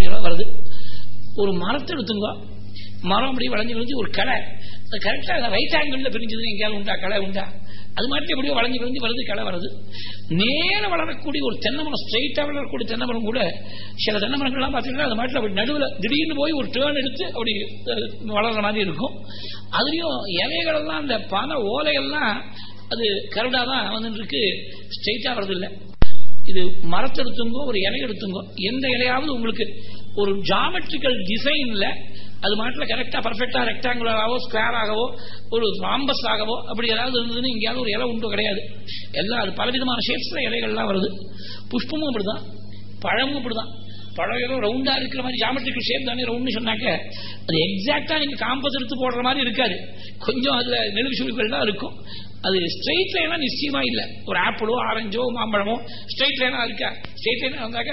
அப்படியெல்லாம் வருது ஒரு மரத்தை எடுத்துங்க. மரம் அப்படியே வளைஞ்சு வளைஞ்சு ஒரு கலை. கரெக்டாக ரைட் ஆங்கிள் பிரிஞ்சது. எங்கேயாவது உண்டா? கலை உண்டா? அது மாதிரி எப்படியோ வளைஞ்சு வளைஞ்சு வருது களை வருது. நேர வளரக்கூடிய ஒரு தென்னை மரம் ஸ்ட்ரைட்டாக வளரக்கூடிய தென்னை மரம் கூட சில தென்னை மரங்கள்லாம் பார்த்தீங்கன்னா அது மாதிரி அப்படி நடுவில் திடீர்னு போய் ஒரு டேர்ன் எடுத்து அப்படி வளர்ற மாதிரி இருக்கும். அதுலேயும் இலைகளெல்லாம் அந்த பனை ஓலைகள்லாம் அது கருடாக தான் வந்துட்டு இருக்கு ஸ்ட்ரைட்டாக வர்றதில்லை. இது மரத்தை எடுத்துங்கோ ஒரு இலை எடுத்துங்கோ எந்த இலையாவது உங்களுக்கு ஒரு ஜாமெட்ரிக்கல் டிசைன்ல அது மாட்டில் கரெக்டா பர்ஃபெக்டா ரெக்டாங்குலராகவோ ஸ்கொயராகவோ ஒரு ராம்பஸ் ஆகவோ அப்படி ஏதாவது இருந்ததுன்னு எங்கேயாவது ஒரு இலை உண்டு கிடையாது. எல்லாம் அது பலவிதமான ஷேப்ஸ்ல இலைகள்லாம் வருது. புஷ்பமும் அப்படிதான் பழமும் அப்படிதான். பழம் ஏதோ ரவுண்டா இருக்கிற மாதிரி ஜாமெட்ரிக்கல் ஷேப் தானே ரவுண்ட் சொன்னாக்க அது எக்ஸாக்டா நீங்க காம்பஸ் எடுத்து போடுற மாதிரி இருக்காது. கொஞ்சம் அதுல நெழுவு சுழிகள் தான் இருக்கும். அது ஸ்ட்ரெயிட் லைனா நிச்சயமா இல்ல. ஒரு ஆப்பிளோ ஆரஞ்சோ மாம்பழமோ ஸ்ட்ரெயிட் லைனா இருக்கா? ஸ்ட்ரெயிட் லைனா வந்தாக்க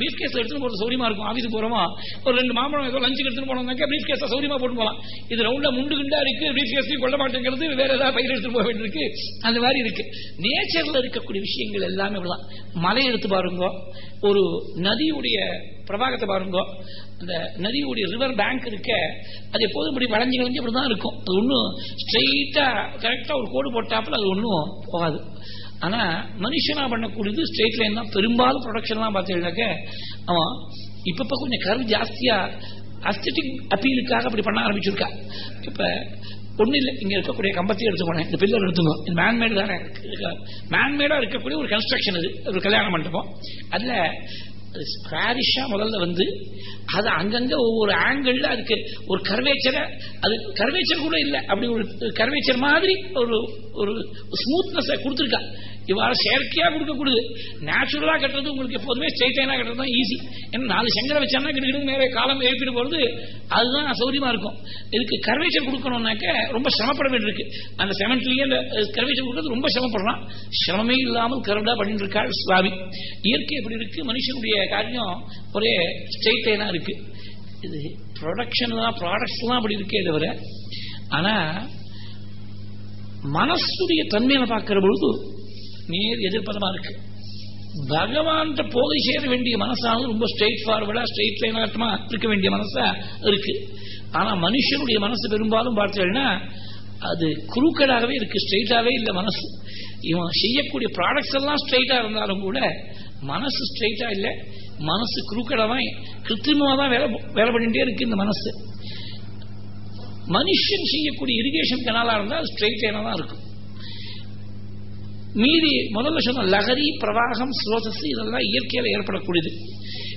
பிரீஃப் கேஸ் எடுத்துட்டு போறது சௌரியமா இருக்கும். ஆஃபீஸ் போறோமா? ஒரு ரெண்டு மாம்பழம் ஏதோ லஞ்சுக்கு எடுத்துட்டு போனோம்னாக்க பிரீஃப் கேஸ் சௌரியமா போட்டு போகலாம் இது ரவுண்டா முண்டு குண்டா இருக்கு பிரீஃப் கேஸையும் கொள்ள மாட்டேங்கிறது வேற ஏதாவது பயிர் எடுத்துட்டு போக வேண்டியிருக்கு அந்த மாதிரி இருக்கு. நேச்சர்ல இருக்கக்கூடிய விஷயங்கள் எல்லாமே மலை எடுத்து பாருங்க ஒரு நதியுடைய பிரபாகத்தை பாருங்க. அந்த நதியுடைய ரிவர் பேங்க் இருக்க அது எப்போதும் இப்படி வளைஞ்சு வளைஞ்சு இப்படி தான் இருக்கும். அது ஒன்றும் ஸ்ட்ரெயிட்டா கரெக்டா ஒரு கோடு போட்டாப்புல அது ஒன்றும் போகாது. ஆனா மனுஷனா பண்ணக்கூடியது ஸ்ட்ரெயிட் லைன் தான். பெரும்பாலும் ப்ரொடக்ஷன்லாம் பார்த்தீங்கன்னாக்க அவன் இப்ப இப்ப கொஞ்சம் கரு ஜாஸ்தியா அஸ்தட்டிக் அப்பீலுக்காக அப்படி பண்ண ஆரம்பிச்சிருக்கா. இப்ப ஒண்ணு இல்லை. இங்க இருக்கக்கூடிய கம்பத்தையும் எடுத்து போனேன். இந்த பில்லர் எடுத்துக்கோ இது மேன்மேடு தானே. மேன்மேடா இருக்கக்கூடிய ஒரு கன்ஸ்ட்ரக்ஷன் இது ஒரு கல்யாண மண்டபம். அதுல ஸ்குவாரிஷா முதல்ல வந்து அது அங்கங்க ஒவ்வொரு ஆங்கிள் அதுக்கு ஒரு கர்வேச்சரை அது கர்வேச்சர் கூட இல்லை. அப்படி ஒரு கர்வேச்சர் மாதிரி ஒரு ஒரு ஸ்மூத்னஸ் கொடுத்துருக்கா. இவ்வாறு செயற்கையா கொடுக்கக்கூடாது நேச்சுரலா கட்டுறது உங்களுக்கு எப்போதுமே ஸ்ட்ரெயிட் லைனா கட்டுறது தான் ஈஸி ஏன்னா நாலு செங்கலை வச்சானா கிட்ட நேர காலம் எழுப்பிட்டு போறது அதுதான் சௌரியமா இருக்கும். இதுக்கு கர்வேச்சர் கொடுக்கணும்னாக்க ரொம்ப சிரமப்பட வேண்டியிருக்கு. அந்த செவன்ட்லயே அந்த கர்வேச்சர் கொடுக்கறது ரொம்ப சிரமப்படுறான் சிரமமே இல்லாமல் கருடா பண்ணிட்டு இருக்காள் சுவாமி. இயற்கை எப்படி இருக்கு? மனுஷனுடைய காரியம் ஒரே ஸ்ட்ரெயிட் லைனா இருக்கு. இது ப்ரொடக்ஷன் தான் ப்ராடக்ட்ஸ் தான் அப்படி இருக்கே தவிர ஆனா மனசுடைய தன்மையில பார்க்கிற பொழுது நேர் எதிர்ப்பதமா இருக்கு. பகவான் போதை சேர வேண்டிய மனசானது ரொம்ப ஸ்ட்ரெயிட் ஃபார்வர்டா ஸ்ட்ரெயிட் லைனாட்டமா இருக்க வேண்டிய மனசா? இருக்கு. ஆனா மனுஷனுடைய மனசு பெரும்பாலும் பார்த்தீங்கன்னா அது குறுக்கடாகவே இருக்கு ஸ்ட்ரெயிட்டாவே இல்லை மனசு. இவன் செய்யக்கூடிய ப்ராடக்ட்ஸ் எல்லாம் ஸ்ட்ரெயிட்டா இருந்தாலும் கூட மனசு ஸ்ட்ரெயிட்டா இல்லை. மனசு குறுக்கடா தான் கிருத்திரமா தான் வேலை வேலை பண்ணிட்டே இருக்கு இந்த மனசு. மனுஷன் செய்யக்கூடிய இரிகேஷன் கெனாலா இருந்தால் ஸ்ட்ரெயிட் லைனா தான் இருக்கும். மீதி முதல்ல சொன்ன லகரி பிரவாகம் ஸ்ரோதஸ் இதெல்லாம் இயற்கையில ஏற்படக்கூடியது.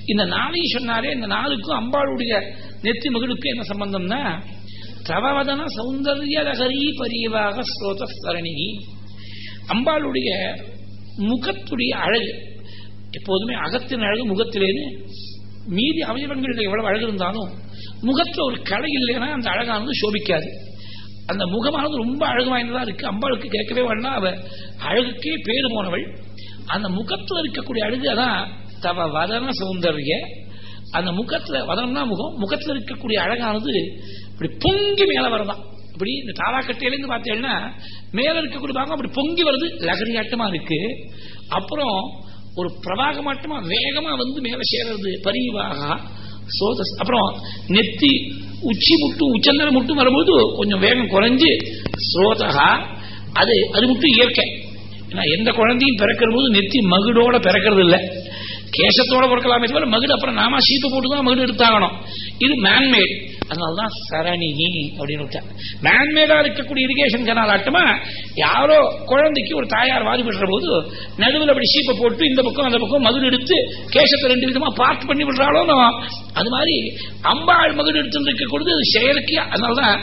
இந்த நாளையும் சொன்னாலே இந்த நாளுக்கும் அம்பாளுடைய நெத்தி மகளுக்கும் என்ன சம்பந்தம்னா தவவதன சௌந்தர்ய லகரி பரிவாக ஸ்ரோதஸ் சரணி அம்பாளுடைய முகத்துடைய அழகு எப்போதுமே அகத்தின் அழகு முகத்திலேன்னு மீதி அவயவங்களில் எவ்வளவு அழகு இருந்தாலும் முகத்துல ஒரு கலை இல்லைன்னா அந்த அழகானது சோபிக்காது. அந்த முகமானது ரொம்ப அழகு வாய்ந்ததா இருக்கு. அம்பாளுக்கு கேட்கவே வேண்டாம். அவ அழகுக்கே பேரு போனவள். அந்த முகத்துல இருக்கக்கூடிய அழகு அதான் தவ வதன சௌந்தர்ய. அந்த முகத்துல வதனம்னா முகம். முகத்துல இருக்கக்கூடிய அழகானது இப்படி பொங்கி மேல வரதான். இப்படி இந்த தாலாக்கட்டையிலேருந்து பார்த்தீங்கன்னா மேல இருக்கக்கூடிய பாகம் அப்படி பொங்கி வருது. லகரியாட்டமா இருக்கு. அப்புறம் ஒரு பிரவாகமாட்டமா வேகமா வந்து மேல சேர்றது பரிவாகா. சோதஸ். அப்புறம் நெத்தி உச்சி முட்டும் உச்சந்தர முட்டும் வரும்போது கொஞ்சம் வேகம் குறைஞ்சு ஸ்ரோதகா அது அது மட்டும் இயற்கை. ஏன்னா எந்த குழந்தையும் பிறக்கிற போது நெத்தி மகுடோட பிறக்கிறது இல்லை கேசத்தோட பிறக்கலாமே தவிர மகுடு அப்புறம் நாம சீப்பு போட்டு தான் மகுடு எடுத்தாகணும். இது மேன்மேட் அதனால்தான் சரணிகி அப்படின்னு விட்டாங்க மேன்மேடா இருக்கக்கூடிய இரிகேஷன் கனால் ஆட்டமா யாரோ குழந்தைக்கு ஒரு தாயார் வாரி விடுற போது நடுவில் அப்படி சீப்பை போட்டு இந்த பக்கம் அந்த பக்கம் மகுடு எடுத்து கேசத்தை ரெண்டு விதமா பார்ட் பண்ணி விடுறாளோ அது மாதிரி அம்பாள் மகுடு எடுத்து இருக்கக்கூடியது அது செயற்கையா அதனாலதான்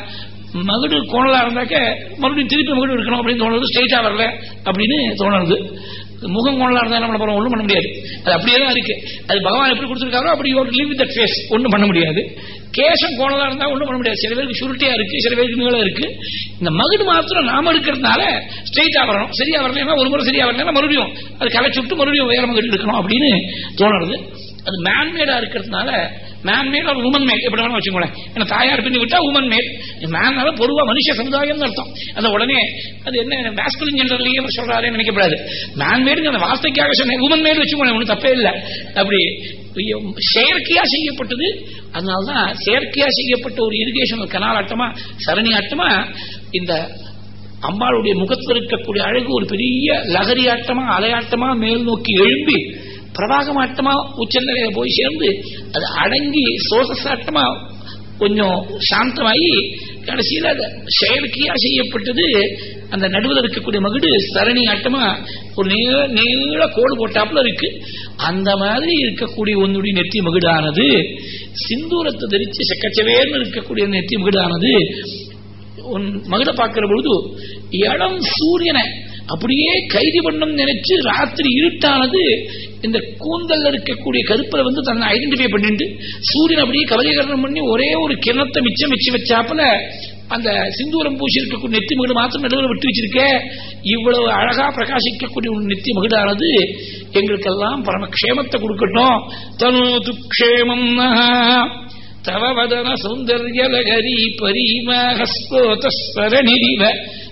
மகுடு கோணலா இருந்தாக்க மறுபடியும் திருப்பி மகுடு எடுக்கணும் அப்படின்னு தோணுது ஸ்ட்ரெயிட்டா வரல அப்படின்னு தோணுது. முகம் கோணலா இருந்தா என்ன பண்ண ஒன்றும் ஒண்ணும் பண்ண முடியாது. அது அப்படியே தான் இருக்கு. அது பகவான் எப்படி கொடுத்துருக்காரோ அப்படி லிவ் வித் தட் ஃபேஸ் ஒன்றும் பண்ண முடியாது. கேசம் கோணலா இருந்தா ஒன்றும் பண்ண முடியாது. சில பேருக்கு சுருட்டியா இருக்கு சில பேருக்கு நீளம் இருக்கு. இந்த மகுடு மாத்திரம் நாம எடுக்கிறதுனால ஸ்ட்ரெயிட்டா வரணும். சரியா வரலன்னா ஒரு முறை சரியா வரலன்னா மறுபடியும் அது கலைச்சு விட்டு மறுபடியும் வேற மகுடு எடுக்கணும் அப்படின்னு தோணுறது. அது மேன்மேடா இருக்கிறதுனால மேன் மேல் ஒரு உமன் மேல் எப்படி வேணும் வச்சுக்கோங்களேன். ஏன்னா தாயார் பின்னு விட்டா உமன் மேல் மேனால பொதுவா மனுஷ சமுதாயம் அர்த்தம். அந்த உடனே அது என்ன மேஸ்குலின் ஜெண்டர்லயே சொல்றாருன்னு நினைக்கப்படாது. மேன் மேடுங்க அந்த வார்த்தைக்காக சொன்னேன். உமன் மேல் வச்சுக்கோங்களேன் ஒன்றும் தப்பே இல்லை. அப்படி செயற்கையா செய்யப்பட்டது. அதனால்தான் செயற்கையா செய்யப்பட்ட ஒரு இரிகேஷன் கனால் ஆட்டமா சரணி ஆட்டமா இந்த அம்பாளுடைய முகத்தில் இருக்கக்கூடிய அழகு ஒரு பெரிய லகரி ஆட்டமா அலையாட்டமா மேல் நோக்கி எழும்பி பிரபாகமாட்டமா உச்சநிலையில போய் சேர்ந்து அது அடங்கி சோசசாட்டமா கொஞ்சம் சாந்தமாகி கடைசியில் அது செயற்கையா செய்யப்பட்டது. அந்த நடுவில் இருக்கக்கூடிய மகுடு சரணி ஆட்டமா ஒரு நீள நீள கோடு போட்டாப்புல இருக்கு. அந்த மாதிரி இருக்கக்கூடிய ஒன்னுடைய நெத்தி மகுடானது சிந்தூரத்தை தரிச்சு செக்கச்சவேர்னு இருக்கக்கூடிய நெத்தி மகுடானது உன் மகுட பார்க்கிற பொழுது இடம் சூரியனை அப்படியே கைது பண்ணும் நினைச்சு ராத்திரி இருட்டானது. இந்த கூந்தல் இருக்கக்கூடிய கருப்பில் வந்து தன்னை ஐடென்டிஃபை பண்ணிட்டு சூரியன் அப்படியே கவலைகரணம் பண்ணி ஒரே ஒரு கிணத்தை மிச்சம் மிச்சம் வச்சாப்புல அந்த சிந்தூரம் பூசி இருக்கக்கூடிய நெத்தி மகிழ் மாத்திரம் நடுவில் விட்டு வச்சிருக்க இவ்வளவு அழகா பிரகாசிக்கக்கூடிய ஒரு நெத்தி மகிழானது எங்களுக்கெல்லாம் பரமக்ஷேமத்தை கொடுக்கட்டும். தனு துக்ஷேமம் தவ வதன சௌந்தர்யலகரி பரிமஹஸ்போதஸ்வரணிரிவ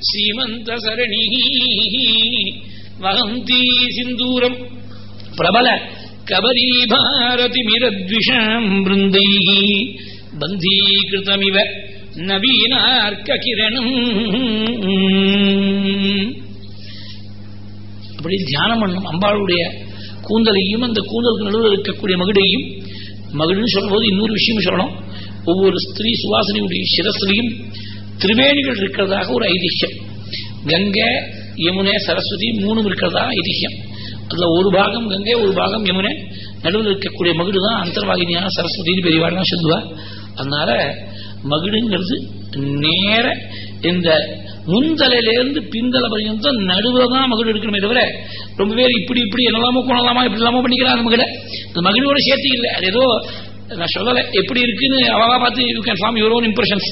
ஸ்ரீமந்த சரணி வகந்தி சிந்தூரம் பிரபல கபரி பாரதி மிரத்விஷாம் பிருந்தை பந்தீகிருதமிவ நவீனார்க்க கிரணம் அப்படி தியானம் பண்ணும் அம்பாளுடைய கூந்தலையும் அந்த கூந்தலுக்கு நடுவில் இருக்கக்கூடிய மகிடையும் மகிழ்னு சொல்லும்போது இன்னொரு விஷயம் சொல்லணும். ஒவ்வொரு ஸ்திரீ சுவாசனையுடைய சிரஸ்லையும் திரிவேணிகள் இருக்கிறதாக ஒரு ஐதிஹ்யம் கங்கை யமுனை சரஸ்வதி மூணும் இருக்கிறதா ஐதிஹ்யம் அதுல ஒரு பாகம் கங்கை ஒரு பாகம் யமுனை. நடுவில் இருக்கக்கூடிய மகிடு தான் அந்தர்வாகினியான சரஸ்வதினு பெரியவாடுதான் சொல்லுவா. அதனால மகிடுங்கிறது நேர இந்த முந்தலையிலிருந்து பிந்தல பர்யந்தம் நடுவில் தான் மகிழ் எடுக்கணுமே தவிர ரொம்ப பேர் இப்படி இப்படி என்னலாமோ கொள்ளலாமா இப்படி இல்லாமோ பண்ணிக்கிறாங்க மகிழ அந்த மகிழ்வோட சேர்த்து இல்லை. அது ஏதோ நான் சொல்லலை எப்படி இருக்குன்னு அவளா பார்த்து you can form your own impressions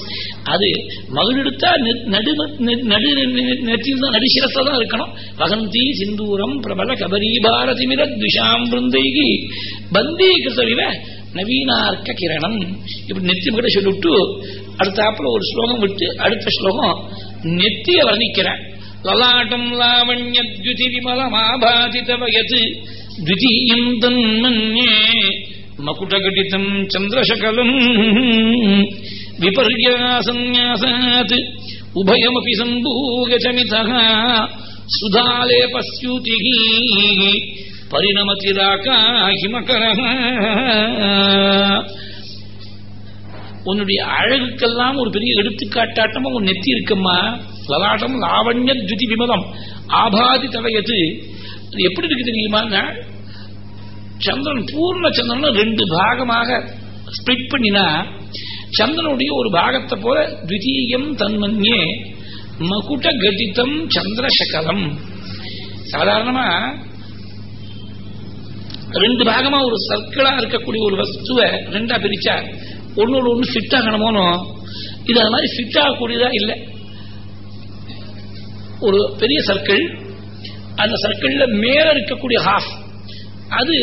அது மகிழ் எடுத்தா நடு நடு நெற்றியில் தான் நடுசிரத்தில் தான் இருக்கணும். வகந்தி சிந்தூரம் பிரபல கபரி பாரதி மிர பிருந்தைகி பந்தி கிருத்தவிவ நவீனார்க்க கிரணம் இப்படி நெத்தி கூட சொல்லிவிட்டு அடுத்தாப்புல ஒரு ஸ்லோகம் விட்டு அடுத்த ஸ்லோகம் நெத்திய வர்ணிக்கிறேன் லலாட்டம் லாவண்யத்யுதி விமலமாபாதிதவயத் द्वितीयम् तन्मन्ये मकुटघटितम् चन्द्रशकलम् विपर्यासन्न्यासात् उभयमपि सम्भूगचमितः सुधालेपस्यूतिः பரிணமத்திதாக்கா ஹிமகரக உன்னுடைய அழகுக்கெல்லாம் ஒரு பெரிய எடுத்துக்காட்டாட்டமா உன் நெத்தி இருக்கம்மா லலாட்டம் லாவண்ய துதி விமதம். ஆபாதி தவையது எப்படி இருக்கு தெரியுமா? சந்திரன் பூர்ண சந்திரன் ரெண்டு பாகமாக ஸ்பிளிட் பண்ணினா சந்திரனுடைய ஒரு பாகத்தை போல த்விதீயம் தன்மன்யே மகுட கதிதம் சந்திரசகலம். சாதாரணமா ரெண்டு பாகமா ஒரு சர்க்கிளா இருக்கக்கூடிய ஒரு வஸ்துவை ரெண்டா பிரிச்சா ஒன்னோட ஒண்ணு ஃபிட் ஆகணுமோனோ இது அது மாதிரி ஃபிட் ஆகக்கூடியதா இல்லை. ஒரு பெரிய சர்க்கிள் அந்த சர்க்கிள்ல மேல இருக்கக்கூடிய ஹாஃப் அது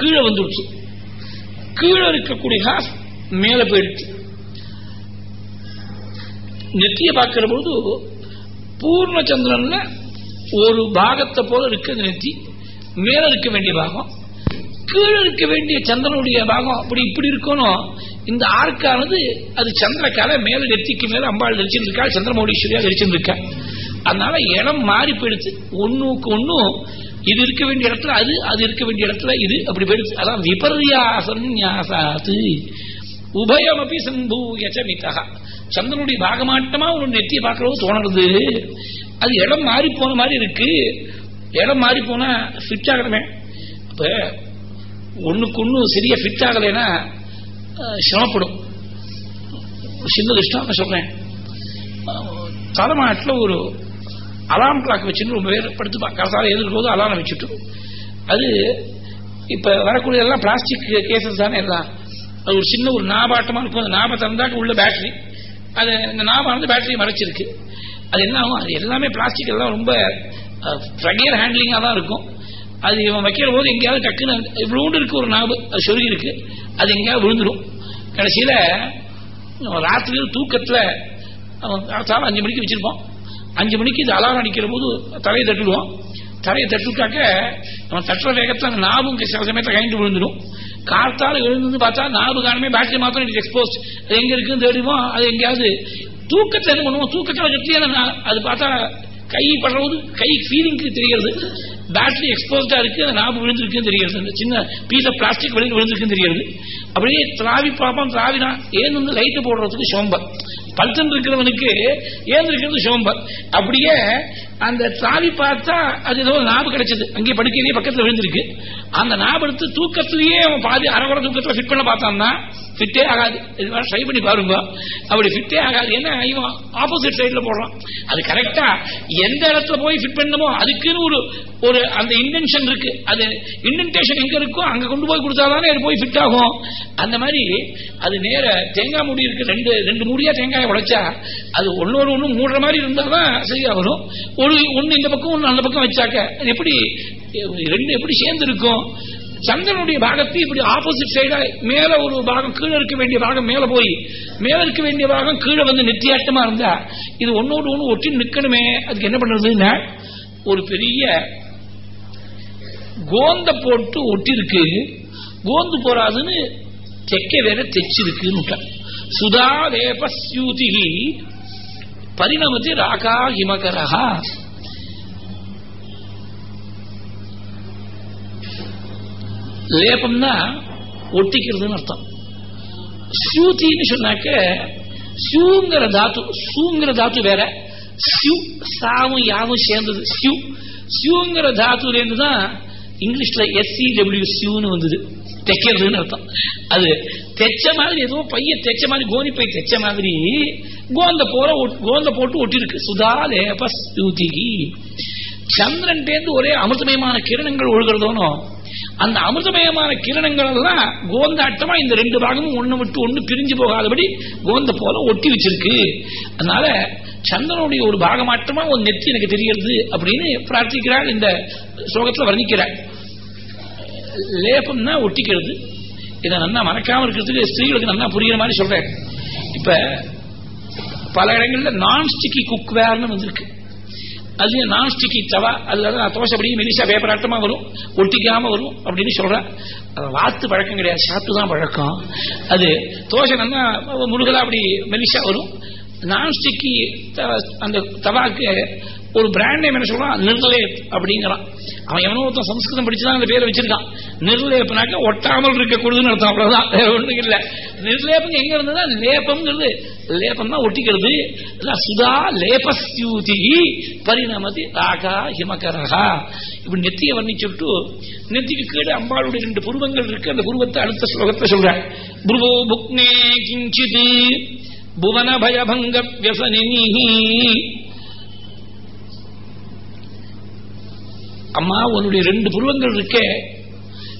கீழே வந்துடுச்சு கீழே இருக்கக்கூடிய ஹாஃப் மேல போயிடுச்சு. நெத்திய பார்க்கிற போது பூர்ண சந்திரன்ல ஒரு பாகத்தை போல இருக்கு நெத்தி மேல இருக்க வேண்டிய பாகம். கீழே இருக்க வேண்டிய சந்திரனுடைய பாகம் அப்படி இப்படி இருக்கணும். இந்த ஆர்க்கானது அது சந்திரக்கால மேல நெத்திக்கு மேல அம்பாள் தரிச்சிருக்கா சந்திரமௌடீஸ்வரியா தரிச்சிருக்கா அதனால இடம் மாறி போயிடுச்சு. ஒன்னுக்கு ஒன்னும் இது இருக்க வேண்டிய இடத்துல அது அது இருக்க வேண்டிய இடத்துல இது அப்படி போயிடுச்சு. அதான் விபர்யாசன்யாசாத்து. உபயம் அப்படி சம்பூயச்சமிதா சந்திரனுடைய பாகமாட்டமா ஒரு நெத்தியை பார்க்கறது தோணுறது. அது இடம் மாறி போன மாதிரி இருக்கு. இடம் மாறி போனா ஃபிட் ஆகணுமே. அப்ப ஒண்ணுக்கு ஒண்ணு சரியா ஃபிட் ஆகலைன்னா சிரமப்படும். சின்ன இஷ்டம் சொல்றேன். தலைமாட்டில் ஒரு அலாம் கிளாக் வச்சுன்னு ரொம்ப பேர் படுத்துப்பான் கரசால எதிர்க்கும் அலாரம் வச்சுட்டு அது இப்ப வரக்கூடிய எல்லாம் பிளாஸ்டிக் கேசஸ் தானே எல்லாம். அது ஒரு சின்ன ஒரு நாபாட்டமா இருக்கும். அந்த நாபை திறந்தாக்க உள்ள பேட்டரி அது இந்த நாபானது பேட்டரி மறைச்சிருக்கு. அது என்ன ஆகும்? அது எல்லாமே பிளாஸ்டிக் எல்லாம் ரொம்ப ஃப்ரகியர் ஹேண்ட்லிங்காக தான் இருக்கும். அது இவன் வைக்கிற போது எங்கேயாவது டக்குன்னு இவ்வளோண்டு இருக்கு ஒரு நாவு அது சொருகி இருக்கு அது எங்கேயாவது விழுந்துடும் கடைசியில் ராத்திரியில் தூக்கத்தில் அவன் அஞ்சு மணிக்கு வச்சிருப்பான். அஞ்சு மணிக்கு இது அலாரம் அடிக்கிற போது தலையை தட்டுடுவான். தலையை தட்டுட்டாக்க அவன் தட்டுற வேகத்தில் அந்த நாபும் சில சமயத்தில் கைண்டு விழுந்துடும் காத்தால எழுந்து பார்த்தா நாபு காரணமே பேட்டரி மாத்திரம் இட் எக்ஸ்போஸ் அது எங்கே இருக்குன்னு தேடுவோம் அது எங்கேயாவது தூக்கத்தை என்ன பண்ணுவோம் தூக்கத்தில் கட்டியான அது பார்த்தா கை படுறது கை ஃபீலிங்க்கு தெரிகிறது. பேட்டரி எக்ஸ்போஸ்டா இருக்கு அந்த நாபு விழுந்திருக்குன்னு தெரிகிறது. அந்த சின்ன பீஸ் ஆஃப் பிளாஸ்டிக் வெளியில் விழுந்திருக்குன்னு தெரிகிறது. அப்படியே திராவி பார்ப்போம் திராவினா ஏன் வந்து லைட்டு போடுறதுக்கு சோம்பல்? பல்சன் இருக்கிறவனுக்கு ஏன் இருக்கிறது சோம்பல்? அப்படியே அந்த சாவி பார்த்தா அது ஏதோ நாபு கிடைச்சது. அங்கே படுக்கையிலேயே பக்கத்தில் விழுந்திருக்கு. அந்த நாபு எடுத்து தூக்கத்திலேயே அவன் பாதி அரைகுறை தூக்கத்தில் ஃபிட் பண்ண பார்த்தான்னா ஃபிட்டே ஆகாது. இது மாதிரி ட்ரை பண்ணி பாருங்க. அப்படி ஃபிட்டே ஆகாது. என்ன இவன் ஆப்போசிட் சைடில் போடுறான். அது கரெக்டா எந்த இடத்துல போய் ஃபிட் பண்ணணுமோ அதுக்குன்னு ஒரு ஒரு அந்த இன்டென்ஷன் இருக்கு. அது இன்டென்டேஷன் எங்க இருக்கோ அங்க கொண்டு போய் கொடுத்தாதானே அது போய் ஃபிட் ஆகும். அந்த மாதிரி அது நேர தேங்காய் மூடி இருக்கு. ரெண்டு ரெண்டு மூடியா தேங்காய் உடைச்சா அது ஒன்னொரு ஒன்று மூடுற மாதிரி இருந்தால்தான் சரியா வரும் ஒரு ஒன்று இந்த பக்கம் ஒன்று அந்த பக்கம் வச்சாக்க அது எப்படி ரெண்டு எப்படி சேர்ந்து இருக்கும் சந்திரனுடைய பாகத்தை இப்படி ஆப்போசிட் சைடா மேல ஒரு பாகம் கீழே இருக்க வேண்டிய பாகம் மேல போய் மேல இருக்க வேண்டிய பாகம் கீழே வந்து நெத்தியாட்டமா இருந்தா இது ஒன்னோடு ஒன்று ஒட்டி நிக்கணுமே. அதுக்கு என்ன பண்றதுன்னா ஒரு பெரிய கோந்த போட்டு ஒட்டி இருக்கு கோந்து போறாதுன்னு தெக்க வேற தைச்சிருக்குன்னு சுதா பரிணமதி ராகா ஹிமகரஹா லேபம்னா ஒட்டிக்கிறதுன்னு அர்த்தம். சூத்தின்னு சொன்னாக்க சூங்கிற தாத்து சூங்கிற தாத்து வேற. சியூ சாவும் யாவும் சேர்ந்தது. சியூ சியூங்கிற தாத்துலேருந்து தான் இங்கிலீஷ்ல எஸ்சி டபிள்யூ சியூன்னு வந்தது. தைக்கிறதுன்னு அர்த்தம். அது தைச்ச மாதிரி ஏதோ பைய தைச்ச மாதிரி கோனி பை தைச்ச மாதிரி கோந்த போற கோந்த போட்டு ஒட்டிருக்கு. சுதா லேபஸ்யூதிகி சந்திரன்டேந்து ஒரே அமிர்தமயமான கிரணங்கள் ஒழுகிறதோனோ அந்த அமிர்தமயமான கிரணங்கள் எல்லாம் கோந்தாட்டமா இந்த ரெண்டு பாகமும் ஒண்ணு விட்டு ஒண்ணு பிரிஞ்சு போகாதபடி கோந்த போல ஒட்டி வச்சிருக்கு. அதனால சந்திரனுடைய ஒரு பாகமாட்டமா ஒரு நெத்தி எனக்கு தெரிகிறது அப்படின்னு பிரார்த்திக்கிறாள் இந்த ஸ்லோகத்துல வர்ணிக்கிறாள் லேபம்னா ஒட்டிக்கிறது. இதை நல்லா மறக்காம இருக்கிறதுக்கு ஸ்திரீகளுக்கு நல்லா புரியுற மாதிரி சொல்றேன் இப்ப பல இடங்கள்ல நான் ஸ்டிக்கி குக்வேர்னு வந்திருக்கு அது நான் ஸ்டிக்கி தவா அல்லது தான் தோசைப்படி மெலிசா பேப்பராட்டமா வரும் ஒட்டிக்காம வரும் அப்படின்னு சொல்றேன். வாத்து பழக்கம் கிடையாது சாத்து தான் பழக்கம். அது தோசை நல்லா முருகலா அப்படி மெலிசா வரும். நான் ஸ்டிக்கி அந்த தவாக்கு ஒரு பிராண்ட் நேம் என்ன சொல்றான்? நிர்லேப் அப்படிங்கிறான். அவன் எவனோ ஒருத்தன் சம்ஸ்கிருதம் படிச்சுதான் அந்த பேரை வச்சிருக்கான். நிர்லேப்னாக்க ஒட்டாமல் இருக்கக்கூடாதுன்னு அர்த்தம் அவ்வளவுதான். வேற ஒண்ணும் இல்ல. நிர்லேபம் எங்க இருந்ததா லேபம்ங்கிறது லேபம் தான் ஒட்டிக்கிறது சுதா லேபஸ்யூதி பரிணமதி ராகா ஹிமகரகா இப்படி நெத்தியை வர்ணிச்சுட்டு நெத்திக்கு கீழே அம்பாளுடைய ரெண்டு புருவங்கள் இருக்கு. அந்த புருவத்தை அடுத்த ஸ்லோகத்தை சொல்றேன். புருவோ புக்னே கிஞ்சித் புவன பயபங்க வியசனினி அம்மா உன்னுடைய ரெண்டு புருவங்கள் இருக்கே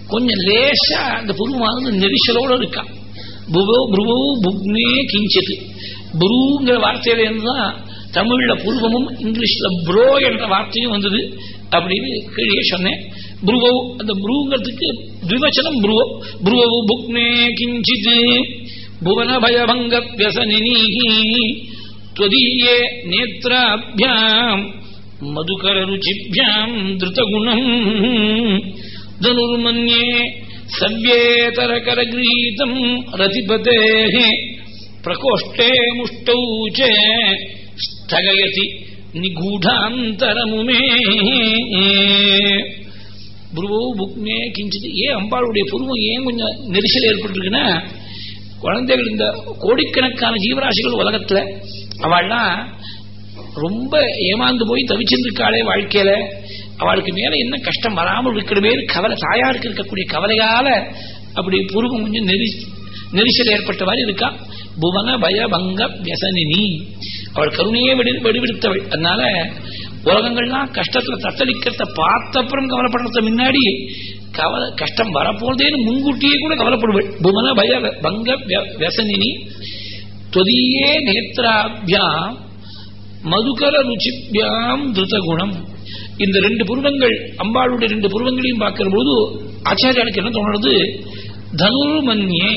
கொஞ்சம் லேசா அந்த புருவமானது நெரிசலோட இருக்கா புவோ புருவோ புக்னே கிஞ்சித்து புருங்கிற வார்த்தையில இருந்துதான் தமிழ்ல புருவமும் இங்கிலீஷ்ல ப்ரோ என்ற வார்த்தையும் வந்தது அப்படின்னு கீழே சொன்னேன் புருவோ அந்த புருங்கிறதுக்கு திவச்சனம் புருவோ புருவோ புக்னே கிஞ்சித் புவன பயபங்க வியசனினி त्वदीये नेत्राभ्याम् मधुकररुचिभ्याम् धृतगुणम् धनुर्मन्ये सव्येतरकरगृहीतम् रतिपतेः प्रकोष्ठे मुष्टौ च स्थगयति நிகூடாந்தரமுமே புருவோ புக்மே கிஞ்சிது ஏன் அம்பாளுடைய புருவம் ஏன் கொஞ்சம் நெரிசல் ஏற்பட்டிருக்குன்னா குழந்தைகள் இந்த கோடிக்கணக்கான ஜீவராசிகள் உலகத்துல அவள்லாம் ரொம்ப ஏமாந்து போய் தவிச்சிருந்திருக்காளே வாழ்க்கையில. அவளுக்கு மேல என்ன கஷ்டம் வராமல் இருக்கிறமே கவலை தாயாருக்கு இருக்கக்கூடிய கவலையால அப்படி புருவம் கொஞ்சம் நெரி நெரிசல் ஏற்பட்ட மாதிரி இருக்கா? புவன பய பங்க வியசனினி அவள் கருணையே வெடி வெடிவிடுத்தவள். அதனால உலகங்கள்லாம் கஷ்டத்துல தத்தளிக்கிறத பார்த்தப்புறம் கவலைப்படுறத முன்னாடி கவலை கஷ்டம் வரப்போதேன்னு முன்கூட்டியே கூட கவலைப்படுவள். புவன பய பங்க வியசனினி தொதியே நேத்ராபியாம். மதுகர ருச்சிபியாம் திருத குணம் இந்த ரெண்டு புருவங்கள் அம்பாளுடைய ரெண்டு புருவங்களையும் பார்க்கிற போது ஆச்சாரியாளுக்கு என்ன தோணுறது தனுர்மன்யே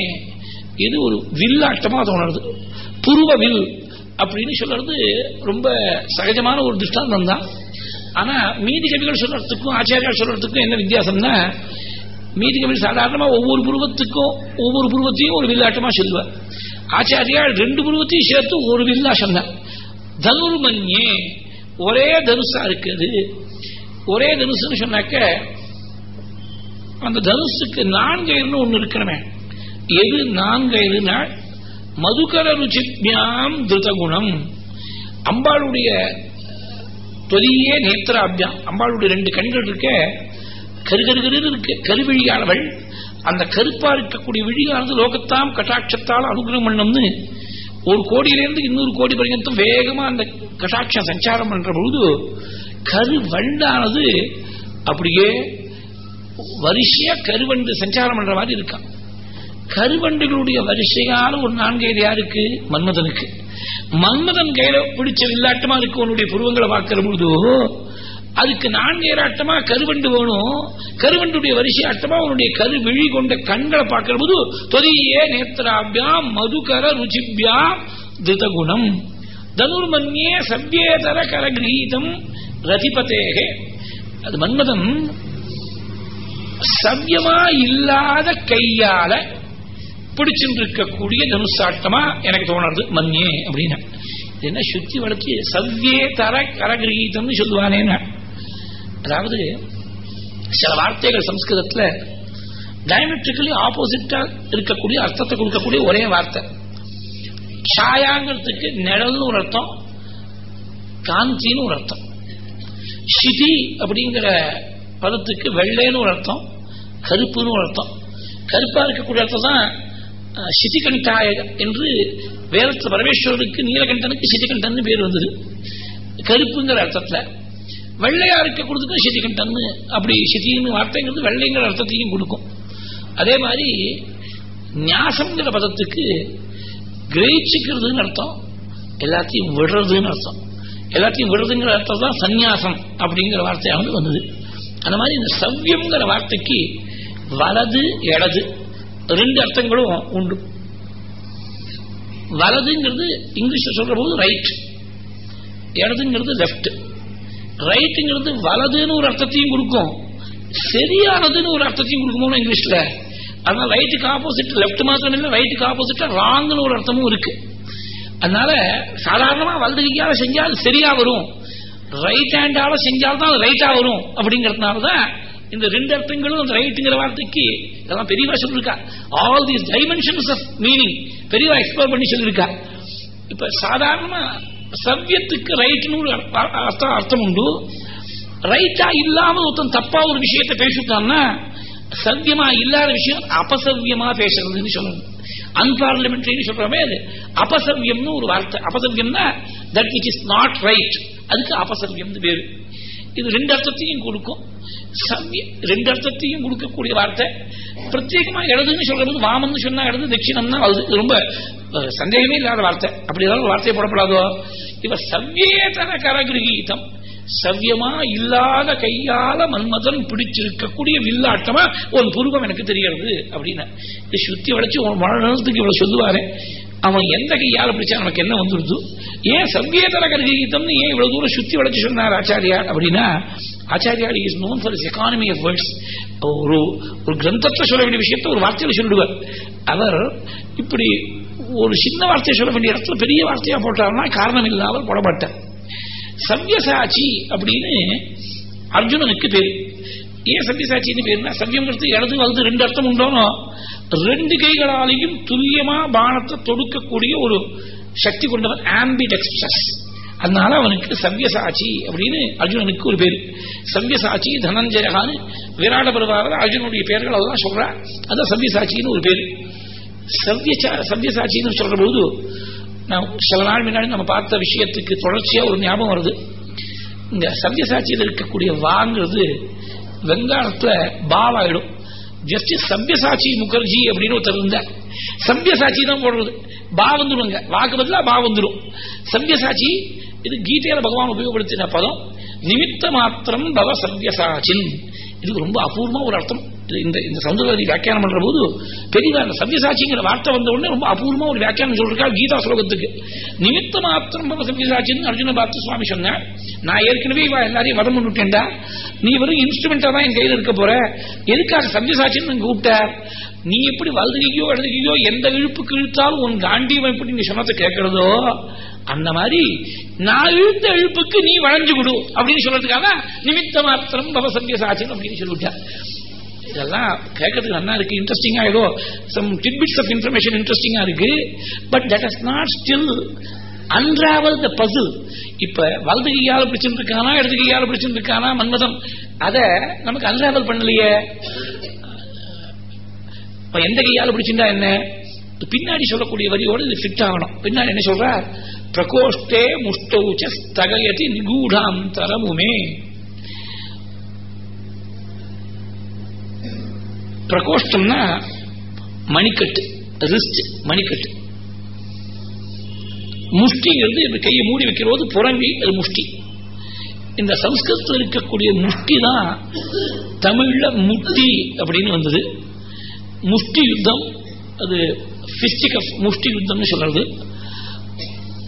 இது ஒரு வில்லாட்டமா தோணுறது புருவ வில் அப்படின்னு சொல்றது ரொம்ப சகஜமான ஒரு திருஷ்டாந்தம் தான் ஆனா மீதி கவிகள் சொல்றதுக்கும் ஆச்சாரியால் சொல்றதுக்கும் என்ன வித்தியாசம்னா மீதி கவிகள் சாதாரணமா ஒவ்வொரு புருவத்துக்கும் ஒவ்வொரு புருவத்தையும் ஒரு வில்லாட்டமா சொல்லுவார். ஆச்சாரியால் ரெண்டு புருவத்தையும் சேர்த்து ஒரு வில்லா சொன்னார் தனுர்மன்யே ஒரே தனுசா இருக்குது. ஒரே தனுசுன்னு சொன்னாக்க அந்த தனுசுக்கு நான்கயிறுன்னு ஒண்ணு இருக்கணுமே. எது நான்கயிறுனா மதுகர ருச்சிபியாம் திருதகுணம். அம்பாளுடைய தொலியே நேத்திராபியாம். அம்பாளுடைய ரெண்டு கண்கள் இருக்க கருகருகரு இருக்கு. கருவிழியானவள். அந்த கருப்பா இருக்கக்கூடிய விழியானது லோகத்தாம் கட்டாட்சத்தால் அனுகிரகம் பண்ணம்னு ஒரு கோடியிலிருந்து இன்னொரு கோடி பர்யந்தம் வேகமா அந்த கட்டாட்ச சஞ்சாரம் பண்ற பொழுது கரு வண்டானது அப்படியே வரிசையா கருவண்டு சஞ்சாரம் பண்ற மாதிரி இருக்கான் கருவண்டுகளுடைய வரிசையான ஒரு நான்கையில் யாருக்கு? மன்மதனுக்கு. மன்மதன் கையில பிடிச்ச வில்லாட்டமா இருக்கு உன்னுடைய புருவங்களை பார்க்கிற பொழுது அதுக்கு நான்கேராட்டமா கருவண்டு வேணும். கருவண்டுடைய வரிசை ஆட்டமா உன்னுடைய கரு விழி கொண்ட கண்களை பார்க்கிற போது தொதியே நேத்திராபியாம் மதுகர ருச்சிபியாம் திருதகுணம் தனுர்மன்யே சவ்யேதர கரகிரீதம் ரதிபதேகே. அது மன்மதன் சவ்யமா இல்லாத கையால பிடிச்சுட்டு இருக்கக்கூடிய தனுசாட்டமா எனக்கு தோணுறது மன்யே அப்படின்னு. என்ன சுத்தி வளர்ச்சி சவ்யே தர கரகிரகீதம்னு சொல்லுவானேன்னு. அதாவது சில வார்த்தைகள் சம்ஸ்கிருதத்தில் டயமெட்ரிக்கலி ஆப்போசிட்டா இருக்கக்கூடிய அர்த்தத்தை கொடுக்கக்கூடிய ஒரே வார்த்தை. ஷாயாங்கிறதுக்கு நிழல்னு ஒரு அர்த்தம் காந்தின்னு ஒரு அர்த்தம். ஷிதி அப்படிங்கிற பதத்துக்கு வெள்ளைன்னு ஒரு அர்த்தம் கருப்புன்னு ஒரு அர்த்தம். கருப்பா இருக்கக்கூடிய அர்த்தம் தான் சிதிகண்டாய என்று வேதத்தில் பரமேஸ்வரனுக்கு நீலகண்டனுக்கு சிதிகண்டன் பேர் வந்தது. கருப்புங்கிற அர்த்தத்தில். வெள்ளையா இருக்கக்கூடியதுக்கும் சிதிகண்டன் அப்படி சிதின்னு வார்த்தைங்கிறது வெள்ளைங்கிற அர்த்தத்தையும் கொடுக்கும். அதே மாதிரி ஞாசம்ங்கிற பதத்துக்கு கிரகிச்சுக்கிறதுன்னு அர்த்தம் எல்லாத்தையும் விடுறதுன்னு அர்த்தம். எல்லாத்தையும் விடுறதுங்கிற அர்த்தம் தான் சந்நியாசம் அப்படிங்கிற வார்த்தையானது வந்தது. அந்த மாதிரி இந்த சவ்யம்ங்கிற வார்த்தைக்கு வலது இடது ரெண்டு அர்த்தங்களும் உண்டு. வலதுங்கிறது இங்கிலீஷில் சொல்ற போது ரைட் இடதுங்கிறது லெஃப்ட் ரைட்டுங்கிறது வலதுன்னு ஒரு அர்த்தத்தையும் கொடுக்கும். சரியானதுன்னு ஒரு அர்த்தத்தையும் கொடுக்குமோ இங்கிலீஷ்ல? அதனால ரைட்டுக்கு ஆப்போசிட் லெப்ட் மாத்திரம் இல்லை ரைட்டுக்கு ஆப்போசிட்டா ராங்னு ஒரு அர்த்தமும் இருக்கு. அதனால சாதாரணமா வலது கையால செஞ்சா அது சரியா வரும். ரைட் ஹேண்டால செஞ்சால்தான் அது ரைட்டா வரும் அப்படிங்கறதுனாலதான் இந்த ரெண்டு அர்த்தங்களும் அந்த ரைட்டுங்கிற வார்த்தைக்கு இதெல்லாம் பெரியவா சொல்லிருக்கா. All these dimensions of meaning பெரியவா எக்ஸ்ப்ளோர் பண்ணி சொல்லிருக்கா. இப்ப சாதாரணமா சவ்யத்துக்கு ரைட்னு ஒரு அர்த்தம் அர்த்தம் உண்டு. ரைட்டா இல்லாம ஒருத்தன் தப்பா ஒரு விஷயத்தை பேசிட்டான்னா சத்தியமா இல்லாத விஷயம் அபசவ்யமா பேசுறதுன்னு சொல்லணும். அன்பார்லிமெண்ட்ரி சொல்றமே அது. அபசவ்யம்னு ஒரு வார்த்தை. அபசவ்யம்னா that which is not right அதுக்கு அபசவ்யம்னு பேரு. இது ரெண்டு அர்த்தத்தையும் கொடுக்கும். ரெண்டு அர்த்தத்தையும் கொடுக்கக்கூடிய வார்த்தை பிரத்யேகமா இடதுன்னு சொல்றது வாமன்னு சொன்னா இடது தட்சிணம்னா அது ரொம்ப சந்தேகமே இல்லாத வார்த்தை. அப்படி ஏதாவது வார்த்தையை போடப்படாதோ இவ சவ்யேதன கரகிரகீதம். சவ்யமா இல்லாத கையால மன்மதன் பிடிச்சிருக்கக்கூடிய வில்லாட்டமா ஒரு புருவம் எனக்கு தெரியறது அப்படின்னு இது சுத்தி வளைச்சு மனத்துக்கு இவ்வளவு சொல்லுவாரு. அவன் எந்த கையால் பிடிச்சா நமக்கு என்ன வந்துடுது ஏன் சவ்யேதர கரகீதம்னு ஏன் இவ்வளவு தூரம் சுத்தி வளர்ச்சி சொன்னார் ஆச்சாரியார்? அப்படின்னா ஆச்சாரியார் is known for is economy of words ஒரு ஒரு கிரந்தத்தை சொல்ல வேண்டிய விஷயத்த ஒரு வார்த்தையில சொல்லிடுவார். அவர் இப்படி ஒரு சின்ன வார்த்தையை சொல்ல வேண்டிய இடத்துல பெரிய வார்த்தையா போட்டார்னா காரணம் இல்லாமல் போடப்பட்டார் சவ்யசாட்சி அப்படின்னு அர்ஜுனனுக்கு பேரு. ஏன் சவ்யசாட்சின்னு பேருனா சவ்யங்கிறது இடது வலது ரெண்டு அர்த்தம் உண்டோனோ? ரெண்டு கைகளாலையும் துல்லியமா பானத்தை தொடுக்கக்கூடிய ஒரு சக்தி கொண்டவன் ஆம்பி எக்ஸ்பிரஸ் அதனால அவனுக்கு சவ்யசாட்சி அப்படின்னு அர்ஜுனனுக்கு ஒரு பேர். சவ்யசாட்சி தனஞ்சயகான்னு விராட பருவாவில் அர்ஜுனுடைய பெயர்கள் அதெல்லாம் சொல்றா. அதான் சவ்யசாட்சின்னு ஒரு பேர். சவ்யசா சவ்யசாட்சின்னு சொல்ற பொழுது நான் சில நாள் முன்னாடி நம்ம பார்த்த விஷயத்துக்கு தொடர்ச்சியா ஒரு ஞாபகம் வருது. இந்த சவ்யசாட்சியில் இருக்கக்கூடிய வாங்கிறது வெங்காயத்துல பாவாயிடும் ஜஸ்டிஸ் சவ்யசாட்சி முகர்ஜி அப்படின்னு ஒருத்தர் இருந்தார். சவ்யசாட்சி தான் போடுறது. பா வந்துடுங்க வாக்கு பதிலாக பா வந்துடும் சவ்யசாட்சி இது கீதையில பகவான் உபயோகப்படுத்தின பதம் நிமித்த மாத்திரம் பவ சவ்யசாச்சின் இதுக்கு ரொம்ப அபூர்வமா ஒரு அர்த்தம். இந்த இந்த சௌந்தரவதி வியாக்கியானம் பண்ற போது பெரியதா அந்த சவ்யசாட்சிங்கிற வார்த்தை வந்த உடனே ரொம்ப அபூர்வமா ஒரு வியாக்கியானம் சொல்றா கீதா ஸ்லோகத்துக்கு. நிமித்த மாத்திரம் சவ்யசாட்சின்னு அர்ஜுன பார்த்து சுவாமி சொன்னார். நான் ஏற்கனவே எல்லாரையும் வதம் பண்ணிட்டேன்டா. நீ வெறும் இன்ஸ்ட்ருமெண்டா தான் என் கையில் இருக்க போற. எதுக்காக சவ்யசாட்சின்னு கூப்பிட்டார்? நீ எப்படி வலதுகையோ எழுதுகையோ எந்த இழுப்புக்கு இழுத்தாலும் உன் காண்டியம் எப்படி நீ சொன்னதை கேட்கறதோ அந்த மாதிரி நான் இழுத்த இழுப்புக்கு நீ வளைஞ்சு கொடு அப்படின்னு சொல்றதுக்காக நிமித்த மாத்திரம் பவ சாட்சியம் அப்படின்னு சொல்லிவிட்டார். இதெல்லாம் கேட்கறதுக்கு நல்லா இருக்கு. இன்ட்ரெஸ்டிங்கா ஏதோ சம் டிட்பிட்ஸ் ஆஃப் இன்ஃபர்மேஷன் இன்ட்ரெஸ்டிங்கா இருக்கு. But that is not still unravel the puzzle இப்ப வலது கையால பிடிச்சிட்டு இருக்கானா இடது கையால பிடிச்சிட்டு இருக்கானா மன்மதம் அத நமக்கு அன்ராவல் பண்ணலையே. இப்ப எந்த கையால பிடிச்சிருந்தா என்ன? பின்னாடி சொல்லக்கூடிய வரியோடு இது ஃபிட் ஆகணும். பின்னாடி என்ன சொல்ற பிரகோஷ்டே முஷ்டௌச்ச ஸ்தகயதி நிகூடாந்தரமுமே பிரகோஷ்டம்னா மணிக்கட்டு ரிஸ்ட் மணிக்கட்டு முஷ்டிங்கிறது இப்படி கையை மூடி வைக்கிறது புறங்கி அது முஷ்டி. இந்த சம்ஸ்கிருதத்தில் இருக்கக்கூடிய முஷ்டி தான் தமிழ்ல முட்டி அப்படின்னு வந்தது. முஷ்டி யுத்தம் அது பிஸ்டிக் முஷ்டி யுத்தம்னு சொல்றது.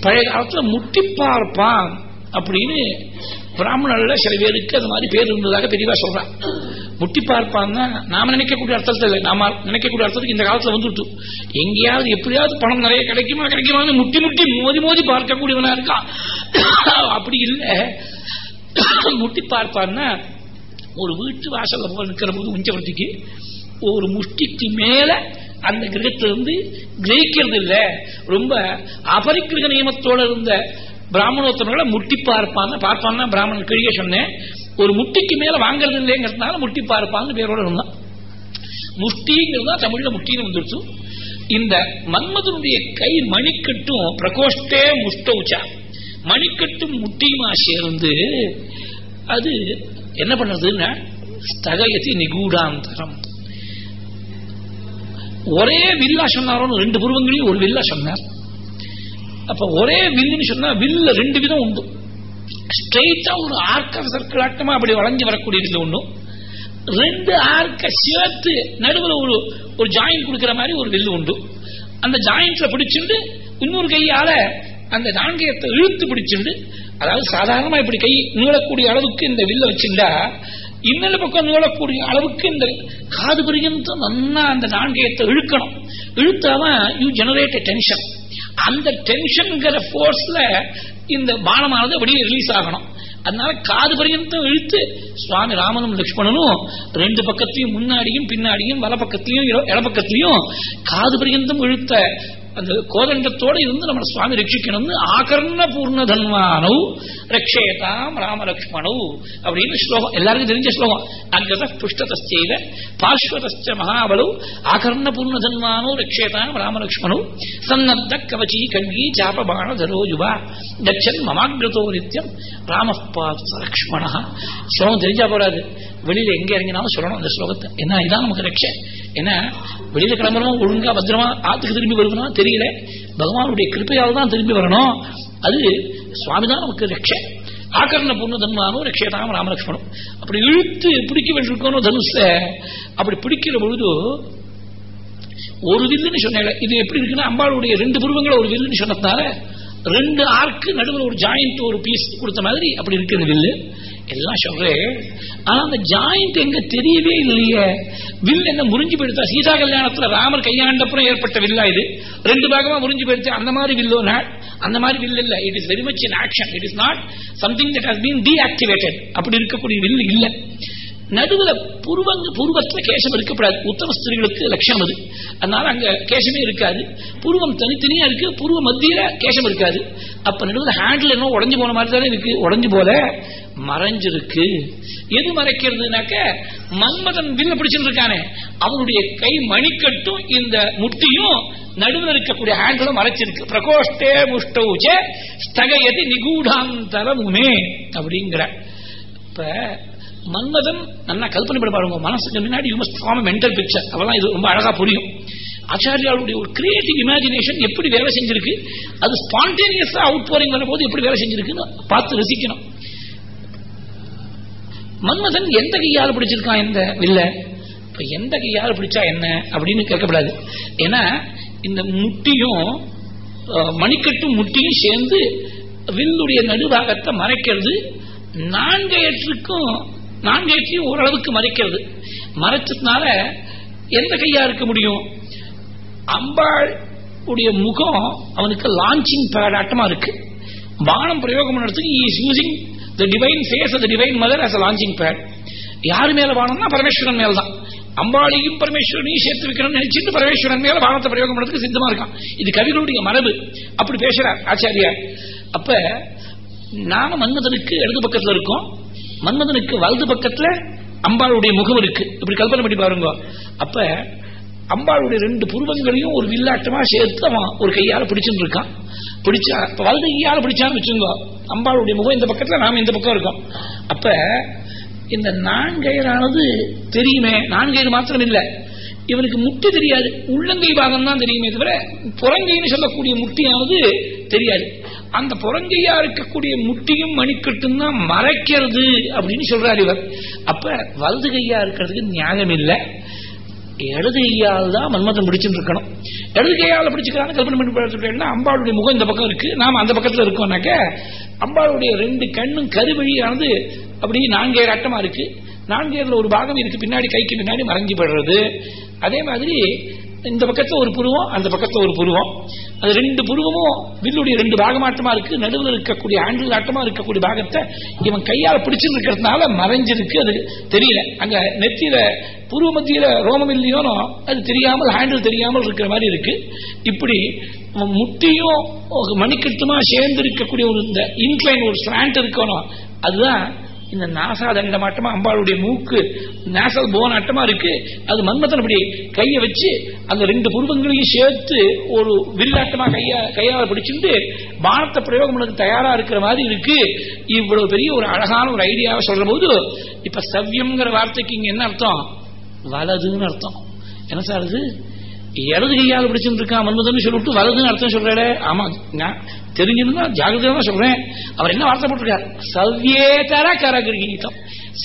பழைய காலத்தில் முட்டி பார்ப்பான் அப்படின்னு பிராமணர்ல சில பேருக்கு அது மாதிரி பேர் இருந்ததாக பெரியவா சொல்றான். முட்டி பார்ப்பான்னா நாம நினைக்கக்கூடிய அர்த்தத்தில் இல்லை. நாம நினைக்கக்கூடிய அர்த்தத்துக்கு இந்த காலத்தில் வந்துட்டு. எங்கேயாவது எப்படியாவது பணம் நிறைய கிடைக்குமா கிடைக்குமான்னு முட்டி முட்டி மோதி மோதி பார்க்கக்கூடியவனா இருக்கான். அப்படி இல்லை. முட்டி பார்ப்பான்னா ஒரு வீட்டு வாசல்ல போக நிற்கிற போது உஞ்சவர்த்திக்கு ஒரு முஷ்டிக்கு மேல அந்த கிரகத்திலிருந்து கிரகிக்கிறது இல்ல. ரொம்ப அபரிக்கிரக நியமத்தோட இருந்த பிராமணோத்தமர்களை முட்டி பார்ப்பான்னு பார்ப்பான்னா பிராமணன் கிழிய சொன்னேன். ஒரு முட்டிக்கு மேல வாங்கறது இல்லைங்கிறதுனால முட்டி பார்ப்பான்னு பேரோட இருந்தான். முஷ்டிங்கிறது தமிழ்ல முட்டின்னு வந்துருச்சு. இந்த மன்மதனுடைய கை மணிக்கட்டும் பிரகோஷ்டே முஷ்டவுச்சா மணிக்கட்டும் முட்டியுமா சேர்ந்து அது என்ன பண்றதுன்னா ஸ்தகயதி நிகூடாந்தரம். ஒரே வில்லா சொன்னாரோன்னு ரெண்டு புருவங்களையும் ஒரு வில்லா சொன்னார். அப்ப ஒரே வில்லுன்னு சொன்னா வில்ல ரெண்டு விதம் உண்டு. ஸ்ட்ரெயிட்டா ஒரு ஆர்க்க சர்க்கிள் ஆட்டமா அப்படி வளைஞ்சு வரக்கூடிய வில்லு ஒண்ணும். ரெண்டு ஆர்க்க சேர்த்து நடுவில் ஒரு ஒரு ஜாயின் கொடுக்குற மாதிரி ஒரு வில்லு உண்டு. அந்த ஜாயிண்ட்ல பிடிச்சிட்டு இன்னொரு கையால அந்த நான்கையத்தை இழுத்து பிடிச்சிட்டு அதாவது சாதாரணமா இப்படி கை நீளக்கூடிய அளவுக்கு இந்த வில்ல வச்சிருந்தா இன்னொரு பக்கம் நீளக்கூடிய அளவுக்கு இந்த காது பரியந்தம் நன்னா அந்த நான்கையத்தை இழுக்கணும். இழுத்தாதான் யூ ஜெனரேட் டென்ஷன் அந்த டென்ஷன்ங்கிற போர்ஸ்ல இந்த பானமானது அப்படியே ரிலீஸ் ஆகணும். அதனால காது பரியந்தம் இழுத்து சுவாமி ராமனும் லட்சுமணனும் ரெண்டு பக்கத்தையும் முன்னாடியும் பின்னாடியும் வல பக்கத்திலையும் இட காது பரியந்தம் இழுத்த அந்த கோதண்டத்தோடு இருந்து நம்ம சுவாமி ரட்சிக்கணும்னு ஆகர்ண பூர்ண தன்வானவ் ரக்ஷேதாம் ராமலக்ஷ்மணவ் அப்படின்னு ஸ்லோகம் எல்லாருக்கும் தெரிஞ்ச ஸ்லோகம் அங்கத புஷ்டதஸ்தெய்த பார்ஸ்வதஸ்த மகாபலவ் ஆகர்ண பூர்ண தன்வானோ ரக்ஷேதாம் ராமலக்ஷ்மணவ் சன்னத்த கவச்சி கல்வி சாபபாண தரோ யுவா தட்சன் மமாகிருதோ நித்தியம் ராம லக்ஷ்மணா ஸ்லோகம் தெரிஞ்சா போறாது வெளியில எங்க இறங்கினாலும் சொல்லணும் அந்த ஸ்லோகத்தை. என்ன இதான் நமக்கு ரட்சை ஏன்னா வெளியில கிளம்புறோம் ஒழுங்கா பத்திரமா ஆத்துக்கு திரும்பி வருவனா? தெரியல. பகவானுடைய கிருப்பையால் தான் திரும்பி வரணும். அது சுவாமி தான் நமக்கு ரட்சை ஆக்கரண பொண்ணு தன்மானும் ரட்சேதாம் ராமலட்சுமணும் அப்படி இழுத்து பிடிக்க வேண்டியிருக்கணும் தனுஷ அப்படி பிடிக்கிற பொழுது ஒரு வில்லுன்னு சொன்னேன் இது எப்படி இருக்குன்னா அம்பாளுடைய ரெண்டு புருவங்களை ஒரு வில்லுன்னு சொன்னதுனால ரெண்டு ஆர்க்கு நடுவில் ஒரு ஜாயிண்ட் ஒரு பீஸ் கொடுத்த மாதிரி அப்படி இருக்கு இந்த வில்லு. எல்லாம் சொல்றேன் ஆனா அந்த ஜாயிண்ட் எங்க தெரியவே இல்லையே. வில் என்ன முறிஞ்சு போயிடுதா சீதா கல்யாணத்துல ராமர் கையாண்டப்புறம் ஏற்பட்ட வில்லா இது. ரெண்டு பாகமா முறிஞ்சு போயிடுச்சு. அந்த மாதிரி வில்லோ அந்த மாதிரி வில் இல்ல. It is very much in action it is not something that has been deactivated அப்படி இருக்கக்கூடிய வில் இல்ல. நடுவுல புருவங்க புருவத்துல கேசம் இருக்கப்படாது. உத்தம ஸ்திரீகளுக்கு லட்சணம் அது. அதனால அங்க கேசமே இருக்காது. புருவம் தனித்தனியா இருக்கு. புருவ மத்தியில கேசம் இருக்காது. அப்ப நடுவில் ஹேண்டில் என்ன உடஞ்சு போன மாதிரி தானே இருக்கு. உடஞ்சு போல மறைஞ்சிருக்கு. எது மறைக்கிறதுனாக்க மன்மதன் வில்ல பிடிச்சிட்டு இருக்கானே அவனுடைய கை மணிக்கட்டும் இந்த முட்டியும் நடுவில் இருக்கக்கூடிய ஹேண்டிலும் மறைச்சிருக்கு. பிரகோஷ்டே முஷ்டௌச்ச ஸ்தகயதி நிகூடாந்தரமுமே. அப்படிங்கிற. இப்ப மன்மதன் நல்லா கல்பனை பண்ணி பாருங்க. மனசுக்கு முன்னாடி you must form mental picture அவெல்லாம் இது ரொம்ப அழகா புரியும். ஆச்சாரியாளுடைய ஒரு கிரியேட்டிவ் இமேஜினேஷன் எப்படி வேலை செஞ்சிருக்கு? அது ஸ்பான்டேனியஸா அவுட் போரிங் போது எப்படி வேலை செஞ்சிருக்குன்னு பார்த்து ரசிக்கணும். மன்மதன் எந்த கையால் பிடிச்சிருக்கான் எந்த வில்ல? இப்ப எந்த கையால் பிடிச்சா என்ன அப்படின்னு கேட்கப்படாது ஏன்னா இந்த முட்டியும் மணிக்கட்டும் முட்டியும் சேர்ந்து வில்லுடைய நடுவாகத்தை மறைக்கிறது. நான்கு ஏற்றுக்கும் ஓரளவுக்கு மறைக்கிறது மறைச்சதுனால எந்த கையா இருக்க முடியும்? அம்பாள் உடைய முகம் அவனுக்கு லான்ச்சிங் பேடாட்டமா இருக்கு. பானம் பிரயோகம் பண்ணுறதுக்கு is using the divine face the divine mother as launching pad யாரு மேல பானம்னா பரமேஸ்வரன் மேல தான் அம்பாளையும் பரமேஸ்வரனையும் சேர்த்து வைக்கணும்னு நினைச்சிட்டு பரமேஸ்வரன் மேல பானத்தை பிரயோகம் பண்ணுறதுக்கு சித்தமா இருக்கான். இது கவிகளுடைய மரபு. அப்படி பேசுறார் ஆச்சாரியார். அப்ப நாம மன்மதனுக்கு இடது பக்கத்துல இருக்கோம். மன்மதனுக்கு வலது பக்கத்துல அம்பாளுடைய முகம் இருக்கு. இப்படி கல்பனை பண்ணி பாருங்க. அப்ப அம்பாளுடைய ரெண்டு புருவங்களையும் ஒரு வில்லாட்டமா சேர்த்து அவன் ஒரு கையால பிடிச்சுட்டு இருக்கான். பிடிச்சா இப்ப வலது கையால பிடிச்சான்னு வச்சுங்க அம்பாளுடைய முகம் இந்த பக்கத்துல நாம இந்த பக்கம் இருக்கோம். அப்ப இந்த நான்கயிறானது தெரியுமே. நான்கயிறு மாத்திரம் இல்ல. இவனுக்கு முட்டு தெரியாது. உள்ளங்கை பாகம் தான் தெரியுமே தவிர புறங்கைன்னு சொல்லக்கூடிய முட்டியானது தெரியாது. அந்த புறங்கையா இருக்கக்கூடிய முட்டியும் மணிக்கட்டும் தான் மறைக்கிறது அப்படின்னு சொல்றார் இவர். அப்ப வலது கையா இருக்கிறதுக்கு நியாயம் இல்லை. இடது கையால் தான் மன்மதன் பிடிச்சுட்டு இருக்கணும். இடது கையால் பிடிச்சுக்கிறான்னு கல்பனை பண்ணி பார்த்துட்டேன்னா அம்பாளுடைய முகம் இந்த பக்கம் இருக்கு. நாம அந்த பக்கத்துல இருக்கோம்னாக்க அம்பாளுடைய ரெண்டு கண்ணும் கருவழியானது அப்படியே நான்கேறு அட்டமா இருக்கு. நான்கேறுல ஒரு பாகம் இருக்கு. பின்னாடி கைக்கு பின்னாடி மறைஞ்சு படுறது அதே மாதிரி இந்த பக்கத்துல ஒரு புருவம் அந்த பக்கத்துல ஒரு புருவம். அது ரெண்டு புருவமும் வில்லுடைய ரெண்டு பாகமாட்டமா இருக்கு நடுவில் இருக்கக்கூடிய ஆண்டில் ஆட்டமா இருக்கக்கூடிய பாகத்தை இவன் கையால பிடிச்சிட்டு இருக்கிறதுனால மறைஞ்சிருக்கு அது தெரியல. அங்க நெத்தியில புருவ மத்தியில ரோமம் இல்லையோனோ அது தெரியாமல் ஹேண்டில் தெரியாமல் இருக்கிற மாதிரி இருக்கு. இப்படி முட்டியும் மணிக்கட்டுமா சேர்ந்து இருக்கக்கூடிய ஒரு இந்த இன்க்ளைன் ஒரு ஸ்லாண்ட் இருக்கணும். அதுதான் இந்த நாசாதண்டமாட்டமா அம்பாளுடைய மூக்கு நேசல் போனாட்டமா இருக்கு. அது மன்மதன் அப்படி கையை வச்சு அந்த ரெண்டு புருவங்களையும் சேர்த்து ஒரு வில்லாட்டமா கையா கையால பிடிச்சிட்டு பானத்தை பிரயோகம் பண்ணது தயாரா இருக்கிற மாதிரி இருக்கு. இவ்வளவு பெரிய ஒரு அழகான ஒரு ஐடியாவை சொல்ற போது இப்ப சவ்யம்ங்கிற வார்த்தைக்கு இங்க என்ன அர்த்தம்? வலதுன்னு அர்த்தம். என்ன சார் அது? இடது கையால் பிடிச்சிருக்கான் இருக்கான் மன்மதன் சொல்லிட்டு வலதுன்னு அர்த்தம் சொல்றாரு ஆமா நான் தெரிஞ்சிருந்தா ஜாகிரதையா தான் சொல்றேன். அவர் என்ன வார்த்தை போட்டிருக்கார்? சவ்யேதர கரகிரகீதம்.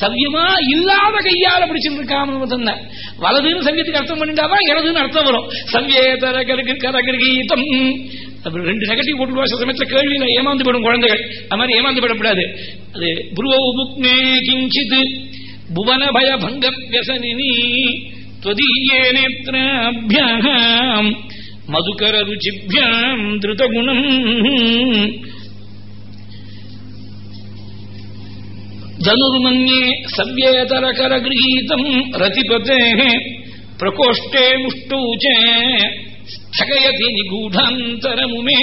சவ்யமா இல்லாத கையால பிடிச்சிட்டு இருக்காம வலதுன்னு சவ்யத்துக்கு அர்த்தம் பண்ணிட்டாதான் இடதுன்னு அர்த்தம் வரும். சவ்யேதர கரகிரகீதம். அப்புறம் ரெண்டு நெகட்டிவ் போட்டுருவா சில சமயத்துல கேள்வியில ஏமாந்து போயிடும் குழந்தைகள். அது மாதிரி ஏமாந்து போயிடக்கூடாது. அது புருவ உபுக்னே கிஞ்சித். புவன பய பங்க வியசனினி त्वदीये नेत्राभ्याम् मधुकररुचिभ्याम् धृतगुणम् धनुर्मन्ये सव्येतरकरगृहीतम् रतिपतेः प्रकोष्ठे मुष्टौ च स्थगयति निगूढान्तरमुमे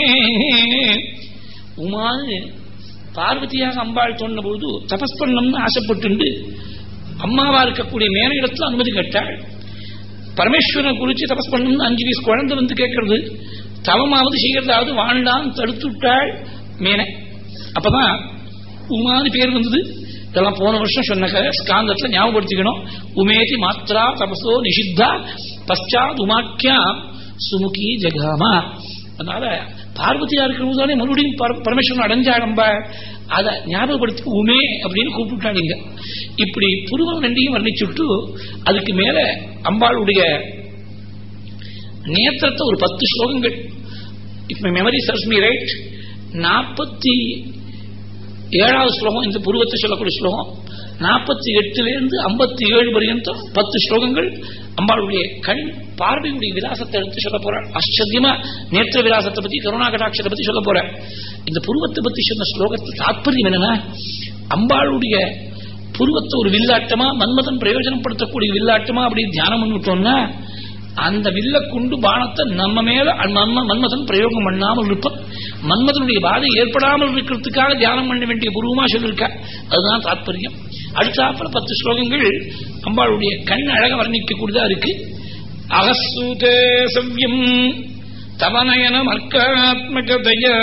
உமான்னு பார்வதியாக அம்பாள் சொன்னபோது தபஸ் பண்ணணும்னு ஆசைப்பட்டு அம்மாவா இருக்கக்கூடிய மேனையிடத்துல அனுமதி கேட்டாள் பரமேஸ்வரனை குறிச்சு தபஸ் பண்ணணும்னு அஞ்சு வயசு குழந்தை வந்து கேட்கறது. தவமாவது செய்கிறதாவது வாழ்ந்தான் தடுத்துட்டாள் மேன மேனை. அப்பதான் உமான்னு பேர் வந்தது. இதெல்லாம் போன வருஷம் சொன்ன ஸ்காந்தத்தை ஸ்காந்தத்துல ஞாபகப்படுத்திக்கணும். உமேதி மாத்ரா தபசோ நிஷித்தா பశ్చాத் உமாக்கியா சுமுகி ஜெகாமா. அதனால பார்வதியா இருக்கிறது தானே மறுபடியும் பரமேஸ்வரன் அடைஞ்சா நம்ம. அதை ஞாபகப்படுத்தி உமே அப்படின்னு கூப்பிட்டாங்க இப்படி புருவம் ரெண்டையும் வர்ணிச்சுட்டு அதுக்கு மேல அம்பாளுடைய நேத்திரத்தை ஒரு பத்து ஸ்லோகங்கள். இப்ப மெமரி சர்ஸ் மீ ரைட் நாற்பத்தி ஏழாவது ஸ்லோகம் இந்த புருவத்தை சொல்லக்கூடிய ஸ்லோகம். நாற்பத்தி எட்டுல இருந்து ஐம்பத்தி ஏழு பரியந்தம் பத்து ஸ்லோகங்கள். அம்பாளுடைய கண் பார்வையுடைய விலாசத்தை எடுத்து சொல்ல போறாள். ஆச்சரியமா நேற்ற விலாசத்தை பத்தி கருணா கடாட்சத்தை பத்தி சொல்ல போற இந்த புருவத்தை பத்தி சொன்ன ஸ்லோகத்து தாற்பயம் என்னன்னா அம்பாளுடைய புருவத்தை ஒரு வில்லாட்டமா மன்மதன் பிரயோஜனப்படுத்தக்கூடிய வில்லாட்டமா அப்படி தியானம் பண்ணிவிட்டோம்னா அந்த வில்ல குண்டு பானத்தை நம்ம மேல நம்ம மன்மதன் பிரயோகம் பண்ணாமல் இருப்பான். மன்மதனுடைய பாதை ஏற்படாமல் இருக்கிறதுக்காக தியானம் பண்ண வேண்டிய புருவமா சொல்லியிருக்கா அதுதான் தாற்பயம் அடுத்தாப்புல பத்து ஸ்லோகங்கள் அம்பாளுடைய கண் அழக வர்ணிக்கக்கூடியதா இருக்கு அகசூதே சவ்யம் தவநயனம் அர்க்காத்மகதையா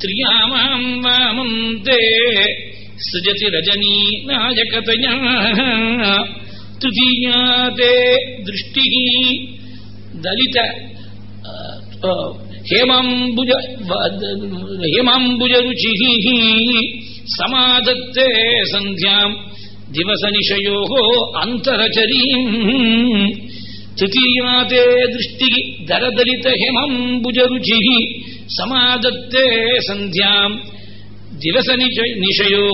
திரியாமாம் வாமம் தே सृजति रजनी नायकतया तृतीया ते दृष्टिः दलित ஹேமாம்புஜ ஹேமாம்புஜ ருச்சிஹி சமாதத்தே சந்தியாம் திவச நிஷயோ அந்தரச்சரீம் திருத்தீயாதே திருஷ்டி தரதலித ஹேமாம்புஜ ருச்சிஹி சமாதத்தே சந்தியாம் திவச நிஷயோ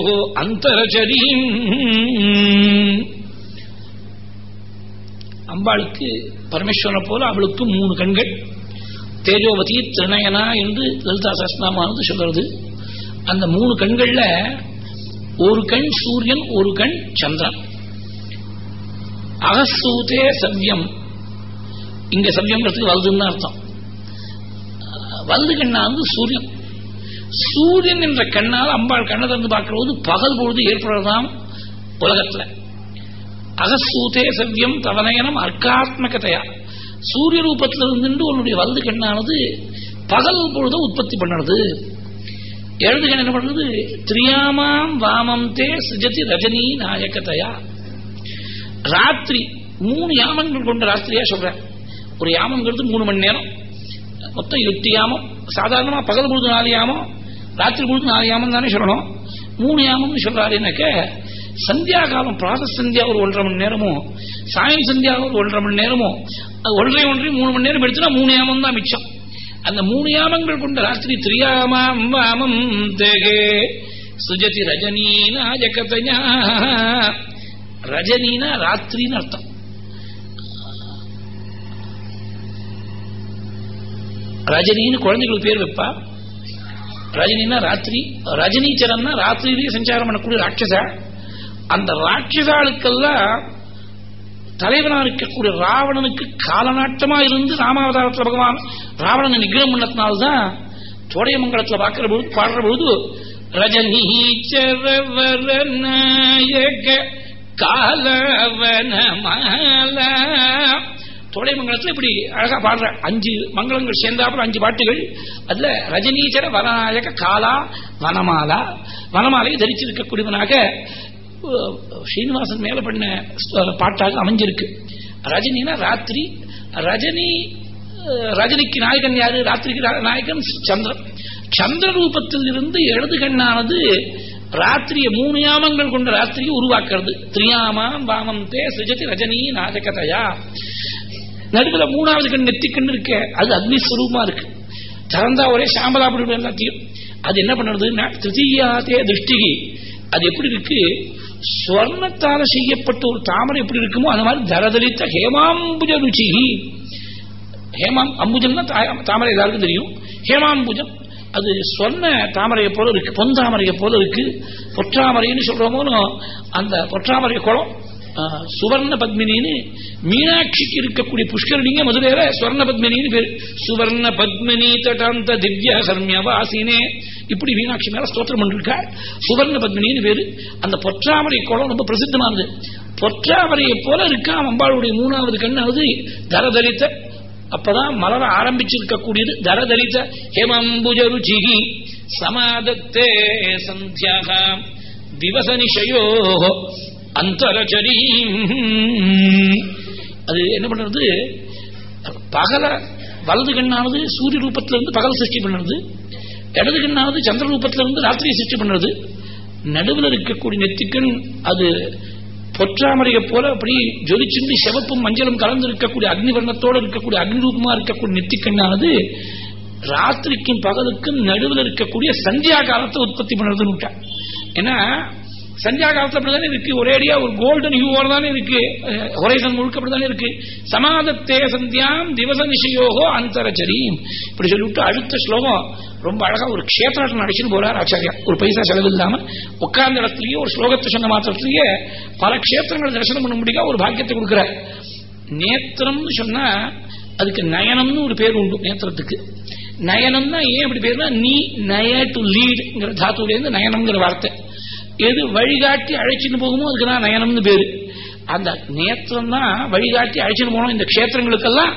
அந்தரச்சரீம். அம்பாளுக்கு பரமேஸ்வரனை போல அவளுக்கு மூணு கண்கள். தேஜோவதி திருநயனா என்று லலிதா சஸ்நாமானது சொல்றது அந்த மூணு கண்கள்ல ஒரு கண் சூரியன் ஒரு கண் சந்திரன். அகசூதே சவ்யம். இங்க சவ்யம்ங்கிறதுக்கு வலதுன்னு அர்த்தம். வலது கண்ணா வந்து சூரியன். சூரியன் என்ற கண்ணால் அம்பாள் கண்ணை திறந்து பார்க்கிற போது பகல் பொழுது ஏற்படுறதாம் உலகத்துல. அகசூதே சவ்யம் தவநயனம் அர்க்காத்மகதையா. சூரிய ரூபத்தில் இருந்து உன்னுடைய வலது கண்ணானது பகல் பொழுது உற்பத்தி பண்ணுறது எழுது கண் என்ன பண்றது திரியாமாம் வாமம் தே சிஜதி ரஜினி நாயக்கதையா ராத்திரி மூணு யாமங்கள் கொண்ட ராத்திரியா சொல்றேன். ஒரு யாமங்கிறது மூணு மணி நேரம். மொத்தம் எட்டு யாமம். சாதாரணமா பகல் பொழுது நாலு யாமம் ராத்திரி பொழுது நாலு யாமம் தானே சொல்லணும். மூணு யாமம்னு சொல்றாருனாக்க சந்தியா காலம் பிராத சந்தியா ஒரு ஒன்றரை மணி நேரமும் சாயம் சந்தியா ஒரு ஒன்றரை மணி நேரமும் ஒன்றரை ஒன்றரை மூணு மணி நேரம் எடுத்துனா மூணு யாமம் தான் மிச்சம். அந்த மூணு யாமங்கள் கொண்ட ராத்திரி திரியாமாம் வாமம் தேகே. சுஜதி ரஜனீனா ஜகதஞா ரஜனீனா ராத்திரின்னு அர்த்தம். ரஜினின்னு குழந்தைகளுக்கு பேர் வைப்பா? ரஜினின்னா ராத்திரி. ரஜினீச்சரன்னா ராத்திரியிலேயே சஞ்சாரம் பண்ணக்கூடிய ராட்சசா? அந்த ராட்சதாளுக்கெல்லாம் தலைவனா இருக்கக்கூடிய ராவணனுக்கு காலநாட்டமா இருந்து ராமாவதாரத்தில் பகவான் ராவணனை நிகிரம் பண்ணத்தினால்தான் தோடையமங்கலத்தில் பார்க்கிற பொழுது பாடுற பொழுது ரஜனீச்சரவர நாயக காலவனமாலா. தோடைமங்கலத்தில் இப்படி அழகா பாடுற அஞ்சு மங்களங்கள் சேர்ந்தாப்புல அஞ்சு பாட்டுகள். அதுல ரஜனீச்சர வனநாயக காலா வனமாலா. வனமாலையை தரிச்சிருக்கக்கூடியவனாக ஸ்ரீனிவாசன் மேல பண்ண பாட்டாக அமைஞ்சிருக்கு. ரஜினினா ராத்திரி ரஜினி ரஜினிக்கு நாயகன் யாரு? ராத்திரிக்கு நாயகன் சந்திரன். சந்திர ரூபத்தில் இருந்து இடது கண்ணானது ராத்திரியை மூணு யாமங்கள் கொண்ட ராத்திரியை உருவாக்குறது. திரியாமாம் வாமம் தே சிஜதி ரஜினி நாடகதையா நடுவில் மூணாவது கண் நெத்தி கண் இருக்க அது அக்னிஸ்வரூபமா இருக்கு. திறந்தா ஒரே சாம்பலா அப்படி எல்லாத்தையும். அது என்ன பண்ணுறதுன்னா திருத்தீயாத்தே திருஷ்டிகி அது எப்படி இருக்கு? ஸ்வர்ணத்தால செய்யப்பட்ட ஒரு தாமரை எப்படி இருக்குமோ அந்த மாதிரி தரதலித்த ஹேமாம்புஜ ருச்சி ஹேமாம் அம்புஜம்னா தாமரை எல்லாருக்கும் தெரியும். ஹேமாம்புஜம் அது சொன்ன தாமரையை போல இருக்கு பொன் தாமரையை போல இருக்கு. பொற்றாமரைன்னு சொல்றோமோ அந்த பொற்றாமரை குளம் சுவர்ண பத்மினின்னு மீனாட்சிக்கு இருக்கக்கூடிய புஷ்கரணிங்க மதுரையில சுவர்ண பத்மினின்னு பேர். சுவர்ண பத்மினி தடாந்த திவ்ய கர்மிய வாசினே இப்படி மீனாட்சி மேல ஸ்தோத்திரம் பண்ணிருக்கா? சுவர்ண பத்மினின்னு பேரு. அந்த பொற்றாமரை குளம் ரொம்ப பிரசித்தமானது. பொற்றாமரையை போல இருக்கா அம்பாளுடைய மூணாவது கண்ணாவது தரதரித்த அப்பதான் மலர ஆரம்பிச்சிருக்கக்கூடியது. தரதரித்த ஹேமம்புஜ ருச்சிகி சமாதத்தே சந்தியாக திவச நிஷயோ அந்தரச்சரி அது என்ன பண்றது பகல வலது கண்ணானது சூரிய ரூபத்திலிருந்து பகல் சிருஷ்டி பண்ணுறது. இடது கண்ணானது சந்திர ரூபத்திலிருந்து ராத்திரியை சிருஷ்டி பண்ணுறது நடுவில் இருக்கக்கூடிய நெத்திக்கண் அது பொற்றாமரையை போல அப்படி ஜொலிச்சிருந்து சிவப்பும் மஞ்சளும் கலந்து இருக்கக்கூடிய அக்னி வர்ணத்தோடு இருக்கக்கூடிய அக்னி ரூபமா இருக்கக்கூடிய நெத்திக்கண்ணானது ராத்திரிக்கும் பகலுக்கும் நடுவில் இருக்கக்கூடிய சந்தியா காலத்தை உற்பத்தி பண்ணுறதுன்னு ஏன்னா சந்தியா காலத்தில் அப்படிதானே இருக்கு. ஒரேடியா ஒரு கோல்டன் ஹியூவோட தானே இருக்கு. ஹொரைசன் முழுக்க அப்படிதானே இருக்கு. சமாதத்தே சந்தியாம் திவச நிஷயோகோ அந்தரச்சரியும் இப்படி சொல்லிவிட்டு அடுத்த ஸ்லோகம் ரொம்ப அழகா ஒரு கஷேத்திரம் நடிச்சுன்னு போறார் ஆச்சாரியா. ஒரு பைசா செலவு இல்லாம உட்கார்ந்த இடத்துலயே ஒரு ஸ்லோகத்தை சொன்ன மாத்திரத்திலேயே பல கஷேத்திரங்கள் தரிசனம் பண்ண முடியா ஒரு பாக்கியத்தை கொடுக்கிறார். நேத்திரம்னு சொன்னா அதுக்கு நயனம்னு ஒரு பேர் உண்டு நேத்திரத்துக்கு. நயனம்னா ஏன் அப்படி பேருனா நீ நய டு லீடுங்கிற தாத்துலேருந்து நயனம்ங்கிற வார்த்தை. எது வழிகாட்டி அழைச்சிட்டு போகுமோ அதுக்கு தான் நயனம்னு பேரு. அந்த நேத்திரம் தான் வழிகாட்டி அழைச்சிட்டு போனோம். இந்த கஷேத்திரங்களுக்கெல்லாம்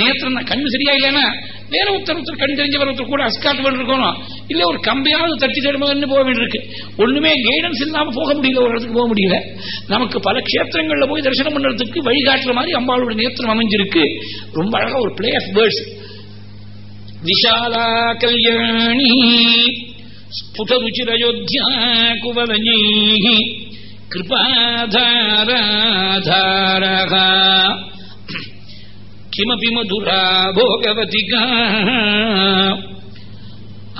நேத்திரம் தான். கண்ணு சரியா இல்லைன்னா வேற ஒருத்தர் ஒருத்தர் கண் தெரிஞ்ச ஒருத்தர் கூட அஸ்காட்டு பண்ணி இருக்கணும் இல்ல ஒரு கம்பியாவது தட்டி தடுமகன்னு போக வேண்டியிருக்கு. ஒண்ணுமே கைடன்ஸ் இல்லாம போக முடியல ஒரு இடத்துக்கு போக முடியல. நமக்கு பல கஷேத்திரங்கள்ல போய் தரிசனம் பண்றதுக்கு வழிகாட்டுற மாதிரி அம்பாளுடைய நேத்திரம் அமைஞ்சிருக்கு. ரொம்ப அழகா ஒரு பிளே ஆஃப் பேர்ட்ஸ் விஷாலா கல்யாணி. ஸ்புடருச்சிரயோத்தியா குவலஞீ कृपाधाराधारः किमपि मधुरा भोगवतिका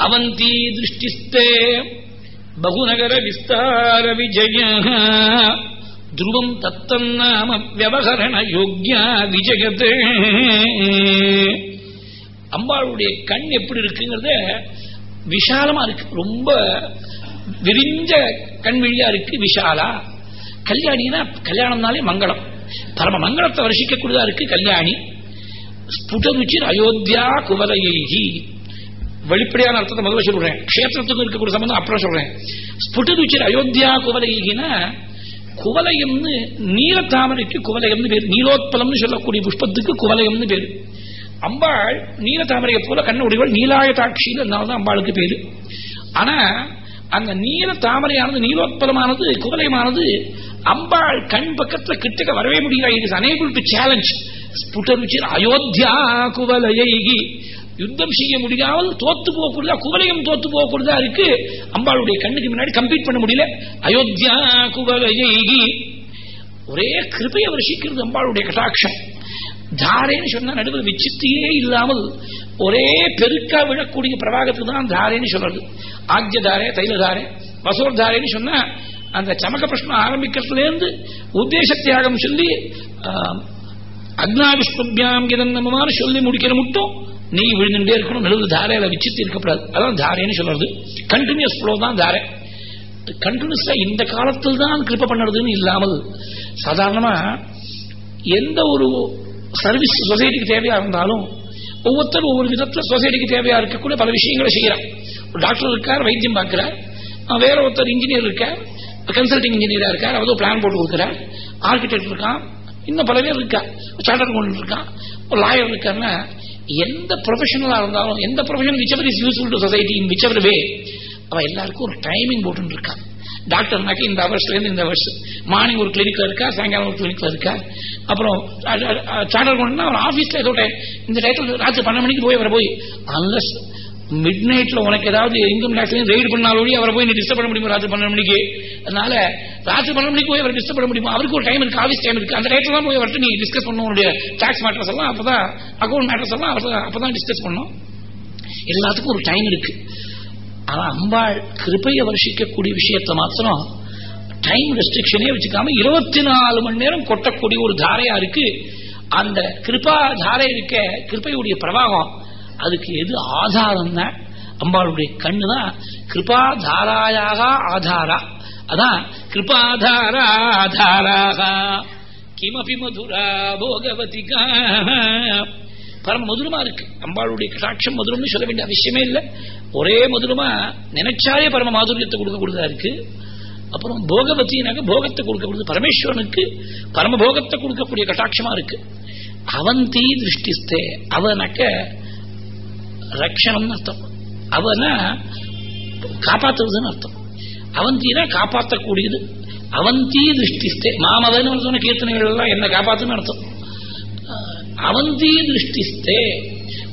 अवन्ती दृष्टिस्ते बहुनगरविस्तारविजयः ध्रुवम् तत्तन्नाम व्यवहरणयोग्या विजयते அம்பாளுடைய கண் எப்படி இருக்குங்கிறத விஷாலமா இருக்கு. ரொம்ப விரிஞ்ச கண்விழியா இருக்கு விஷாலா. கல்யாணினா கல்யாணம்னாலே மங்களம். பரம மங்களத்தை வருஷிக்கக்கூடியதா இருக்கு கல்யாணி. ஸ்புடருச்சிர் அயோத்தியா குவலையி வெளிப்படையான அர்த்தத்தை முதல்ல சொல்றேன். கஷேத்திரத்துக்கும் இருக்கக்கூடிய சம்பந்தம் அப்புறம் சொல்றேன். ஸ்புடருச்சிர் அயோத்தியா குவலையினா குவலயம்னு நீலத்தாமரைக்கு குவலயம்னு பேர். நீலோத்பலம்னு சொல்லக்கூடிய புஷ்பத்துக்கு குவலயம்னு பேரு. அம்பாள் நீலத்தாமரையை போல கண்ண உடைகள் நீலாயதாட்சியில் தான் அம்பாளுக்கு பேரு. ஆனா அந்த நீல தாமரையானது நீலோத்பலமானது குவலயமானது அம்பாள் கண் பக்கத்துல கிட்டக்க வரவே முடியல. It is unable to challenge ஸ்புட்டருச்சி Ayodhya குவலயி யுத்தம் செய்ய முடியாமல் தோத்து போகக்கூடியதா குவலையும் தோத்து போகக்கூடியதா இருக்கு. அம்பாளுடைய கண்ணுக்கு முன்னாடி கம்ப்ளீட் பண்ண முடியல. அயோத்தியா குவலயி ஒரே கிருபையை வருஷிக்கிறது அம்பாளுடைய கட்டாட்சம். தாரேன்னு சொன்னா நடுவில் விச்சித்தியே இல்லாமல் ஒரே பெருக்கா விழக்கூடிய பிரவாகத்துக்கு தான் தாரேன்னு சொல்றது. ஆக்ய தாரே தைல தாரே வசோர் தாரேன்னு சொன்னா அந்த சமக பிரஷ்னம் ஆரம்பிக்கிறதுல இருந்து உத்தேச தியாகம் சொல்லி அக்னாவிஷ்பபியாம் கிதன்னமான சொல்லி முடிக்கிற மட்டும் நெய் விழுந்துட்டே இருக்கணும். நடுவில் தாரையில விச்சித்து இருக்கக்கூடாது அதான் தாரேன்னு சொல்றது. கண்டினியூஸ் ஃப்ளோ தான் தாரே. கண்டினியூஸா இந்த காலத்தில் தான் கிருப்ப பண்ணுறதுன்னு இல்லாமல் சாதாரணமா எந்த ஒரு சர்வீஸ் சொசைட்டிக்கு தேவையா இருந்தாலும் ஒவ்வொருத்தரும் ஒவ்வொரு விதத்தில் சொசைட்டிக்கு தேவையா இருக்கக்கூடிய பல விஷயங்களை செய்யறான். ஒரு டாக்டர் இருக்கார் வைத்தியம் பார்க்கிறார். வேற ஒருத்தர் இன்ஜினியர் இருக்கார் கன்சல்டிங் இன்ஜினியரா இருக்கார் அதாவது பிளான் போட்டு கொடுக்கிறார். ஆர்கிடெக்ட் இருக்கான் இன்னும் பல பேர் இருக்கா சார்ட்டர் அக்கௌண்ட் இருக்கான் ஒரு லாயர் இருக்காருன்னா எந்த ப்ரொஃபஷனலா இருந்தாலும் எந்த profession whichever is useful to society in whichever way அவன் எல்லாருக்கும் ஒரு டைமிங் போட்டுன்னு இருக்கான். டாக்டர்னாக்கி இந்த அவர்ஸ்லேருந்து இந்த அவர்ஸ் மார்னிங் ஒரு கிளினிக்ல இருக்கா சாயங்காலம் ஒரு கிளினிக்ல இருக்கா? அப்புறம் சார்டர் கொண்டுனா ஒரு ஆபீஸ்ல ஏதோ இந்த டயத்தில் ராத்திரி பன்னெண்டு மணிக்கு போய் அவரை போய் அன்லஸ் மிட் நைட்ல உனக்கு ஏதாவது இன்கம் டேக்ஸ்லையும் ரெய்டு பண்ணாலும் அவரை போய் நீ டிஸ்டர்ப் பண்ண முடியுமா ராத்திரி பன்னெண்டு மணிக்கு? அதனால ராத்திரி பன்னெண்டு மணிக்கு போய் அவர் டிஸ்டர்ப் பண்ண முடியுமா? அவருக்கு ஒரு டைம் இருக்கு ஆஃபீஸ் டைம் இருக்கு. அந்த டைட்டில் தான் போய் அவர்கிட்ட நீ டிஸ்கஸ் பண்ண உன்னுடைய டாக்ஸ் மேட்டர்ஸ் எல்லாம் அப்பதான் அக்கௌண்ட் மேட்டர்ஸ் எல்லாம் அப்பதான் டிஸ்கஸ் பண்ணும் எல்லாத்துக்கும் ஒரு டைம் இருக்கு. ஆனா அம்பாள் கிருப்பையை வருஷிக்கக்கூடிய விஷயத்தை மாத்திரம் டைம் ரெஸ்ட்ரிக்ஷனே வச்சுக்காம இருபத்தி நாலு மணி நேரம் கொட்டக்கூடிய ஒரு தாரையா இருக்கு. அந்த கிருப்பா தாரை இருக்க கிருப்பையுடைய பிரவாகம் அதுக்கு எது ஆதாரம்னா அம்பாளுடைய கண்ணு தான் கிருபா தாராயாக ஆதாரா. அதான் கிருபாதாரா ஆதாராக. கிமபி மதுரா போகவதிகா. பரம மதுரமா இருக்கு. அம்பாளுடைய கட்டாட்சம் மதுரம்னு சொல்ல வேண்டிய அவசியமே இல்லை. ஒரே மதுரமா நினைச்சாலே பரம மாதுரியத்தை கொடுக்கக்கூடியதா இருக்கு. அப்புறம் போகவத்தினாக்க போகத்தை கொடுக்கக்கூடியது பரமேஸ்வரனுக்கு பரம போகத்தை கொடுக்கக்கூடிய கட்டாட்சமா இருக்கு. அவந்தி திருஷ்டிஸ்தே அவனாக்க ரக்ஷணம்னு அர்த்தம். அவனா காப்பாத்துறதுன்னு அர்த்தம். அவந்தினா காப்பாற்றக்கூடியது அவந்தி திருஷ்டிஸ்தே மாமதன்னு சொன்ன கீர்த்தனைகள் எல்லாம் என்ன காப்பாத்துன்னு அர்த்தம். அவந்தி திருஷ்டிஸ்தே.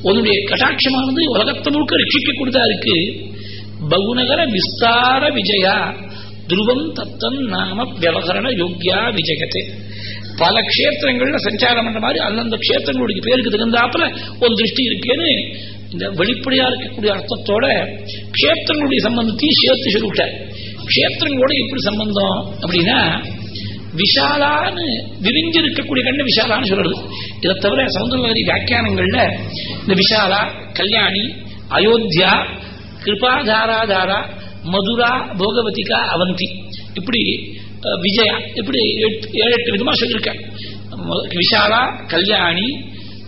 உன்னுடைய கட்டாட்சமானது உலகத்தை முழுக்க ரட்சிக்கக்கூடியதா இருக்கு? பகுநகர விஸ்தார விஜயா. துருவம் தத்தம் நாம விவகரண யோக்கியா விஜயத்தே பல கஷேத்திரங்கள்ல சஞ்சாரம் பண்ற மாதிரி அந்தந்த கஷேத்திரங்களுடைய பேருக்கு தகுந்தாப்புல ஒரு திருஷ்டி இருக்கேன்னு இந்த வெளிப்படையா இருக்கக்கூடிய அர்த்தத்தோட கஷேத்திரங்களுடைய சம்பந்தத்தையும் சேர்த்து சொல்லிவிட்டார். கஷேத்திரங்களோட எப்படி சம்பந்தம் அப்படின்னா விஷாலான்னு விரிஞ்சு இருக்கக்கூடிய கண்ணு விஷாலான்னு சொல்றது. இதை தவிர சவுந்தரநகரி வியாக்கியானங்கள்ல இந்த விஷாலா கல்யாணி அயோத்தியா கிருபாதாராதாரா மதுரா போகவதிகா அவந்தி. இப்படி விஜயா இப்படி ஏழு எட்டு விதமா சொல்லியிருக்க விஷாலா கல்யாணி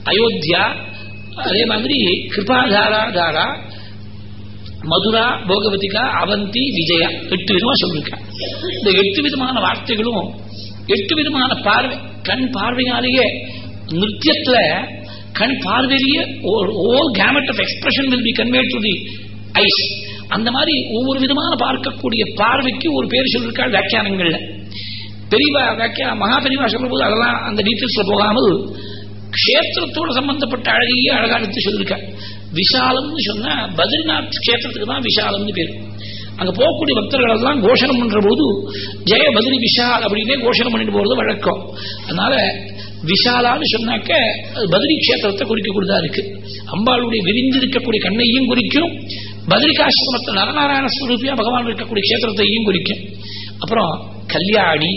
அயோத்தியா அதே மாதிரி கிருபாதாராதாரா மதுரா போகவதிகா அவந்தி விஜயா எட்டு விதமா சொல்லியிருக்க இந்த எட்டு விதமான வார்த்தைகளும் எட்டு விதமான பார்வை கண் பார்வையாலேயே நிருத்தியத்துல கண் பார்வையிலேயே whole gamut of expression will be convey to the eyes அந்த மாதிரி ஒவ்வொரு விதமான பார்க்கக்கூடிய பார்வைக்கு ஒரு பேர் சொல்லியிருக்காள் வியாக்கியானங்கள்ல. பெரியவா வியாக்கியா மகா பெரியவா சொல்லும்போது அதெல்லாம் அந்த டீட்டெயில்ஸ்ல போகாமல் கஷேத்திரத்தோட சம்பந்தப்பட்ட அழகையே அழகா எடுத்து சொல்லியிருக்காள் விஷாலம்னு சொன்னா பத்ரிநாத் கஷேத்திரத்துக்கு தான் விஷாலம்னு பேர். அங்க போகக்கூடிய பக்தர்கள் எல்லாம் கோஷனம் பண்ற போது ஜெய பத்ரி விஷால் அப்படின்னே கோஷனம் பண்ணிட்டு போறது வழக்கம். அதனால விஷாலான்னு சொன்னாக்க அது கஷேத்திரத்தை குறிக்கக்கூடியதா இருக்கு. அம்பாளுடைய விரிந்திருக்கக்கூடிய கண்ணையும் குறிக்கும். பத்ரிகாசிரமத்தில் நரநாராயண ஸ்வரூபியா பகவான் இருக்கக்கூடிய கஷேத்திரத்தையும் குறிக்கும். அப்புறம் கல்யாணி.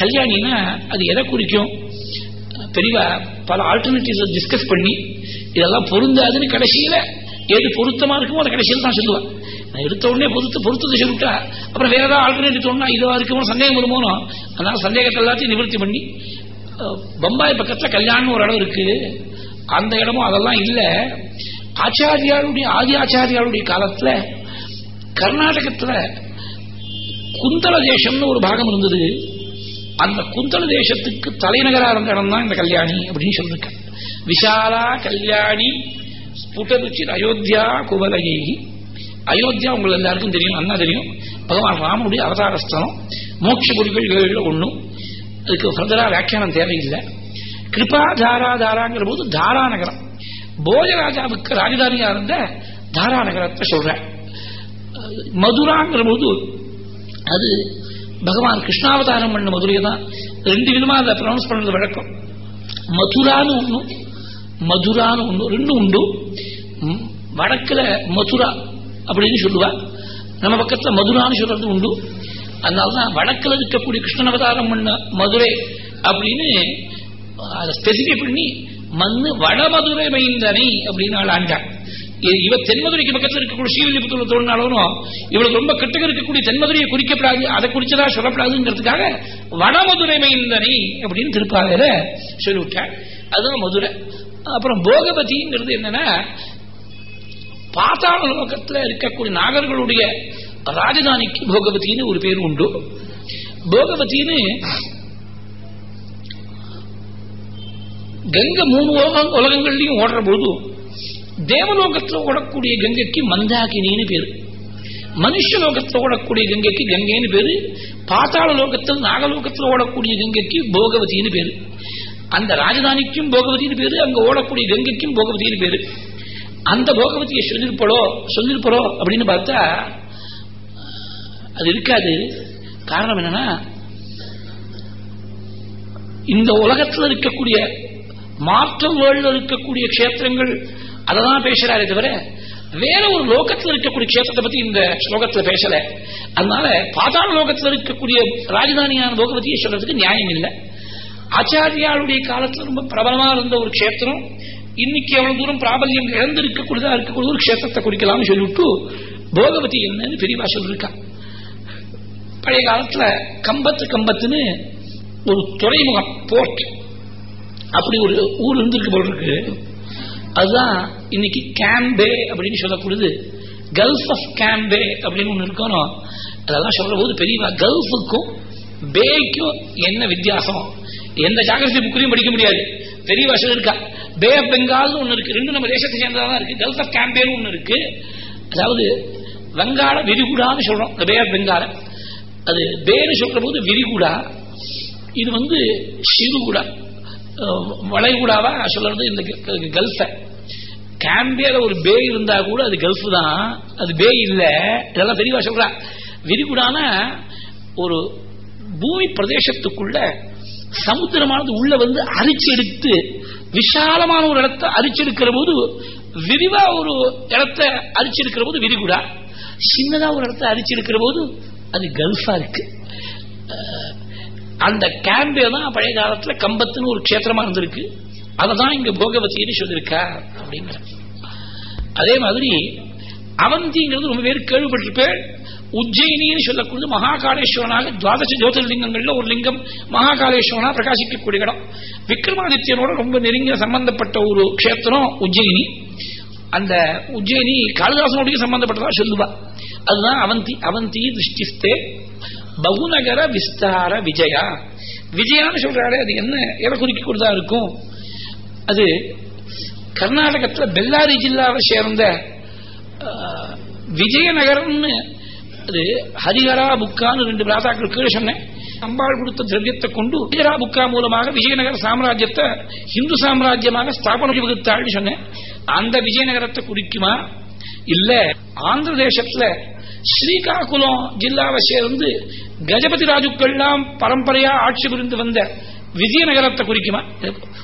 கல்யாணினா அது எதை குறிக்கும்? பெரியவா பல ஆல்டர்னேட்டிவ்ஸ் டிஸ்கஸ் பண்ணி இதெல்லாம் பொருந்தாதுன்னு கடைசியில எது பொருத்தமா இருக்குமோ அதை கடைசியில் தான் சொல்லுவேன் நான் எடுத்த உடனே பொறுத்து பொருத்தத்தை சொல்லிட்டா அப்புறம் வேற ஏதாவது ஆல்டர்னேட்டிவ் தோணுனா இதுவா இருக்குமோ சந்தேகம் வருமோனோ அதனால சந்தேகத்தை எல்லாத்தையும் நிவர்த்தி பண்ணி பம்பாய் பக்கத்துல கல்யாணம் ஒரு இடம் இருக்கு. அந்த இடமும் அதெல்லாம் இல்ல. ஆச்சாரியாருடைய ஆதி ஆச்சாரியாருடைய காலத்துல கர்நாடகத்துல குந்தள தேசம்னு ஒரு பாகம் இருந்தது. அந்த குந்தள தேசத்துக்கு தலைநகரா இருந்த இடம் தான் இந்த கல்யாணி அப்படின்னு சொல்லிருக்க விஷாலா கல்யாணி ஸ்புடருச்சி அயோத்தியா குவலகி அயோத்தியா உங்களுக்கு எல்லாருக்கும் தெரியும் அண்ணா தெரியும். பகவான் ராமனுடைய அவதாரஸ்தலம். மோட்ச குடிகள் ஒன்றும் ஒண்ணும் அதுக்கு ஃபர்தரா வியாக்கியானம் தேவையில்லை. கிருபா தாரா தாராங்கிற போது தாரா நகரம் போஜராஜாவுக்கு ராஜதானியா இருந்த தாரா நகரத்தை சொல்றேன். மதுராங்கிற போது அது பகவான் கிருஷ்ணாவதாரம் பண்ண மதுரையை தான். ரெண்டு விதமா அதை ப்ரொனவுன்ஸ் பண்ணது வழக்கம். மதுரான்னு ஒண்ணும் மதுரான்னு ஒண்ணு ரெண்டும் உண்டு. வடக்கில் வடக்குல மதுரா அப்படின்னு சொல்லுவா. நம்ம பக்கத்துல மதுரான்னு சொல்றது உண்டு. அதனாலதான் வடக்கில் இருக்கக்கூடிய கிருஷ்ணன் அவதாரம் பண்ண மதுரை அப்படின்னு அதை ஸ்பெசிஃபை பண்ணி மண்ணு வடமதுரை மைந்தனை அப்படின்னு ஆள் ஆண்டாள் இவ தென்மதுரைக்கு பக்கத்தில் இருக்கக்கூடிய ஸ்ரீவில்லிபுத்தூர் தோணினாலும் இவளுக்கு ரொம்ப கிட்டக்க இருக்கக்கூடிய தென்மதுரையை குறிக்கப்படாது அதை குறிச்சதா சொல்லப்படாதுங்கிறதுக்காக வடமதுரை மைந்தனை அப்படின்னு திருப்பாவையில சொல்லிவிட்டாள் அதுதான் மதுரை. அப்புறம் போகபதிங்கிறது என்னன்னா பாதாள லோகத்தில் இருக்கக்கூடிய நாகர்களுடைய ராஜதானிக்கு போகவதின்னு ஒரு பேர் உண்டு. போகவதின்னு கங்கை மூணு உலகம் உலகங்கள்லயும் ஓடுற போது தேவலோகத்துல ஓடக்கூடிய கங்கைக்கு மந்தாகினின்னு பேரு. மனுஷ லோகத்துல ஓடக்கூடிய கங்கைக்கு கங்கைன்னு பேரு. பாத்தாள லோகத்தில் நாகலோகத்தில் ஓடக்கூடிய கங்கைக்கு போகவதின்னு பேரு. அந்த ராஜதானிக்கும் போகவதின்னு பேரு அங்க ஓடக்கூடிய கங்கைக்கும் போகவதின்னு பேரு. அந்த போகவதியை சொல்லிருப்பளோ சொல்லிருப்பளோ அப்படின்னு பார்த்தா அது இருக்காது. காரணம் என்னன்னா இந்த உலகத்தில் இருக்கக்கூடிய மாற்றம் வேல்ல இருக்கக்கூடிய கஷேத்திரங்கள் அதை தான் பேசுறாரே தவிர வேற ஒரு லோகத்தில் இருக்கக்கூடிய கஷேத்திரத்தை பத்தி இந்த ஸ்லோகத்துல பேசல. அதனால பாதாள லோகத்தில் இருக்கக்கூடிய ராஜதானியான போகவதியை சொல்றதுக்கு நியாயம் இல்லை. ஆச்சாரியாளுடைய காலத்துல ரொம்ப பிரபலமா இருந்த ஒரு க்ஷேத்திரம் இன்னைக்கு எவ்வளவு தூரம் பிராபல்யம் இழந்திருக்கக்கூடியதா இருக்கக்கூடிய ஒரு கஷேத்திரத்தை குறிக்கலாம்னு சொல்லிவிட்டு போகவதி என்னன்னு பெரியவா சொல்லிருக்கான் பழைய காலத்துல கம்பத்து கம்பத்துன்னு ஒரு துறைமுகம் போர்ட். அப்படி ஒரு ஊர் இருந்திருக்கு போல் இருக்கு. அதுதான் இன்னைக்கு கேம்பே அப்படின்னு சொல்லக்கூடியது. கல்ஃப் ஆஃப் கேம்பே அப்படின்னு ஒன்று இருக்கணும். அதெல்லாம் சொல்ற போது பெரியவா கல்ஃபுக்கும் பேக்கும் என்ன வித்தியாசம்? எந்த ஜாகிரதை புக்கிலையும் படிக்க முடியாது. பெரிய வருஷம் இருக்கா? பே ஆஃப் பெங்கால் ஒன்று இருக்கு. ரெண்டு நம்ம தேசத்தை சேர்ந்ததான் இருக்கு. கல்ஃப் ஆஃப் கேம்பேன்னு ஒன்று இருக்கு. அதாவது வங்காள விரிகுடான்னு சொல்றோம். இந்த பே ஆஃப் பெங்கால அது பேரு சொல்ற போது விரிகுடா இது வந்து சிறுகுடா வளைகுடாவா? சொல்றது இந்த க- கல்ஃப கேம்பியால ஒரு பே இருந்தா கூட அது கல்ஃப் தான். அது பே இல்ல. இதெல்லாம் தெளிவா சொல்றா. விரிகுடான ஒரு பூமி பிரதேசத்துக்குள்ள சமுத்திரமானது உள்ள வந்து அரிச்செடுத்து விசாலமான ஒரு இடத்தை அரிச்செடுக்கிற போது விரிவா ஒரு இடத்தை அரிச்செடுக்கிற போது விரிகுடா. சின்னதா ஒரு இடத்தை அரிச்செடுக்கிற போது அது கல்ஃபா இருக்கு. அந்த கேம்பே தான் பழைய காலத்துல கம்பத்துன்னு ஒரு க்ஷேத்திரமா இருந்திருக்கு. அததான் இங்க போகவத்தின்னு சொல்லியிருக்கா அப்படிங்கிற. அதே மாதிரி அவந்திங்கிறது ரொம்ப பேர் கேள்விப்பட்டிருப்பேன். உஜ்ஜயினின்னு சொல்லக்கூடியது மகாகாலேஸ்வரனாக துவாதச ஜோதிர்லிங்கங்கள்ல ஒரு லிங்கம் மகாகாலேஸ்வரனா பிரகாசிக்கக்கூடிய இடம். விக்ரமாதித்யனோட ரொம்ப நெருங்கிய சம்பந்தப்பட்ட ஒரு க்ஷேத்திரம் உஜ்ஜயினி. அந்த உஜ்ஜயினி காளிதாசனோடைய சம்பந்தப்பட்டதா? சொல்லுவா. அதுதான் அவந்தி அவந்தி திருஷ்டிஸ்தே. பகுநகர விஸ்தார விஜயா. விஜயான்னு சொல்றாரு அது என்ன? எதை குறிக்கக்கூடியதா இருக்கும்? அது கர்நாடகத்தில் பெல்லாரி ஜில்லாவை சேர்ந்த விஜயநகரம்னு அது ஹரிஹரா புக்கான்னு ரெண்டு பிராதாக்கள் கீழே சொன்னேன். அம்பாள் கொடுத்த திரவியத்தை கொண்டு ஹரிஹரா புக்கா மூலமாக விஜயநகர சாம்ராஜ்யத்தை இந்து சாம்ராஜ்யமாக ஸ்தாபனை வகுத்தாள்னு சொன்னேன். அந்த விஜயநகரத்தை குறிக்குமா? இல்ல ஆந்திர தேசத்துல ஸ்ரீகாகுளம் ஜில்லாவை சேர்ந்து கஜபதி ராஜுக்கள்லாம் பரம்பரையா ஆட்சி புரிந்து வந்த விஜயநகரத்தை குறிக்குமா?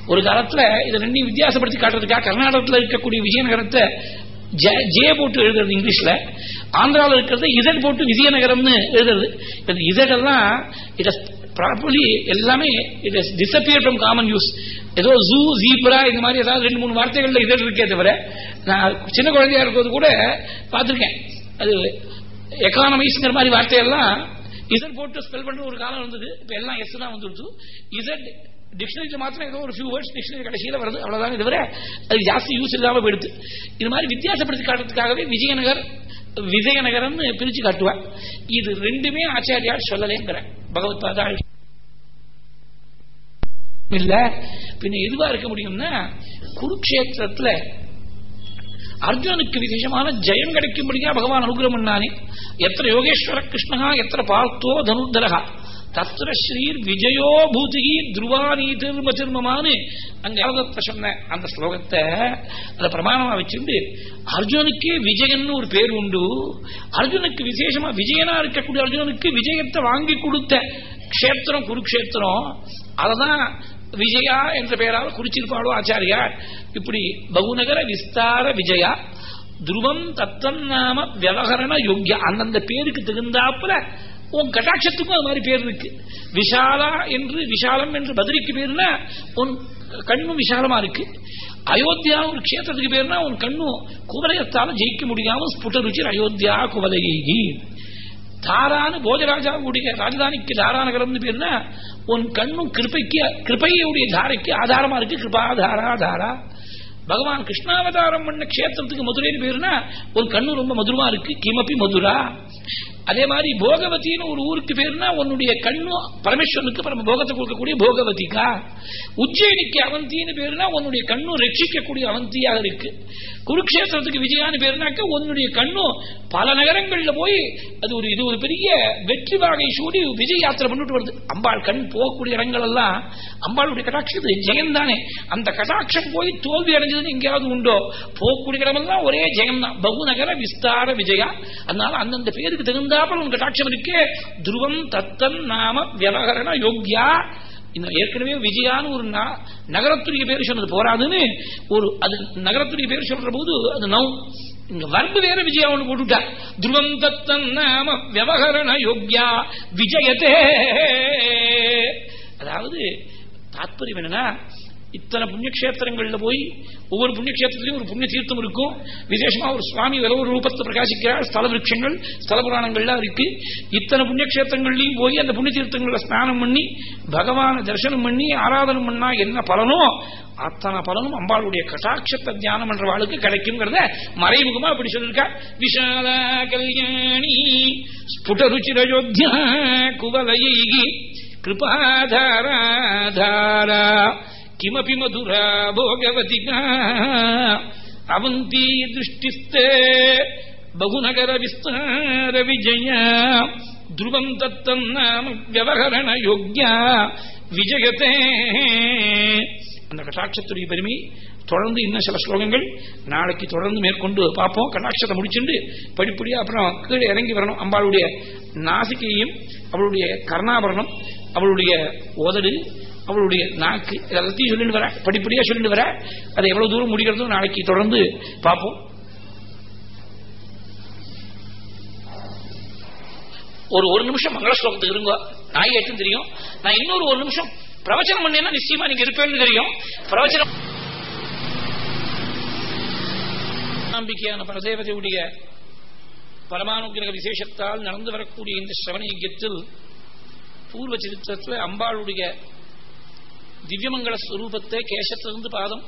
ஒரு காலத்துல இதை ரெண்டையும் வித்தியாசப்படுத்தி காட்டுறதுக்காக கர்நாடகத்தில் இருக்கக்கூடிய விஜயநகரத்தை ஜே போட்டு எழுதுறது இங்கிலீஷ்ல ஆந்திராவில் இருக்கிறது இதழ் போட்டு விஜயநகரம்னு எழுதுறது. இதழெல்லாம் இட் ப்ராப்பர்லி எல்லாமே it is disappear from common use ஏதோ ஜூ ஜீப்ரா இந்த மாதிரி ஏதாவது ரெண்டு மூணு வார்த்தைகள்ல இதழ் இருக்கே தவிர நான் சின்ன குழந்தையா இருக்கிறது கூட பார்த்துருக்கேன். அது எக்கானமிஸ்ங்கிற மாதிரி வார்த்தையெல்லாம் இதழ் போட்டு ஸ்பெல் பண்ற ஒரு காலம் இருந்தது. இப்ப எல்லாம் எஸ் தான் வந்துருச்சு இதழ் டிக்ஷனரியில் மாத்திரம் ஏதோ ஒரு ஃபியூ வேர்ட்ஸ் டிக்ஷனரி கடைசியில் வருது. அவ்வளோதான் இதுவரை அது ஜாஸ்தி யூஸ் இல்லாம போயிடுது. இது மாதிரி வித்தியாசப்படுத்தி காட்டுறதுக்காகவே விஜயநகர் விஜயநகரம்னு பிரிச்சு காட்டுவார். இது ரெண்டுமே ஆச்சாரியார் சொல்லலேங்கிற. பகவத் பாதா இல்ல. பின்ன எதுவா இருக்க முடியும்னா குருக்ஷேத்திரத்துல அர்ஜுனுக்கு விசேஷமான ஜெயம் கிடைக்கும்படியா பகவான் அனுகிரம் பண்ணானே. எத்தனை யோகேஸ்வர கிருஷ்ணகா எத்தனை பார்த்தோ தனுர்தரகா தத்ர ஸ்ரீர் விஜயோ பூதிகி துருவானி திரும திருமமானு அங்க யாவதத்தை சொன்ன அந்த ஸ்லோகத்தை அதை பிரமாணமா வச்சிருந்து அர்ஜுனுக்கே விஜயன் ஒரு பேர் உண்டு அர்ஜுனுக்கு விசேஷமா விஜயனா இருக்கக்கூடிய அர்ஜுனுக்கு விஜயத்தை வாங்கி கொடுத்த கஷேத்திரம் குருக்ஷேத்திரம் அததான் விஜயா என்ற பெயரால் குறிச்சிருப்பாளோ ஆச்சாரியார் இப்படி பகுநகர விஸ்தார விஜயா துருவம் தத்தன் நாம விவகரண யோக்யா அந்தந்த பேருக்கு தகுந்தாப்புல உன் கட்டாட்சத்துக்கும் அது மாதிரி பேர் இருக்கு. விஷாலா என்று விஷாலம் என்று பதிரிக்கு பேருனா உன் கண்ணும் விஷாலமா இருக்கு. அயோத்தியா ஒரு கஷேத்திரத்துக்கு பேருனா உன் கண்ணும் குவலயத்தால ஜெயிக்க முடியாம ஸ்புட ருச்சி அயோத்தியா குவலகி தாரான போஜராஜாவுடைய ராஜதானிக்கு தாராநகரம்னு பேருனா உன் கண்ணும் கிருப்பைக்கு கிருப்பையுடைய தாரைக்கு ஆதாரமா இருக்கு. கிருபாதாரா தாரா. பகவான் கிருஷ்ணாவதாரம் பண்ண கஷேத்திரத்துக்கு மதுரைன்னு பேருனா ஒரு கண்ணு ரொம்ப மதுரமா இருக்கு கிமப்பி மதுரா? அதே மாதிரி போகவதின்னு ஒரு ஊருக்கு பேருனா உன்னுடைய கண்ணு பரமேஸ்வரனுக்கு பரம போகத்தை கொடுக்கக்கூடிய போகவதிக்கா? உஜ்ஜயினிக்கு அவந்தின்னு பேருனா உன்னுடைய கண்ணு ரட்சிக்கக்கூடிய அவந்தியாக இருக்கு. குருக்ஷேத்திரத்துக்கு விஜயான்னு பேருனாக்க உன்னுடைய கண்ணும் பல நகரங்கள்ல போய் அது ஒரு இது ஒரு பெரிய வெற்றி வாகை சூடி விஜய் யாத்திரை பண்ணிட்டு வருது. அம்பாள் கண் போகக்கூடிய இடங்கள் எல்லாம் அம்பாளுடைய கட்டாட்சத்து ஜெயம் தானே அந்த கட்டாட்சம் போய் தோல்வி அடைஞ்சதுன்னு எங்கேயாவது உண்டோ? போகக்கூடிய இடமெல்லாம் ஒரே ஜெயம் தான் பகுநகர விஸ்தார விஜயா. அதனால அந்தந்த பேருக்கு தகுந்தாமல் உங்க கட்டாட்சம் இருக்கே. துருவம் தத்தன் நாம விவகரண யோக்யா. இந்த ஏற்கனவே விஜயான்னு ஒரு நகரத்துடைய பேர் சொன்னது போராதுன்னு ஒரு அது நகரத்துடைய பேர் சொல்ற போது அது நவ் இங்க வர்பு வேற விஜயா ஒன்று போட்டுட்டா. துருவம் தத்தன் நாம விவகரண யோக்யா. விஜயத்தே அதாவது தாத்பரியம் என்னன்னா இத்தனை புண்ணியக்ஷேத்திரங்கள்ல போய் ஒவ்வொரு புண்ணியக்ஷேத்திரத்திலையும் ஒரு புண்ணிய தீர்த்தம் இருக்கும். விசேஷமா ஒரு சுவாமி வேற ஒரு ரூபத்தை பிரகாசிக்கிறார். ஸ்தல விருட்சங்கள் ஸ்தல புராணங்கள்லாம் இருக்கு. இத்தனை புண்ணியக்ஷேத்திரங்கள்லையும் போய் அந்த புண்ணிய தீர்த்தங்களை ஸ்நானம் பண்ணி பகவான தரிசனம் பண்ணி ஆராதனம் பண்ணா என்ன பலனோ அத்தனை பலனும் அம்பாளுடைய கட்டாட்சத்தை தியானம் பண்றவாளுக்கு கிடைக்குங்கிறத மறைமுகமா அப்படி சொல்லிருக்கா விஷாலா கல்யாணி ஸ்புட ருச்சிரயோத்தியா கிருபாதாரா கிருபாதாராதாரா. கிமபி மதுரா போகவதிகா அவந்தி திருஷ்டிஸ்தே பகுநகர விஸ்தார விஜய துருவம் தத்தம் நாம விவகரண யோக்கியா விஜயத்தே அந்த கட்டாட்சத்துடைய பெருமை தொடர்ந்து இன்னும் சில ஸ்லோகங்கள் நாளைக்கு தொடர்ந்து மேற்கொண்டு பார்ப்போம் கட்டாட்சத்தை முடிச்சுண்டு படிப்படியா அப்புறம் கீழே இறங்கி வரணும் அம்பாளுடைய நாசிகையும் அவளுடைய கர்ணாபரணம் அவளுடைய உதடு அவளுடைய நாக்கு எல்லாத்தையும் சொல்லிட்டு வர படிப்படியா சொல்லிட்டு வர. அதை எவ்வளவு தூரம் முடிக்கிறதும் நாளைக்கு தொடர்ந்து பார்ப்போம். ஒரு ஒரு நிமிஷம் மங்கள ஸ்லோகத்துக்கு இருங்க. நான் ஏற்றும் தெரியும். நான் இன்னொரு ஒரு நிமிஷம் பிரவச்சனம் பண்ணேன்னா நிச்சயமா நீங்க இருப்பேன்னு தெரியும். பிரவச்சனம் நம்பிக்கையான பரதேவதையுடைய பரமானுகிரக விசேஷத்தால் நடந்து வரக்கூடிய இந்த சிரவண யஜ்யத்தில் பூர்வ சரித்திரத்தில் அம்பாளுடைய திவ்யமங்கள ஸ்வரூபத்தை கேசத்திலிருந்து பாதம்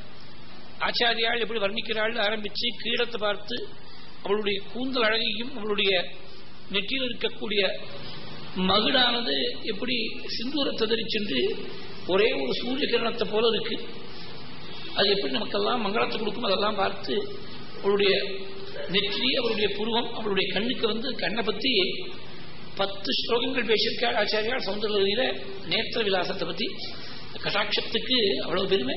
ஆச்சாரியாள் எப்படி வர்ணிக்கிறாள் ஆரம்பிச்சு கீழத்தை பார்த்து அவளுடைய கூந்தல் அழகையும் அவளுடைய நெற்றியில் இருக்கக்கூடிய மகுடானது எப்படி சிந்தூரத்தை தரிச்சென்று ஒரே ஒரு சூரிய கிரணத்தை போல இருக்கு. அது எப்படி நமக்கெல்லாம் மங்களத்தை கொடுக்கும் அதெல்லாம் பார்த்து அவளுடைய நெற்றி அவருடைய புருவம் அவருடைய கண்ணுக்கு வந்து கண்ணை பத்தி பத்து ஸ்லோகங்கள் பேசியிருக்காள் ஆச்சாரியால் சௌந்தரகிரியில நேத்திர விலாசத்தை பத்தி. கட்டாட்சத்துக்கு அவ்வளவு பெருமை?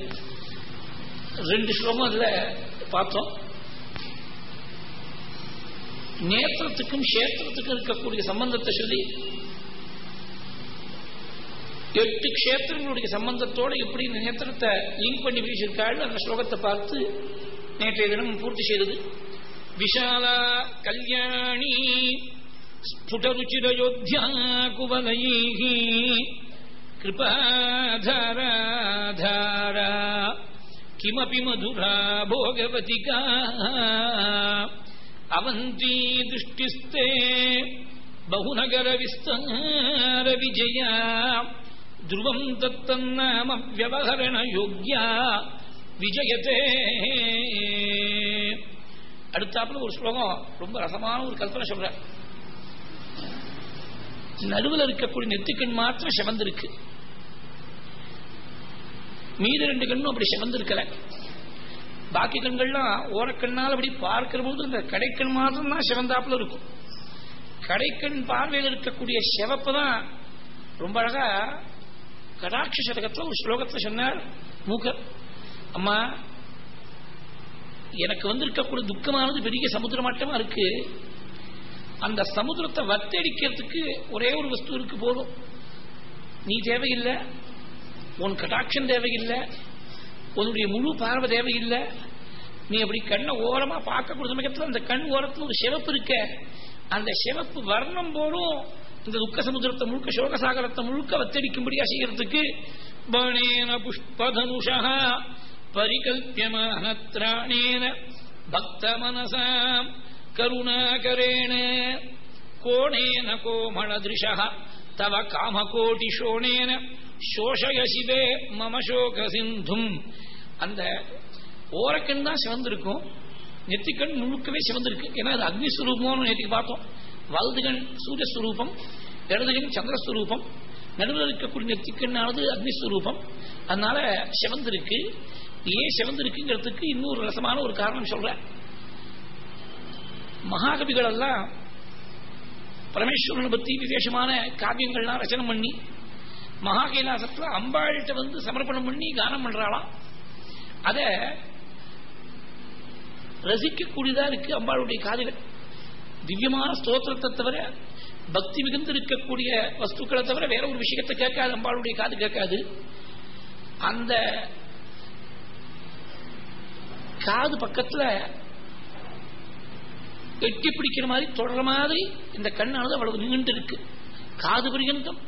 ரெண்டு ஸ்லோகம் அதுல பார்த்தோம். நேத்திரத்துக்கும் கஷேத்திரத்துக்கும் இருக்கக்கூடிய சம்பந்தத்தை சொல்லி எட்டு கஷேத்திரங்களுடைய சம்பந்தத்தோட எப்படி இந்த நேத்திரத்தை லிங்க் பண்ணி பேசியிருக்காள் அந்த ஸ்லோகத்தை பார்த்து நேற்றைய தினம் பூர்த்தி செய்தது. விஷாலா கல்யாணி ஸ்புடருச்சிரயோத்தியா குவலைः कृपाधाराधारा किमपि मधुरा भोगवतिका अवन्ती दृष्टिस्ते बहुनगरविस्तारविजया ध्रुवम् तत्तन्नाम व्यवहरणयोग्या விஜயத்தே அடுத்தாப்புல ஒரு ஸ்லோகம் ரொம்ப ரசமான ஒரு கல்பனை சொல்ற நடுவில் இருக்கக்கூடிய நெத்திக்கண் மாத்திரம் செவந்திருக்கு மீது ரெண்டு கண்ணும் அப்படி சிவந்திருக்கல. பாக்கி கண்கள்லாம் ஓரக்கண்ணால் அப்படி பார்க்கிற போது இந்த கடைக்கண் மாத்திரம் தான் சிவந்தாப்புல இருக்கும். கடைக்கண் பார்வையில் இருக்கக்கூடிய சிவப்பு தான் ரொம்ப அழகா கடாட்ச சதகத்துல ஒரு ஸ்லோகத்துல சொன்னார். மூக்க. அம்மா எனக்கு வந்திருக்கக்கூடிய துக்கமானது பெரிய சமுத்திரமாட்டமா இருக்கு. அந்த சமுத்திரத்தை வத்தடிக்கிறதுக்கு ஒரே ஒரு வஸ்து இருக்கு போதும். நீ தேவையில்லை. உன் கட்டாட்சம் தேவையில்லை. உன்னுடைய முழு பார்வை தேவையில்லை. நீ அப்படி கண்ணை ஓரமா பார்க்கக்கூடிய சமயத்தில் அந்த கண் ஓரத்தில் ஒரு சிவப்பு இருக்க. அந்த சிவப்பு வர்ணம் போலும் இந்த துக்க சமுத்திரத்தை முழுக்க சோகசாகரத்தை முழுக்க வத்தடிக்கும்படியா செய்யறதுக்கு பணேன புஷ்பதனுஷா பரிகல்பியமானத்ராணேன பக்த மனசாம் கருணாகரேண கோணேன கோமளதிருஷா தவ காமகோட்டிஷோணேன சோணேன சோஷயசிதே மமசோக சிந்தும் அந்த ஓரக்கண் தான் சிவந்திருக்கும். நெத்திக்கண் முழுக்கவே சிவந்திருக்கு. ஏன்னா அது அக்னிஸ்வரூபம்னு நேற்றுக்கு பார்த்தோம். வலதுகண் சூரியஸ்வரூபம் இடதுகண் சந்திரஸ்வரூபம். நடுவில் இருக்கக்கூடிய நெத்திக்கண்ணானது அக்னிஸ்வரூபம். அதனால சிவந்திருக்கு. ஏன் சிவந்திருக்குங்கிறதுக்கு இன்னொரு ரசமான ஒரு காரணம் சொல்ற மகாகவிகள் எல்லாம் பரமேஸ்வரனை பத்தி விசேஷமான காவியங்கள்லாம் ரச்சனை பண்ணி மகா கைலாசத்துல அம்பாள்கிட்ட வந்து சமர்ப்பணம் பண்ணி கானம் பண்றாளாம் அத ரசிக்கக்கூடியதா இருக்கு அம்பாளுடைய காதுகள். திவ்யமான ஸ்தோத்திரத்தை தவிர பக்தி மிகுந்து இருக்கக்கூடிய வஸ்துக்களை தவிர வேற ஒரு விஷயத்தை கேட்காது அம்பாளுடைய காது கேட்காது. அந்த காது பக்கத்துல எட்டி பிடிக்கிற மாதிரி தொடர மாதிரி இந்த கண்ணானது அவ்வளவு நீண்டு இருக்கு. காது பரியந்தம்.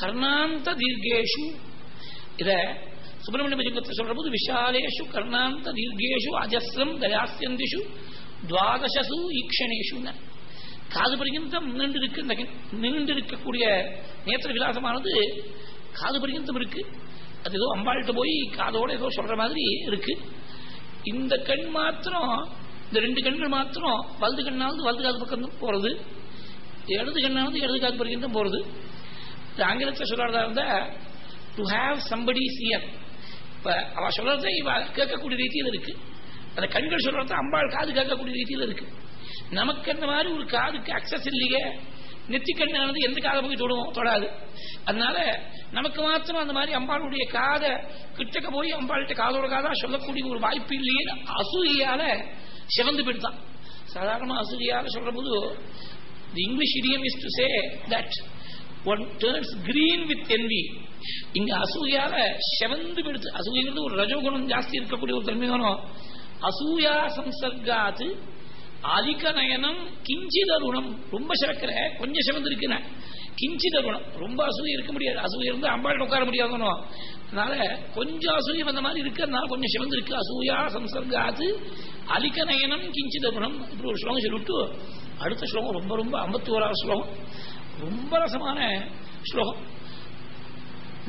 கர்ணாந்த தீர்கேஷு. இத சுப்பிரமணிய பஜங்கத்தை சொல்ற போது விஷாலேஷு கர்ணாந்த தீர்கேஷு அஜஸ்ரம் தயாசியந்திஷு துவாதசசு ஈக்ஷணேஷு காது பரியந்தம் நீண்டு இருக்கு இந்த நீண்டு இருக்கக்கூடிய நேத்திர விலாசமானது காது பரியந்தம் இருக்கு. அது ஏதோ அம்பாள்கிட்ட போய் காதோட ஏதோ சொல்ற மாதிரி இருக்கு. இந்த கண் மாத்திரம் இந்த ரெண்டு கண்கள் மாத்திரம் வலது கண்ணாவது வலது காது பக்கம் போறது. இடது கண்ணாவது இடது காது பக்கம் போறது. ஆங்கிலத்தில் சொல்றதா இருந்தா டு ஹாவ் சம்படி சியர் இப்ப அவ சொல்றத இவ கேட்கக்கூடிய ரீதியில் இருக்கு. அந்த கண்கள் சொல்றத அம்பாள் காது கேட்கக்கூடிய ரீதியில் இருக்கு. நமக்கு அந்த மாதிரி ஒரு காதுக்கு அக்சஸ் இல்லையே? நெத்திக்கண்ணானது எந்த காதை போய் தொடுவோம் தொடாது. அதனால நமக்கு மாத்திரம் அந்த மாதிரி அம்பாளுடைய காதை கிட்டக்க போய் அம்பாள்கிட்ட காதோட காதா சொல்லக்கூடிய ஒரு வாய்ப்பு இல்லையே. அசூயால சிவந்து போயிடுதான். சாதாரணமா அசூயால சொல்ற போது English idiom is to say that one turns green with envy இங்க அசூயால செவந்து விடுத்து அசூயங்கிறது ஒரு ரஜோகுணம் ஜாஸ்தி இருக்கக்கூடிய ஒரு தன்மை அசூயா சம்சர்காத்து அதிக நயனம் கிஞ்சிதருணம் ரொம்ப சிறக்கிற கொஞ்சம் சிவந்து இருக்குன கிஞ்சிதருணம் ரொம்ப அசூய இருக்க முடியாது. அசூய இருந்து அம்பாள் உட்கார முடியாதனோ அதனால கொஞ்சம் அசூயம் வந்த மாதிரி இருக்கு அதனால கொஞ்சம் சிவந்து இருக்கு அசூயா சம்சர்காது அதிக நயனம் கிஞ்சிதருணம் இப்படி ஒரு ஸ்லோகம் சொல்லிவிட்டு அடுத்த ஸ்லோகம் ரொம்ப ரொம்ப ஐம்பத்தி ஓராவது ஸ்லோகம். ரொம்ப ரசமான ஸ்லோகம்.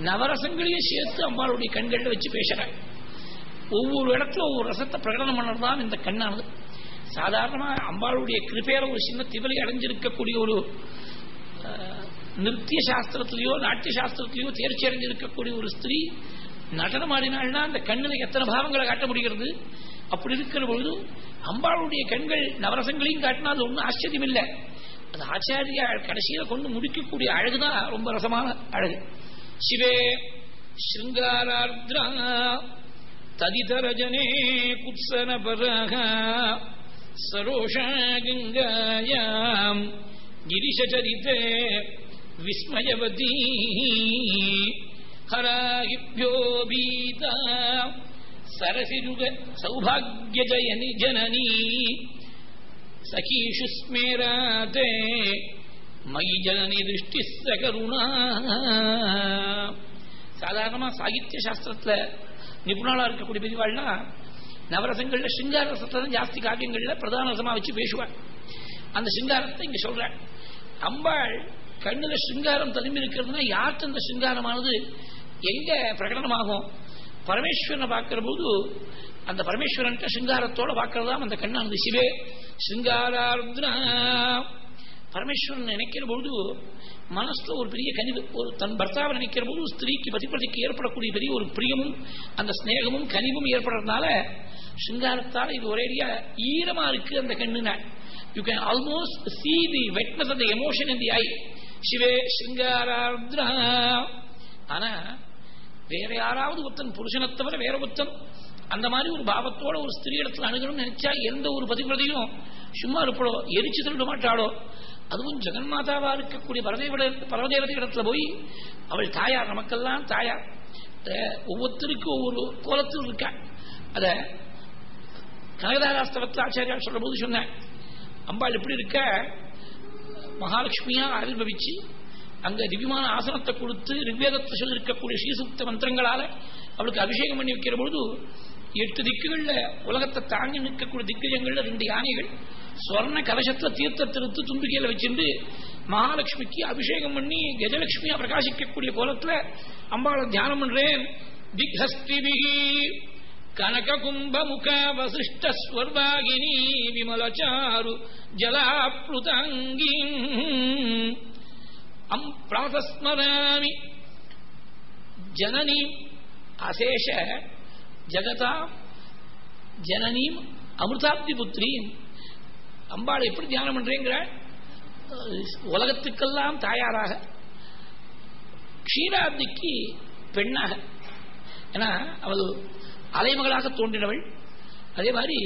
நவரசங்களையும் சேர்த்து அம்பாளுடைய கண்களில் வச்சு பேசுறாங்க ஒவ்வொரு இடத்துல ஒவ்வொரு ரசத்தை பிரகடனம் பண்ணதான் இந்த கண்ணானது. சாதாரணமா அம்பாளுடைய கிருப்பையில ஒரு சின்ன திவலை அடைஞ்சிருக்கக்கூடிய ஒரு நிறுத்திய சாஸ்திரத்திலேயோ நாட்டிய சாஸ்திரத்திலேயோ தேர்ச்சி அடைஞ்சிருக்கக்கூடிய ஒரு ஸ்திரீ நடனம் ஆடினாள்னா அந்த கண்ணில் எத்தனை பாவங்களை காட்ட முடிகிறது? அப்படி இருக்கிற பொழுது அம்பாளுடைய கண்கள் நவரசங்களையும் காட்டினா அது ஒன்றும் ஆச்சரியம் இல்லை அது ஆச்சாரிய கடைசியில கொண்டு முடிக்கக்கூடிய அழகுதான் ரொம்ப ரசமான அழகு. சிவே ஸ்ருங்காரார்திரா ததிதரஜனே குத்சன பராக சரோஷா கங்காயாம் கிரிஷரித்தே விஸ்மயவதி ஹராஹிபியோபீதா சரசிருக சௌபாகிய ஜனனி சகீஷு സഖീഷു സ്മേരാതെ மயிஜனி சகருணா சாதாரணமா சாகித்ய சாஸ்திரத்துல நிபுணாளா இருக்கக்கூடிய பெரியவாள்னா நவரசங்கள்ல சிங்கார சத்தம் ஜாஸ்தி காவியங்கள்ல பிரதான ரசமா வச்சு பேசுவாள் அந்த சிங்காரத்தை இங்க சொல்றாள் அம்பாள் கண்ணுல சிங்காரம் தரும்பி இருக்கிறதுனா யாருக்கு அந்த சிங்காரமானது? எங்க பிரகடனமாகும்? பரமேஸ்வரனை பார்க்கிற போது அந்த பரமேஸ்வரன் சிங்காரத்தோட பார்க்கறதாம் அந்த கண்ணானது சிவே. சிங்காராருத்ரா. பரமேஸ்வரன் நினைக்கிற பொழுது மனசுல ஒரு பெரிய கனிவு. ஒரு தன் பர்த்தாவை நினைக்கிற போது ஸ்திரீக்கு பதிப்பதிக்கு ஏற்படக்கூடிய பெரிய ஒரு பிரியமும் அந்த ஸ்நேகமும் கனிவும் ஏற்படுறதுனால சிங்காரத்தால் இது ஒரேடியா ஈரமா இருக்கு அந்த கண்ணுன. You can almost see the wetness அந்த எமோஷன் இன் தி ஐ சிவே சிங்காரார்த்ரா. ஆனா வேற யாராவது ஒருத்தன் புருஷனை தவிர வேற ஒருத்தன் அந்த மாதிரி ஒரு பாவத்தோட ஒரு ஸ்திரீ இடத்துல அணுகணும்னு நினைச்சா எந்த ஒரு பதிவிரதையும் சும்மா இருப்படோ எரிச்சு திருட மாட்டாளோ? அதுவும் ஜெகன்மாதாவா இருக்கக்கூடிய பரதேவட பரவதேவதை இடத்துல போய் அவள் தாயார் நமக்கெல்லாம் தாயார். ஒவ்வொருத்தருக்கும் ஒவ்வொரு கோலத்தில் இருக்கா? அத கனகதாராஸ்தவத்தில் ஆச்சாரியா சொல்ற போது சொன்னேன். அம்பாள் எப்படி இருக்க? மகாலட்சுமியா ஆவிர்வவிச்சு அங்க திவ்யமான ஆசனத்தை கொடுத்து ரிக்வேதத்தை சொல்லி இருக்கக்கூடிய ஸ்ரீசுக்த மந்திரங்களால அவளுக்கு அபிஷேகம் பண்ணி வைக்கிற பொழுது எட்டு திக்குகள்ல உலகத்தை தாங்கி நிற்கக்கூடிய திக்கஜங்கள்ல ரெண்டு யானைகள் ஸ்வர்ண கலசத்துல தீர்த்தத்திருத்து தும்பிக்கையில வச்சிருந்து மகாலட்சுமிக்கு அபிஷேகம் பண்ணி கஜலட்சுமியா பிரகாசிக்கக்கூடிய கோலத்துல அம்பாளை தியானம் பண்றேன். திக்ஹஸ்திபிகி கனக கும்ப முக வசிஷ்ட ஸ்வர்வாகினி விமலச்சாரு ஜலாப்ளுதங்கி அம் பிராதஸ்மராமி ஜனனி. அசேஷ ஜகதா ஜனனியும் அமிர்தாப்தி புத்திரியும் அம்பாள் எப்படி தியானம் பண்றேங்கிற? உலகத்துக்கெல்லாம் தாயாராக க்ஷீராப்திக்கு பெண்ணாக. ஏன்னா அவள் அலைமகளாக தோன்றினவள். அதே மாதிரி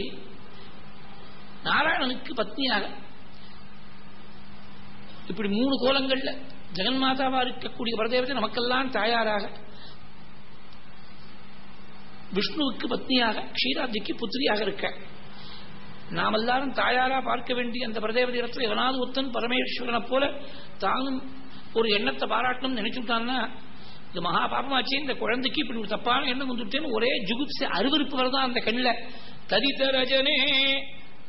நாராயணனுக்கு பத்னியாக. இப்படி மூணு கோலங்கள்ல ஜெகன்மாதாவா இருக்கக்கூடிய பரதேவத்தை நமக்கெல்லாம் தாயாராக விஷ்ணுவுக்கு பத்னியாக க்ஷீராப்திக்கு புத்திரியாக இருக்க. நாம் எல்லாரும் தாயாரா பார்க்க வேண்டிய அந்த பிரதேவதி இடத்துல எவனாவது ஒத்தன் பரமேஸ்வரனை போல தானும் ஒரு எண்ணத்தை பாராட்டணும்னு நினைச்சுட்டான்னா இது மகா பாபமாச்சு இந்த குழந்தைக்கு இப்படி ஒரு தப்பான எண்ணம் வந்துட்டேன்னு ஒரே ஜுகுப்சி அருவருப்பு வரதான் அந்த கண்ணில். தரித ரஜனே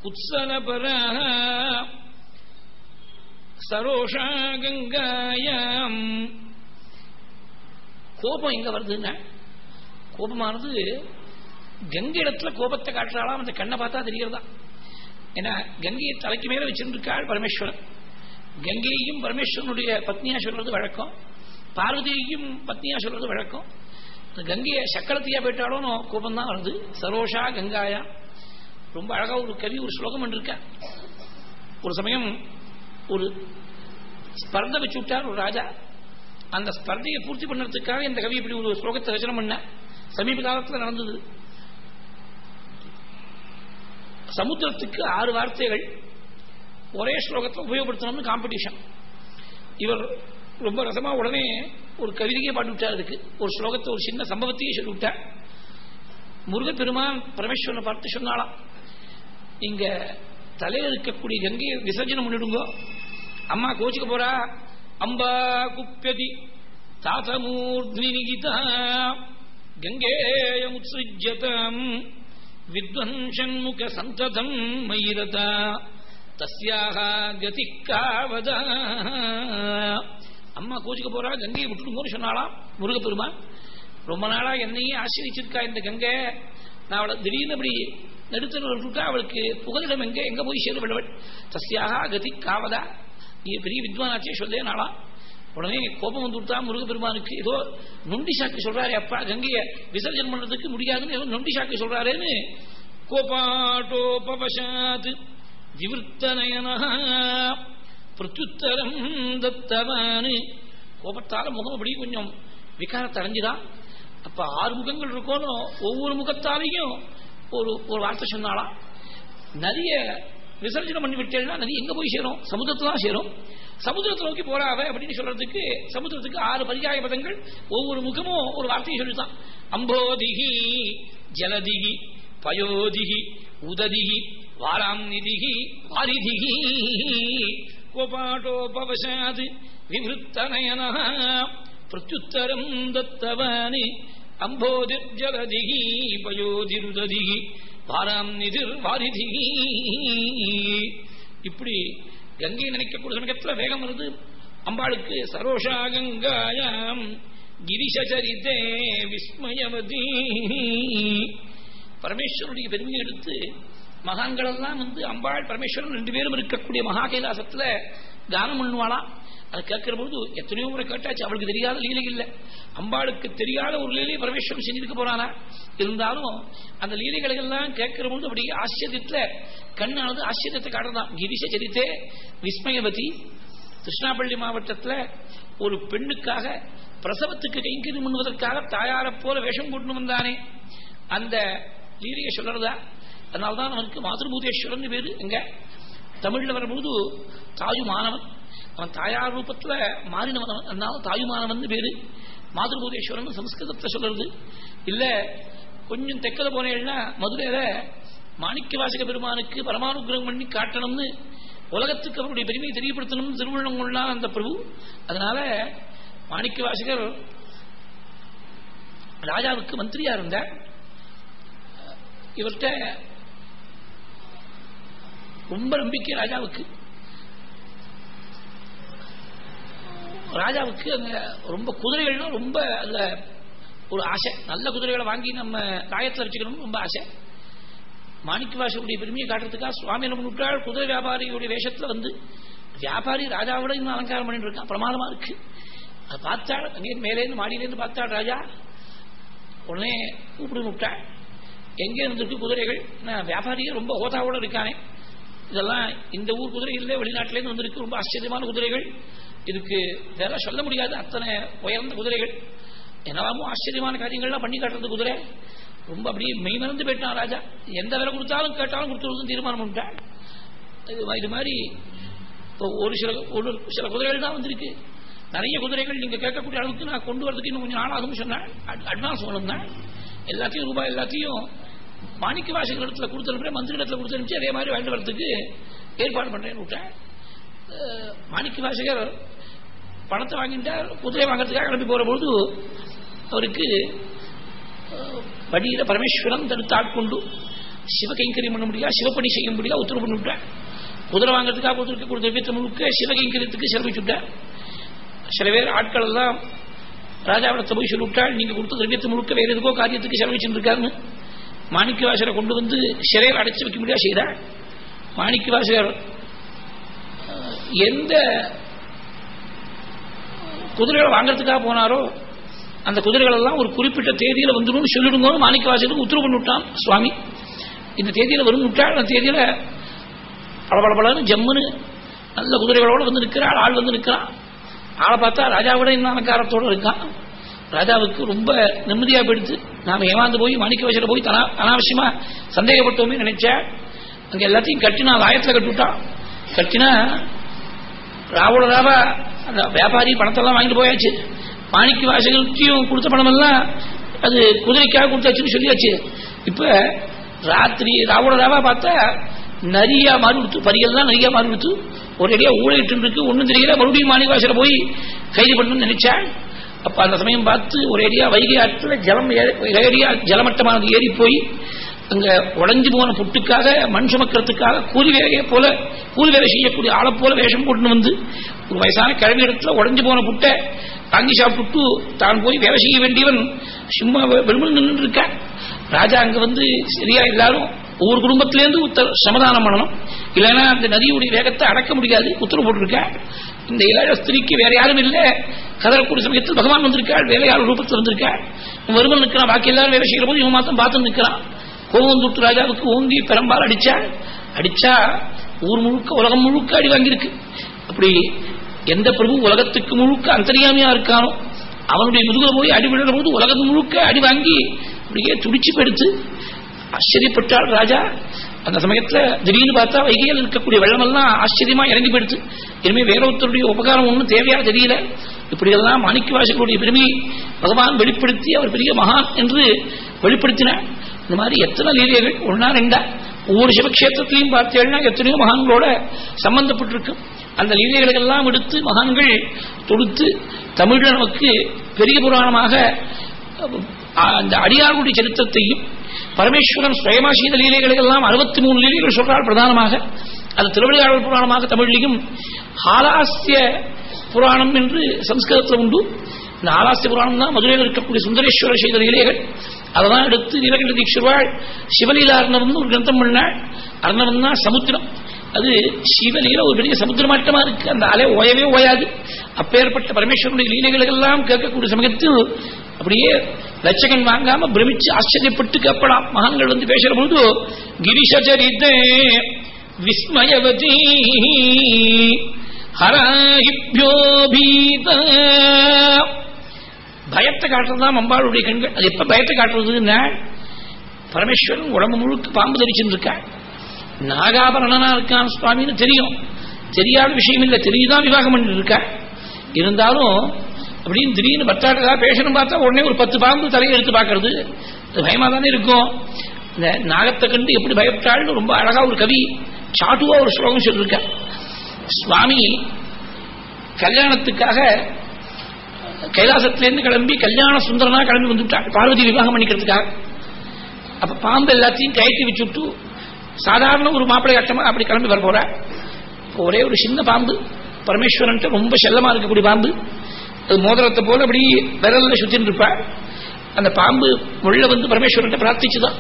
உத்சன சரோஷா கங்காயம். கோபம் எங்க வருதுன்னா கோபமானது கங்கை இடத்துல கோபத்தை காட்டுறாளாம். அந்த கண்ணை பார்த்தா தெரிகிறதா? ஏன்னா கங்கையை தலைக்கு மேல வச்சிருந்திருக்காள் பரமேஸ்வரன். கங்கையையும் பரமேஸ்வரனுடைய பத்னியா சொல்றது வழக்கம். பார்வதியையும் பத்னியா சொல்றது வழக்கம். கங்கையை சக்கரத்தையா போயிட்டாலும் கோபம் தான் வருது. சரோஷா கங்காயா. ரொம்ப அழகா ஒரு கவி ஒரு ஸ்லோகம் பண்ணிருக்க ஒரு சமயம் ஒரு ஸ்பர்தை வச்சு விட்டார் ஒரு ராஜா. அந்த ஸ்பர்தையை பூர்த்தி பண்ணுறதுக்காக இந்த கவி இப்படி ஒரு ஸ்லோகத்தை ரச்சனை பண்ண. சமீப காலத்தில் நடந்தது. சமுத்திரத்துக்கு ஆறு வார்த்தைகள் ஒரே ஸ்லோகத்தை உபயோகப்படுத்தணும்னு காம்படிஷன் இவர் ரொம்ப ரசமா உடனே ஒரு கவிதையே பாட்டு விட்டார் அதுக்கு. ஒரு ஸ்லோகத்தை ஒரு சின்ன சம்பவத்தையே சொல்லிவிட்டார். முருகப்பெருமான் பரமேஸ்வரனை பார்த்து சொன்னாலாம் இங்க தலையில் இருக்கக்கூடிய கங்கையை விசர்ஜனம் பண்ணிடுங்கோ. அம்மா கோச்சுக்க போறா. அம்பா குப்பதி தாத்தமூர்த்னி நிகிதா கங்கேயமுத்ஸிஜ்யதம் வித்வன்ஷண்முக சந்ததம் மயிரதா தஸ்யாக கதிக்காவதா. அம்மா கோச்சுக்க போறா கங்கையை விட்டுடுங்கன்னு சொன்னாலாம் முருகப்பெருமான். ரொம்ப நாளா என்னையே ஆசிரிச்சிருக்கா இந்த கங்கை. நான் அவளை திடீர்னு அப்படி நடுத்தர் விட்டுட்டா அவளுக்கு புகலிடம் எங்க எங்க போய் சேருவள் தஸ்யாக கதி காவதா நீ பெரிய வித்வானாச்சே சொல்லே நாளா உடனே கோபம் வந்து கொடுத்தா முருகப்பெருமானுக்கு ஏதோ நொண்டி சாக்கு சொல்றாரு அப்பா கங்கைய விசர்ஜனம் பண்றதுக்கு முடியாதுன்னு ஏதோ நொண்டி சாக்கு சொல்றாருன்னு கோபாட்டோபவசாத் ஜிவிர்த்தனயன பிரத்யுத்தரம் தத்தவானு கோபத்தால முகம் அப்படி கொஞ்சம் விகாரத்தை அடைஞ்சுதான் அப்ப ஆறு முகங்கள் இருக்கணும் ஒவ்வொரு முகத்தாலையும் ஒரு ஒரு வார்த்தை சொன்னாலாம் நதிய விசர்ஜனம் பண்ணி விட்டேன்னா நதி எங்க போய் சேரும்? சமுத்திரத்துல தான் சேரும். சமுதிரத்தை நோக்கி போறாவ அப்படின்னு சொல்றதுக்கு சமுதிரத்துக்கு ஆறு பரியாய பதங்கள் ஒவ்வொரு முகமும் ஒரு வார்த்தையை சொல்லித்தான். அம்போதிகி ஜலதிகி பயோதிகி உததிகி வாராம் நிதிகி வாரிதிகி. கோபாட்டோபவசாத் விவருத்தனயன பிரத்யுத்தரம் தத்தவானி. அம்போதிர்ஜலதிகி பயோதிருததிகி வாராம் நிதிர் வாரிதிகி. இப்படி கங்கை நினைக்கக்கூடிய சமயத்துல வேகம் வருது. அம்பாளுக்கு சரோஷா கங்காயாம் கிரிசரிதே விஸ்மயவதி. பரமேஸ்வருடைய பெருமையை எடுத்து மகான்கள் எல்லாம் வந்து அம்பாள் பரமேஸ்வரன் ரெண்டு பேரும் இருக்கக்கூடிய மகா கைலாசத்துல தானம் பண்ணுவாளாம். அதை கேட்கிற பொழுது எத்தனையோ முறை கேட்டாச்சு. அவளுக்கு தெரியாத லீலை இல்லை. அம்பாளுக்கு தெரியாத ஒரு லீலையை பிரவேசம் செஞ்சிருக்க போறானா? இருந்தாலும் அந்த லீலைகளை எல்லாம் கேட்கிற பொழுது அப்படி ஆச்சரியத்துல கண்ணானது ஆச்சரியத்தை காட்டுறதான் கிரிச சரித்தே விஸ்மயவதி கிருஷ்ணாபள்ளி மாவட்டத்தில் ஒரு பெண்ணுக்காக பிரசவத்துக்கு கைங்கரியம் பண்ணுவதற்காக தாயாரை போல வேஷம் கொண்டு வந்தானே. அந்த லீலையை சொல்றதா? அதனால்தான் அவனுக்கு மாதృபூதேஸ்வரன் பேரு. எங்க? தமிழ்ல வரும்போது தாயு மாணவன் அவன் தாயார் ரூபத்துல மாறினவன் அவன். அதனால தாயு பேரு மாதృபூதேஸ்வரன் சம்ஸ்கிருதத்தை சொல்றது. இல்ல கொஞ்சம் தெக்கல போனேன்னா மதுரையில மாணிக்க வாசக பெருமானுக்கு பரமானுகிரகம் பண்ணி காட்டணும்னு உலகத்துக்கு அவருடைய பெருமையை தெரியப்படுத்தணும் திருவிழம் அந்த பிரபு. அதனால மாணிக்க வாசகர் ராஜாவுக்கு மந்திரியா இருந்தார். இவர்கிட்ட ரொம்ப நம்பிக்கை ராஜாவுக்கு. ராஜாவுக்கு அங்கே ரொம்ப குதிரைகள்னா ரொம்ப அதுல ஒரு ஆசை. நல்ல குதிரைகளை வாங்கி நம்ம ராயத்தில் வச்சுக்கணும்னு ரொம்ப ஆசை. மாணிக்க வாசனுடைய பெருமையை காட்டுறதுக்காக சுவாமி என்ன பண்ணிவிட்டால் குதிரை வியாபாரியுடைய வேஷத்துல வந்து வியாபாரி ராஜாவோட இன்னும் அலங்காரம் பண்ணிட்டு இருக்கான். பிரமாதமா இருக்கு. அதை பார்த்தாள். அங்கே மேலேருந்து மாடியிலேருந்து பார்த்தாள் ராஜா. உடனே கூப்பிடு விட்டாள் எங்கே இருந்திருக்கு குதிரைகள்? நான் வியாபாரியே ரொம்ப ஓதாவோட இருக்கானே. இதெல்லாம் இந்த ஊர் குதிரைகளிலே வெளிநாட்டிலேருந்து வந்திருக்கு. ரொம்ப ஆச்சரியமான குதிரைகள். இதுக்கு வேற சொல்ல முடியாது. அத்தனை உயர்ந்த குதிரைகள். என்னவாமோ ஆச்சரியமான காரியங்கள்லாம் பண்ணி காட்டுறது குதிரை. ரொம்ப அப்படியே மெய்மறந்து போயிட்டான் ராஜா. எந்த விலை கொடுத்தாலும் கேட்டாலும் கொடுத்துருவது தீர்மானம் பண்ணிட்டான். இது இது மாதிரி இப்போ ஒரு சில ஒரு சில குதிரைகள் தான் வந்திருக்கு. நிறைய குதிரைகள் நீங்கள் கேட்கக்கூடிய அளவுக்கு நான் கொண்டு வரதுக்கு இன்னும் கொஞ்சம் நாளாகும் சொன்னேன். அட்வான்ஸ் வேணும் தான். எல்லாத்தையும் ரூபாய் எல்லாத்தையும் மாணிக்க வாசகர் இடத்துல கொடுத்தனுப்பி மந்திரி இடத்துல கொடுத்தனுப்பிச்சு அதே மாதிரி வாங்கிட்டு வரதுக்கு ஏற்பாடு பண்ணுறேன்னு விட்டேன். மாணிக்க வாசகர் பணத்தை வாங்கிட்டார் குதிரை வாங்குறதுக்காக கிளம்பி போற பொழுது அவருக்கு வழியில் பரமேஸ்வரம் பரமேஸ்வரன் தடுத்து ஆட்கொண்டு சிவகைங்கரியம் பண்ண முடியாது சிவப்பணி செய்ய முடியாது உத்தரவு பண்ணி விட்டார். குதிரை வாங்குறதுக்காக கொடுத்துருக்க கொடுத்த வீட்டு முழுக்க சிவகைங்கரியத்துக்கு செலவிச்சுட்டார் சில பேர் ஆட்கள் எல்லாம் ராஜாவிடத்தை போய் சொல்லிவிட்டால் நீங்கள் கொடுத்த திரவியத்தை முழுக்க வேறு எதுக்கோ காரியத்துக்கு செலவிச்சுருக்காருன்னு மாணிக்க வாசகரை கொண்டு வந்து சிறையில் அடைச்சு வைக்க முடியாது செய்தார் மாணிக்க வாசகர் எந்த குதிரைகளை வாங்குறதுக்காக போனாரோ அந்த குதிரைகள் எல்லாம் ஒரு குறிப்பிட்ட தேதியில வந்துடும் சொல்லிடுங்கன்னு மாணிக்க வாசகருக்கு உத்தரவு பண்ணிவிட்டான் சுவாமி. இந்த தேதியில வரும் விட்டால் அந்த தேதியில பளபளபளன்னு ஜம்முன்னு நல்ல குதிரைகளோட வந்து நிற்கிறாள் ஆள் வந்து நிற்கிறான். ஆளை பார்த்தா ராஜாவோட இன்னும் அலங்காரத்தோடு இருக்கான். ராஜாவுக்கு ரொம்ப நிம்மதியா போயிடுச்சு. நாம ஏமாந்து போய் மாணிக்க வயசுல போய் அனாவசியமா சந்தேகப்பட்டோமே நினைச்சா அங்க எல்லாத்தையும் கட்டினா ஆயத்துல கட்டுவிட்டான் கட்டினா ராவோட ராவா அந்த வியாபாரி பணத்தெல்லாம் வாங்கிட்டு போயாச்சு. மாணிக்க வாசகத்தையும் கொடுத்த பணம் எல்லாம் அது குதிரைக்காக கொடுத்தாச்சுன்னு சொல்லியாச்சு. இப்ப ராத்திரி ராவோட ராவா பார்த்தா நிறைய மாறி கொடுத்து பரியெல்லாம் நிறைய மாறி கொடுத்து ஒரு அடியா ஊழிட்டு இருக்கு. ஒண்ணும் தெரியல. மறுபடியும் மாணிக்க வாசல போய் கைது பண்ணணும்னு நினைச்சா அப்ப அந்த சமயம் பார்த்து ஒரு ஏரியா வைகை ஆற்றுல ஜலம் ஏரியா ஜலமட்டமானது ஏறி போய் அங்க உடஞ்சு போன புட்டுக்காக மண் சுமக்கிறதுக்காக கூலி வேலையை போல கூலி வேலை செய்யக்கூடிய ஆளை போல வேஷம் போட்டுன்னு வந்து ஒரு வயசான கிழமை இடத்துல உடஞ்சு போன புட்டை தாங்கி சாப்பிட்டு தான் போய் வேலை செய்ய வேண்டியவன் சும்மா வெறுமன் நின்று இருக்கான் ராஜா அங்க வந்து சரியா எல்லாரும் ஒவ்வொரு குடும்பத்திலேருந்து உத்தர சமாதானம் பண்ணணும். இல்லைன்னா அந்த நதியுடைய வேகத்தை அடக்க முடியாது. உத்தரவு போட்டிருக்கேன் இந்த இளைய ஸ்திரீக்கு வேற யாரும் இல்லை. கதறக்கூடிய சமயத்தில் பகவான் வந்திருக்காள் வேலையாளர் ரூபத்தில் வந்திருக்காள் வருவன் நிற்கிறான் பாக்கி எல்லாரும் வேலை செய்கிற போது இவன் மாத்தம் பார்த்து நிற்கிறான். கோவம் தொட்டு ராஜாவுக்கு ஓங்கி பெரம்பால் அடிச்சாள் அடிச்சா ஊர் முழுக்க உலகம் முழுக்க அடி வாங்கியிருக்கு. அப்படி எந்த பிரபு உலகத்துக்கு முழுக்க அந்தரியாமையா இருக்கானோ அவனுடைய முதுகுல போய் அடி விழுற போது உலகம் முழுக்க அடி வாங்கி அப்படியே துடிச்சு பெடுத்து ஆச்சரியப்பட்டாள் ராஜா. அந்த சமயத்துல திடீர்னு பார்த்தா வைகையில் இருக்கக்கூடிய வெள்ளமெல்லாம் ஆச்சரியமா இறங்கி போயிடுச்சு. இனிமே வேற ஒருத்தருடைய உபகாரம் ஒன்றும் தேவையா தெரியல. இப்படியெல்லாம் மாணிக்க வாசகளுடைய பெருமையை பகவான் வெளிப்படுத்தி அவர் பெரிய மகான் என்று வெளிப்படுத்தினார் இந்த மாதிரி எத்தனை லீலைகள்? ஒன்னா ரெண்டா? ஒவ்வொரு சிவக்ஷேத்திரத்திலையும் பார்த்தேன்னா எத்தனையோ மகான்களோட சம்பந்தப்பட்டிருக்கும் அந்த லீலைகளுக்கெல்லாம் எடுத்து மகான்கள் தொடுத்து தமிழ்ல நமக்கு பெரிய புராணமாக அந்த அடியார்களுடைய சரித்திரத்தையும் பரமேஸ்வரன் சுயமா செய்த லீலைகளுக்கெல்லாம் அறுபத்தி மூணு லீலைகள் சொல்றாள் பிரதானமாக. அது திருவிளையாடல் புராணமாக தமிழிலையும் ஹாலாஸ்ய புராணம் என்று சம்ஸ்கிருதத்தில் உண்டு. இந்த ஆலாசிய புராணம் தான் மதுரையில் இருக்கக்கூடிய சுந்தரேஸ்வரர் செய்த லீலைகள். அதெல்லாம் எடுத்து நீலகண்ட தீட்சிவாள் சிவலீலா அர்ணவன் ஒரு கிரந்தம் பண்ணாள் அர்ணவன் தான் சமுத்திரம். அது சிவலீல ஒரு பெரிய சமுத்திரமாட்டமா இருக்கு. அந்த அலை ஓயவே ஓயாது. அப்பேற்பட்ட பரமேஸ்வரனுடைய லீலைகளுக்கெல்லாம் கேட்கக்கூடிய சமயத்தில் அப்படியே லட்சகன் வாங்காம பிரமிச்சு ஆச்சரியப்பட்டு கேட்கலாம் மகான்கள் வந்து பேசுற பொழுது கிரிஷரித்தே விஸ்மயவதி ஹராஹிப்யோ பயத்தை காட்டுறதுதான் அம்பாளுடைய கண்கள். அது எப்ப பயத்தை காட்டுறதுன்னா பரமேஸ்வரன் உடம்பு முழுக்க பாம்பு தரிச்சுட்டு நாகாபரணனா இருக்கான் சுவாமின்னு தெரியும். தெரியாத விஷயம் இல்லை தெரியுதான் விவாகம் பண்ணிட்டு இருக்கா இருந்தாலும் அப்படின்னு திடீர்னு பத்தாட்டதா பேசணும் பார்த்தா உடனே ஒரு பத்து பாம்பு தலையை எடுத்து பார்க்கறது. அது பயமா தானே இருக்கும். இந்த நாகத்தை கண்டு எப்படி பயப்பட்டாள்னு ரொம்ப அழகா ஒரு கவி சாட்டுவா ஒரு ஸ்லோகம் சொல்லியிருக்க சுவாமி கல்யாணத்துக்காக கைலாசத்திலேருந்து கிளம்பி கல்யாண சுந்தரனா கிளம்பி வந்துட்டாள் பார்வதி விவாகம் பண்ணிக்கிறதுக்காக. அப்ப பாம்பு எல்லாத்தையும் கயற்றி வச்சுட்டு சாதாரண ஒரு மாப்பிள்ளை கட்டமா அப்படி கிளம்பி வர போற. ஒரே ஒரு சின்ன பாம்பு. பரமேஸ்வரன் ரொம்ப செல்லமா இருக்கக்கூடிய பாம்பு. அது மோதிரத்தை போல அப்படி விரல்ல சுத்தின்னு இருப்பா. அந்த பாம்பு முள்ள வந்து பரமேஸ்வரன் பிரார்த்திச்சுதான்.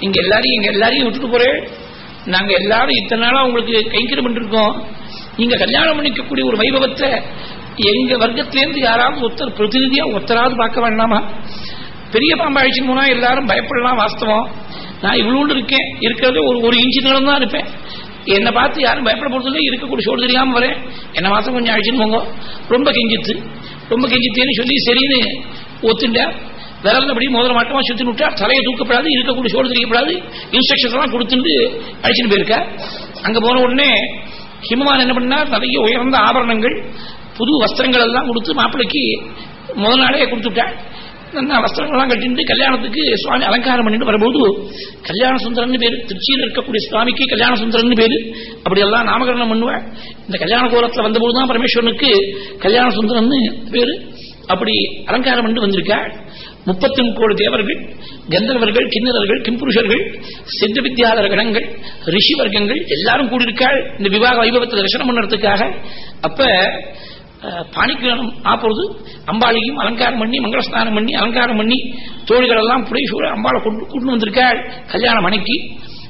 இங்க எல்லாரையும் இங்க எல்லாரையும் விட்டுட்டு போறேன். நாங்க எல்லாரும் இத்தனை நாளா உங்களுக்கு கைங்கரம் பண்ணிருக்கோம். நீங்க கல்யாணம் பண்ணிக்கக்கூடிய ஒரு வைபவத்தை எங்க வர்க்கத்திலேருந்து யாராவது ஒருத்தர் பிரதிநிதியா ஒத்தராவது பார்க்க வேண்டாமா? பெரிய பாம்பு அழிச்சுன்னு போனா எல்லாரும் பயப்படலாம் வாஸ்தவம். நான் இவ்வளோண்டு இருக்கேன். இருக்கிறது ஒரு ஒரு இன்ச்சு நீளம் தான் இருப்பேன். என்னை பார்த்து யாரும் பயப்பட போறதில்லை இருக்கக்கூடிய சோடு தெரியாமல் வரேன். என்னை மாதம் கொஞ்சம் அழிச்சுன்னு போங்க. ரொம்ப கெஞ்சித்து ரொம்ப கெஞ்சித்தேன்னு சொல்லி சரின்னு ஒத்துட்டேன் விரல் அப்படி முதல்ல மட்டமாக சுற்றி விட்டா தலையை தூக்கப்படாது இருக்கக்கூடிய சோடு தெரியப்படாது. இன்ஸ்ட்ரக்ஷன்ஸ்லாம் கொடுத்துட்டு அழிச்சுட்டு போயிருக்க. அங்கே போன உடனே ஹிமவான் என்ன பண்ணால் நிறைய உயர்ந்த ஆபரணங்கள் புது வஸ்திரங்கள் எல்லாம் கொடுத்து மாப்பிள்ளைக்கு முதல் நாளே கொடுத்துட்டாள் நல்ல வஸ்திரங்கள்லாம் கட்டிட்டு கல்யாணத்துக்கு சுவாமி அலங்காரம் பண்ணிட்டு வரும்போது கல்யாண சுந்தரன் பேரு திருச்சியில் இருக்கக்கூடிய சுவாமிக்கு கல்யாண சுந்தரன் பேரு அப்படியெல்லாம் நாமகரணம் பண்ணுவேன் இந்த கல்யாண கோலத்தில் வந்தபோது தான் பரமேஸ்வரனுக்கு கல்யாண சுந்தரன் பேரு அப்படி அலங்காரம் பண்ணி வந்திருக்காள் முப்பத்தி முக்கோடு தேவர்கள் கந்தர்வர்கள் கிண்ணறர்கள் கிம்புருஷர்கள் சித்த வித்யாதர கணங்கள் ரிஷி வர்க்கங்கள் எல்லாரும் கூடியிருக்காள். இந்த விவாக வைபவத்தை தரிசனம் பண்ணுறதுக்காக. அப்ப பாணிக்கிரணம் ஆப்பொழுது அம்பாளையும் அலங்காரம் பண்ணி மங்களஸ்நானம் பண்ணி அலங்காரம் பண்ணி தோழிகள் எல்லாம் புடைசூழ அம்பாளை கொண்டு கொண்டு வந்திருக்காள் கல்யாணம் அணைக்கி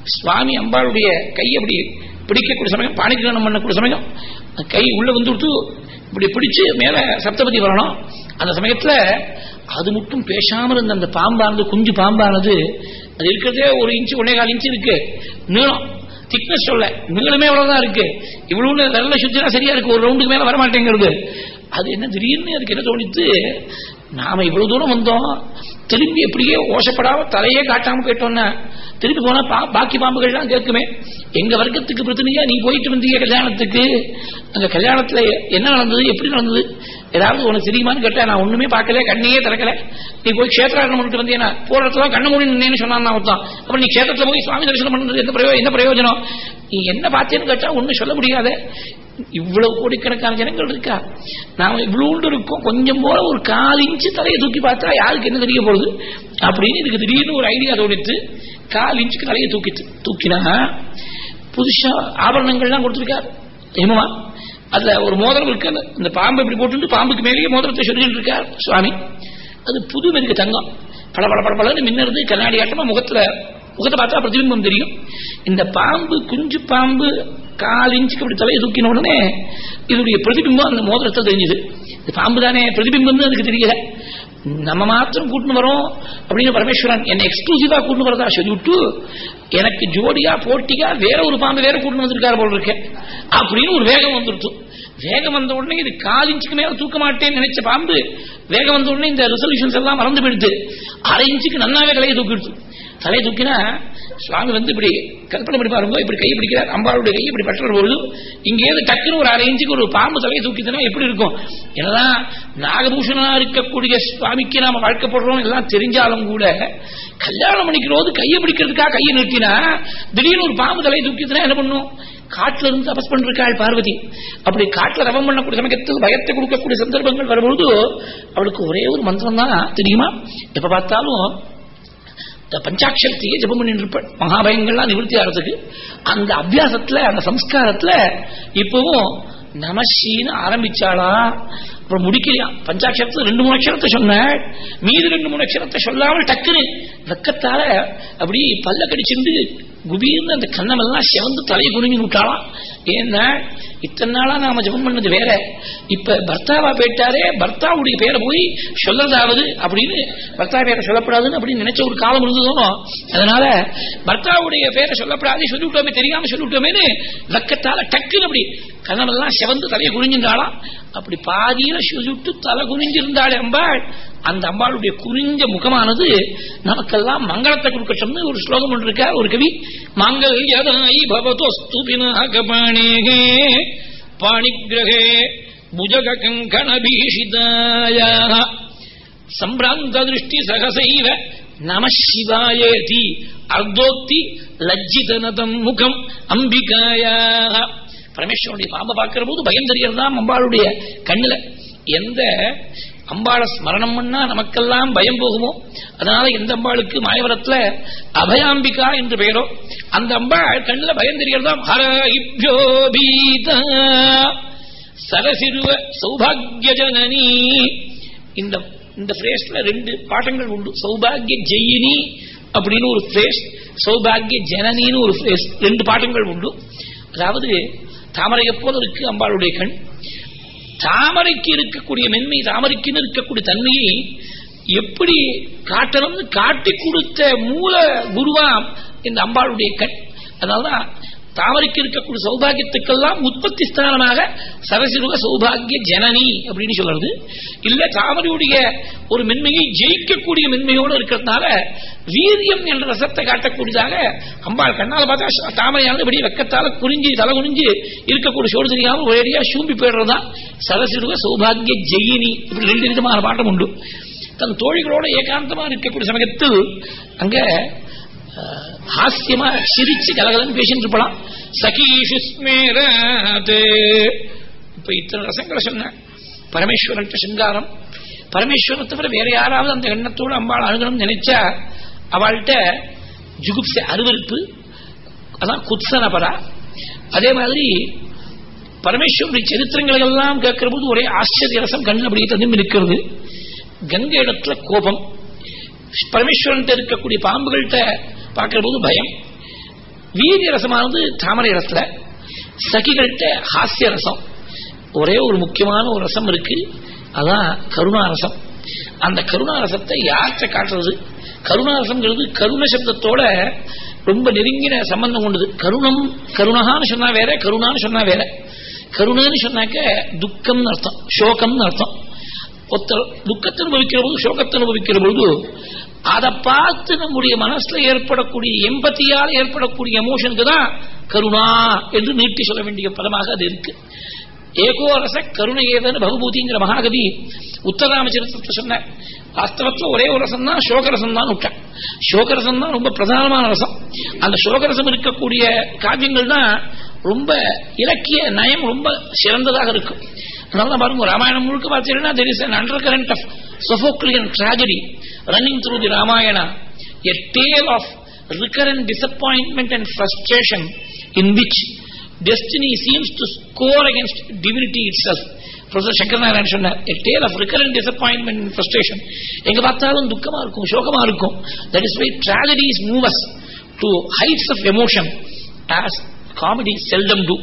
சுவாமி அம்பாளுடைய கை அப்படி பிடிக்கக்கூடிய சமயம் பாணிக்கிரணம் பண்ணக்கூடிய சமயம் கை உள்ள வந்து இப்படி பிடிச்சு மேல சப்தபதி வரணும். அந்த சமயத்துல அது மட்டும் பேசாமல் இருந்த அந்த பாம்பானது குஞ்சு பாம்பானது அது இருக்கிறதே ஒரு இன்ச்சு ஒன்னே கால் இன்ச்சு இருக்கு. நீளம். திக்னஸ் சொல்ல நீளமே அவ்வளவுதான் இருக்கு. இவ்வளவு நல்ல சுத்தினா சரியா இருக்கு ஒரு ரவுண்டுக்கு மேல வரமாட்டேங்கிறது. அது என்ன திடீர்னு அதுக்கு என்ன தோணித்து நாம இவ்வளவு தூரம் வந்தோம் திரும்பி எப்படியே ஓசப்படாம தலையே காட்டாம போயிட்டோம்னா திரும்பி போனா பாக்கி பாம்புகள்லாம் கேட்குமே. எங்க வர்க்கத்துக்கு பிரச்சனையா நீ போயிட்டு வந்தீங்க கல்யாணத்துக்கு. அந்த கல்யாணத்துல என்ன நடந்தது எப்படி நடந்தது? ஏதாவது உனக்கு தெரியுமான்னு கேட்டா நான் ஒண்ணுமே பார்க்கல கண்ணையே திறக்கல. நீ போய் கஷேத்திரம் பண்ணிட்டு வந்தீங்கன்னா போற இடத்துல கண்ண மூடி நின்னு சொன்னான் ஒருத்தான் அப்ப நீ கஷேத்திரத்துல போய் சுவாமி தரிசனம் பண்றது என்ன பிரயோஜனம் என்ன பிரயோஜனம்? நீ என்ன பார்த்தேன்னு கேட்டா ஒண்ணும் சொல்ல முடியாது. இவ்வளவு கோடிக்கணக்கான ஜனங்கள் இருக்கா? நாம இவ்வளவு இருக்கோம். கொஞ்சம் போல ஒரு கால் இன்ச்சு தலையை தூக்கி பார்த்தா யாருக்கு என்ன தெரிய போகுது அப்படின்னு இதுக்கு திடீர்னு ஒரு ஐடியா தோணித்து கால் இன்ச்சுக்கு தலையை தூக்கிட்டு தூக்கினா புதுசா ஆபரணங்கள்லாம் கொடுத்துருக்காரு. ஹிமமா அதுல ஒரு மோதிரம் இருக்கு. இந்த பாம்பு இப்படி போட்டு பாம்புக்கு மேலேயே மோதிரத்தை சொல்லிட்டு இருக்கார் சுவாமி. அது புது மெருக்கு தங்கம். பல பல பல பலன்னு மின்னறது கண்ணாடி ஆட்டமா முகத்துல முகத்தை பார்த்தா பிரதிபிம்பம் தெரியும். இந்த பாம்பு குஞ்சு பாம்பு கால் இன்ச்சுக்கு அப்படி தலையை தூக்கின உடனே இதனுடைய பிரதிபிம்பம் அந்த மோதிரத்தை தெரிஞ்சுது. இந்த பாம்பு தானே பிரதிபிம்பம் அதுக்கு தெரியல. நம்ம மாத்திரம் கூட்டின்னு வரோம் அப்படின்னு பரமேஸ்வரன் என்னை எக்ஸ்க்ளூசிவா கூட்டின்னு வரதா சொல்லிவிட்டு எனக்கு ஜோடியா போட்டியா வேற ஒரு பாம்பு வேற கூட்டின்னு வந்திருக்காரு போல இருக்கேன் அப்படின்னு ஒரு வேகம் வந்துருச்சு வேகம் வந்த உடனே இது கால் இன்ச்சுக்கு மேல தூக்க மாட்டேன்னு நினைச்ச பாம்பு வேகம் வந்த உடனே இந்த ரெசல்யூஷன்ஸ் எல்லாம் மறந்து போயிடுது. அரை இன்ச்சுக்கு நன்னாவே கலையை தூக்கிடுச்சு தலையை தூக்கினா சுவாமி வந்து இப்படி கற்பனை பண்ணி பாருங்க இப்படி கை பிடிக்கிறார் அம்பாளுடைய கை இப்படி பற்ற பொழுது இங்கேருந்து டக்குன்னு ஒரு அரை இன்ச்சுக்கு ஒரு பாம்பு தலையை தூக்கித்தனா எப்படி இருக்கும்? என்னதான் நாகபூஷணா இருக்கக்கூடிய சுவாமிக்கு நாம வாழ்க்கப்படுறோம் எல்லாம் தெரிஞ்சாலும் கூட கல்யாணம் பண்ணிக்கிறோது கையை பிடிக்கிறதுக்காக கையை நிறுத்தினா திடீர்னு ஒரு பாம்பு தலையை தூக்கித்தனா என்ன பண்ணும்? காட்டுல இருந்து தபஸ் பண்ணிருக்காள் பார்வதி அப்படி காட்டுல தவம் பண்ணக்கூடிய சமயத்தில் பயத்தை கொடுக்கக்கூடிய சந்தர்ப்பங்கள் வரும்பொழுது அவளுக்கு ஒரே ஒரு மந்திரம் தான் தெரியுமா? எப்ப பார்த்தாலும் இந்த பஞ்சாட்சரத்தையே ஜபம் பண்ணிட்டு இருப்பேன் மகாபயங்கள்லாம் நிவர்த்தி ஆகிறதுக்கு. அந்த அபியாசத்துல அந்த சம்ஸ்காரத்துல இப்பவும் நமசின்னு ஆரம்பிச்சாளா? அப்புறம் முடிக்கலையா? பஞ்சாட்சரத்துல ரெண்டு மூணு அக்ஷரத்தை சொன்ன மீது ரெண்டு மூணு அக்ஷரத்தை சொல்லாமல் டக்குன்னு வெக்கத்தால அப்படி பல்ல கடிச்சிருந்து குபீர்னு அந்த கண்ணமெல்லாம் செவந்து தலையை குனிஞ்சு விட்டாளாம் ஏன்னா இத்தனை நாளா நாம ஜபம் பண்ணது வேற. இப்ப பர்த்தாவா போயிட்டாரே பர்த்தாவுடைய பேரை போய் சொல்லறதாவது அப்படின்னு பர்த்தா பேரை சொல்லப்படாதுன்னு அப்படின்னு நினைச்ச ஒரு காலம் இருந்ததோ அதனால பர்த்தாவுடைய பேரை சொல்லப்படாது சொல்லிவிட்டோமே தெரியாம சொல்லிவிட்டோமேன்னு வெக்கத்தால டக்குன்னு அப்படி கண்ணமெல்லாம் செவந்து தலையை குனிஞ்சிருந்தாளாம் அப்படி பாதியில சுட்டு தலை குனிஞ்சிருந்தாள் அம்பாள். அந்த அம்பாளுடைய குறிஞ்ச முகமானது நமக்கெல்லாம் மங்களத்தை கொடுக்கட்டும்னு ஒரு ஸ்லோகம் ஒன்று இருக்கா? ஒரு கவி மாங்கல்யதாயி பவதோஸ்து பினாகபாணேகே பாணிகிரகே புஜக கங்கண சம்பிராந்த திருஷ்டி சகசைவ நம சிவாயேதி அர்த்தோக்தி லஜ்ஜிதனதம் முகம் அம்பிகாயா பரமேஸ்வரனுடைய பாம்பை பார்க்கிற போது பயம் தெரியறதா அம்பாளுடைய கண்ணுல எந்த அம்பாளை ஸ்மரணம் பண்ணா நமக்கெல்லாம் பயம் போகுமோ? அதனால எந்த அம்பாளுக்கு மாயவரத்துல அபயாம்பிகா என்று பெயரோ. அந்த அம்பாள் கண்ணுல பயம் தெரியறதாம் ஹர இப்யோ சௌபாகிய ஜனனி. இந்த இந்த பிரேஸ்ல ரெண்டு பாட்டங்கள் உண்டு. சௌபாகிய ஜெயினி அப்படின்னு ஒரு பிரேஸ் சௌபாகிய ஜனனின்னு ஒரு பிரேஸ் ரெண்டு பாட்டங்கள் உண்டு. அதாவது தாமரையை போல இருக்கு அம்பாளுடைய கண். தாமரைக்கு இருக்கக்கூடிய மென்மை தாமரைக்குன்னு இருக்கக்கூடிய தன்மையை எப்படி காட்டணும்னு காட்டி கொடுத்த மூல குருவாம் இந்த அம்பாளுடைய கண். அதனால்தான் தாமரைக்கு இருக்கக்கூடிய சௌபாகியத்துக்கெல்லாம் உற்பத்தி ஸ்தானமாக சரசிருக சௌபாகிய ஜனனி அப்படின்னு சொல்றது. இல்ல தாமரையுடைய ஒரு மென்மையை ஜெயிக்கக்கூடிய மென்மையோடு இருக்கிறதுனால வீரியம் என்ற ரசத்தை காட்டக்கூடியதாக அம்பாள் கண்ணால் பார்த்தா தாமரையானது இப்படி வெக்கத்தால குறிஞ்சி தலை குனிஞ்சு இருக்கக்கூடிய சோடு தெரியாமல் ஒரேடியா சூம்பி போயிடுறதுதான் சரசிருக சௌபாகிய ஜெயினி இப்படி ரெண்டு விதமான பாட்டம் உண்டு. தன் தோழிகளோட ஏகாந்தமாக இருக்கக்கூடிய சமயத்தில் அங்க ஹாஸ்யமா சிரிச்சு கலகலன்னு பேசிட்டு இருப்பலாம். சகீஷு இப்ப இத்தனை ரசங்களை சொன்ன. பரமேஸ்வரன் சிங்காரம். பரமேஸ்வரனை தவிர வேற யாராவது அந்த எண்ணத்தோடு அம்பாள் அணுகணும்னு நினைச்சா அவள்கிட்ட ஜுகுப்ச அருவருப்பு அதான் குத்சனபரா. அதே மாதிரி பரமேஸ்வரனுடைய சரித்திரங்களை எல்லாம் கேட்கிற போது ஒரே ஆச்சரிய ரசம் கண்ணு அப்படியே தந்து நிற்கிறது. கங்கை இடத்துல கோபம். பரமேஸ்வரன் இருக்கக்கூடிய பாம்புகள்கிட்ட பார்க்கிற போது பயம். வீரிய ரசமானது தாமரை ரசத்துல. சகிகள்கிட்ட ஹாஸ்ய ரசம். ஒரே ஒரு முக்கியமான ஒரு ரசம் இருக்கு. அதான் கருணாரசம் அந்த கருணாரசத்தை யார்கிட்ட காட்டுறது? கருணாரசம்ங்கிறது கருண சப்தத்தோட ரொம்ப நெருங்கின சம்பந்தம் கொண்டது. கருணம் கருணகான்னு சொன்னா வேற கருணான்னு சொன்னா வேற. கருணன்னு சொன்னாக்க துக்கம்னு அர்த்தம் சோகம்னு அர்த்தம். ஒருத்தர் துக்கத்தை அனுபவிக்கிற போது சோகத்தை அனுபவிக்கிற போது அதை பார்த்து நம்முடைய மனசுல ஏற்படக்கூடிய எம்பத்தியால் ஏற்படக்கூடிய எமோஷனுக்கு தான் கருணா என்று நீட்டி சொல்ல வேண்டிய பதமாக அது இருக்கு. ஏகோரச கருணை ஏதன்னு பகபூதிங்கிற மகாகவி உத்தராமச்சரித்திரத்தை சொன்ன வாஸ்தவத்தில் ஒரே ஒரு ரசம் தான் சோகரசம் தான் விட்டேன் சோகரசம் தான் ரொம்ப பிரதானமான ரசம். அந்த சோகரசம் இருக்கக்கூடிய காவியங்கள் தான் ரொம்ப இலக்கிய நயம் ரொம்ப சிறந்ததாக இருக்கும். அதனால பாருங்க ராமாயணம் முழுக்க பார்த்தீங்கன்னா there is undercurrent of Sophoclean tragedy running through the Ramayana, a tale of recurrent disappointment and frustration in which destiny seems to score against divinity itself Professor Sankaranarayanan சொன்னார் a tale of recurrent disappointment and frustration எங்க பார்த்தாலும் துக்கமா இருக்கும் சோகமா இருக்கும் that is why tragedies move us to heights of emotion as comedy seldom do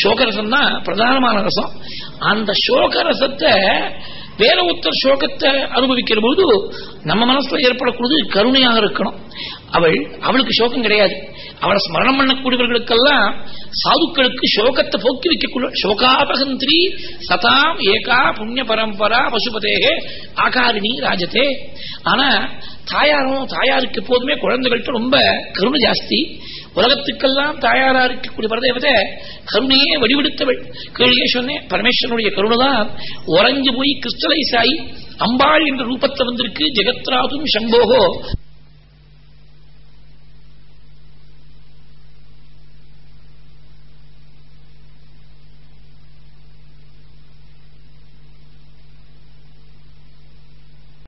சோகரசம் தான் பிரதானமான ரசம் அந்த சோகரசத்தை வேற ஒருத்தர் சோகத்தை அனுபவிக்கிற போது நம்ம மனசுல ஏற்படக்கூடியது கருணையாக இருக்கணும். அவள் அவளுக்கு சோகம் கிடையாது. அவளை ஸ்மரணம் பண்ணக்கூடியவர்களுக்கெல்லாம் சாதுக்களுக்கு சோகத்தை போக்கி வைக்கக்கூடிய சோகாபகந்திரி சதாம் ஏகா புண்ணிய பரம்பரா பசுபதேகே ஆகாரிணி ராஜதே. ஆனா தாயாரும் தாயாருக்கு எப்போதுமே குழந்தைகள்கிட்ட ரொம்ப கருணை ஜாஸ்தி. உலகத்துக்கெல்லாம் தாயாரா இருக்கக்கூடிய பரதேவதை கருணையே வடிவெடுத்தவள். கீழே சொன்னேன். பரமேஸ்வரனுடைய கருணைதான் உறைஞ்சு போய் கிறிஸ்டலைஸ் ஆகி அம்பாள் என்ற ரூபத்தை வந்திருக்கு. ஜெகத்ராதும் சம்போகோ.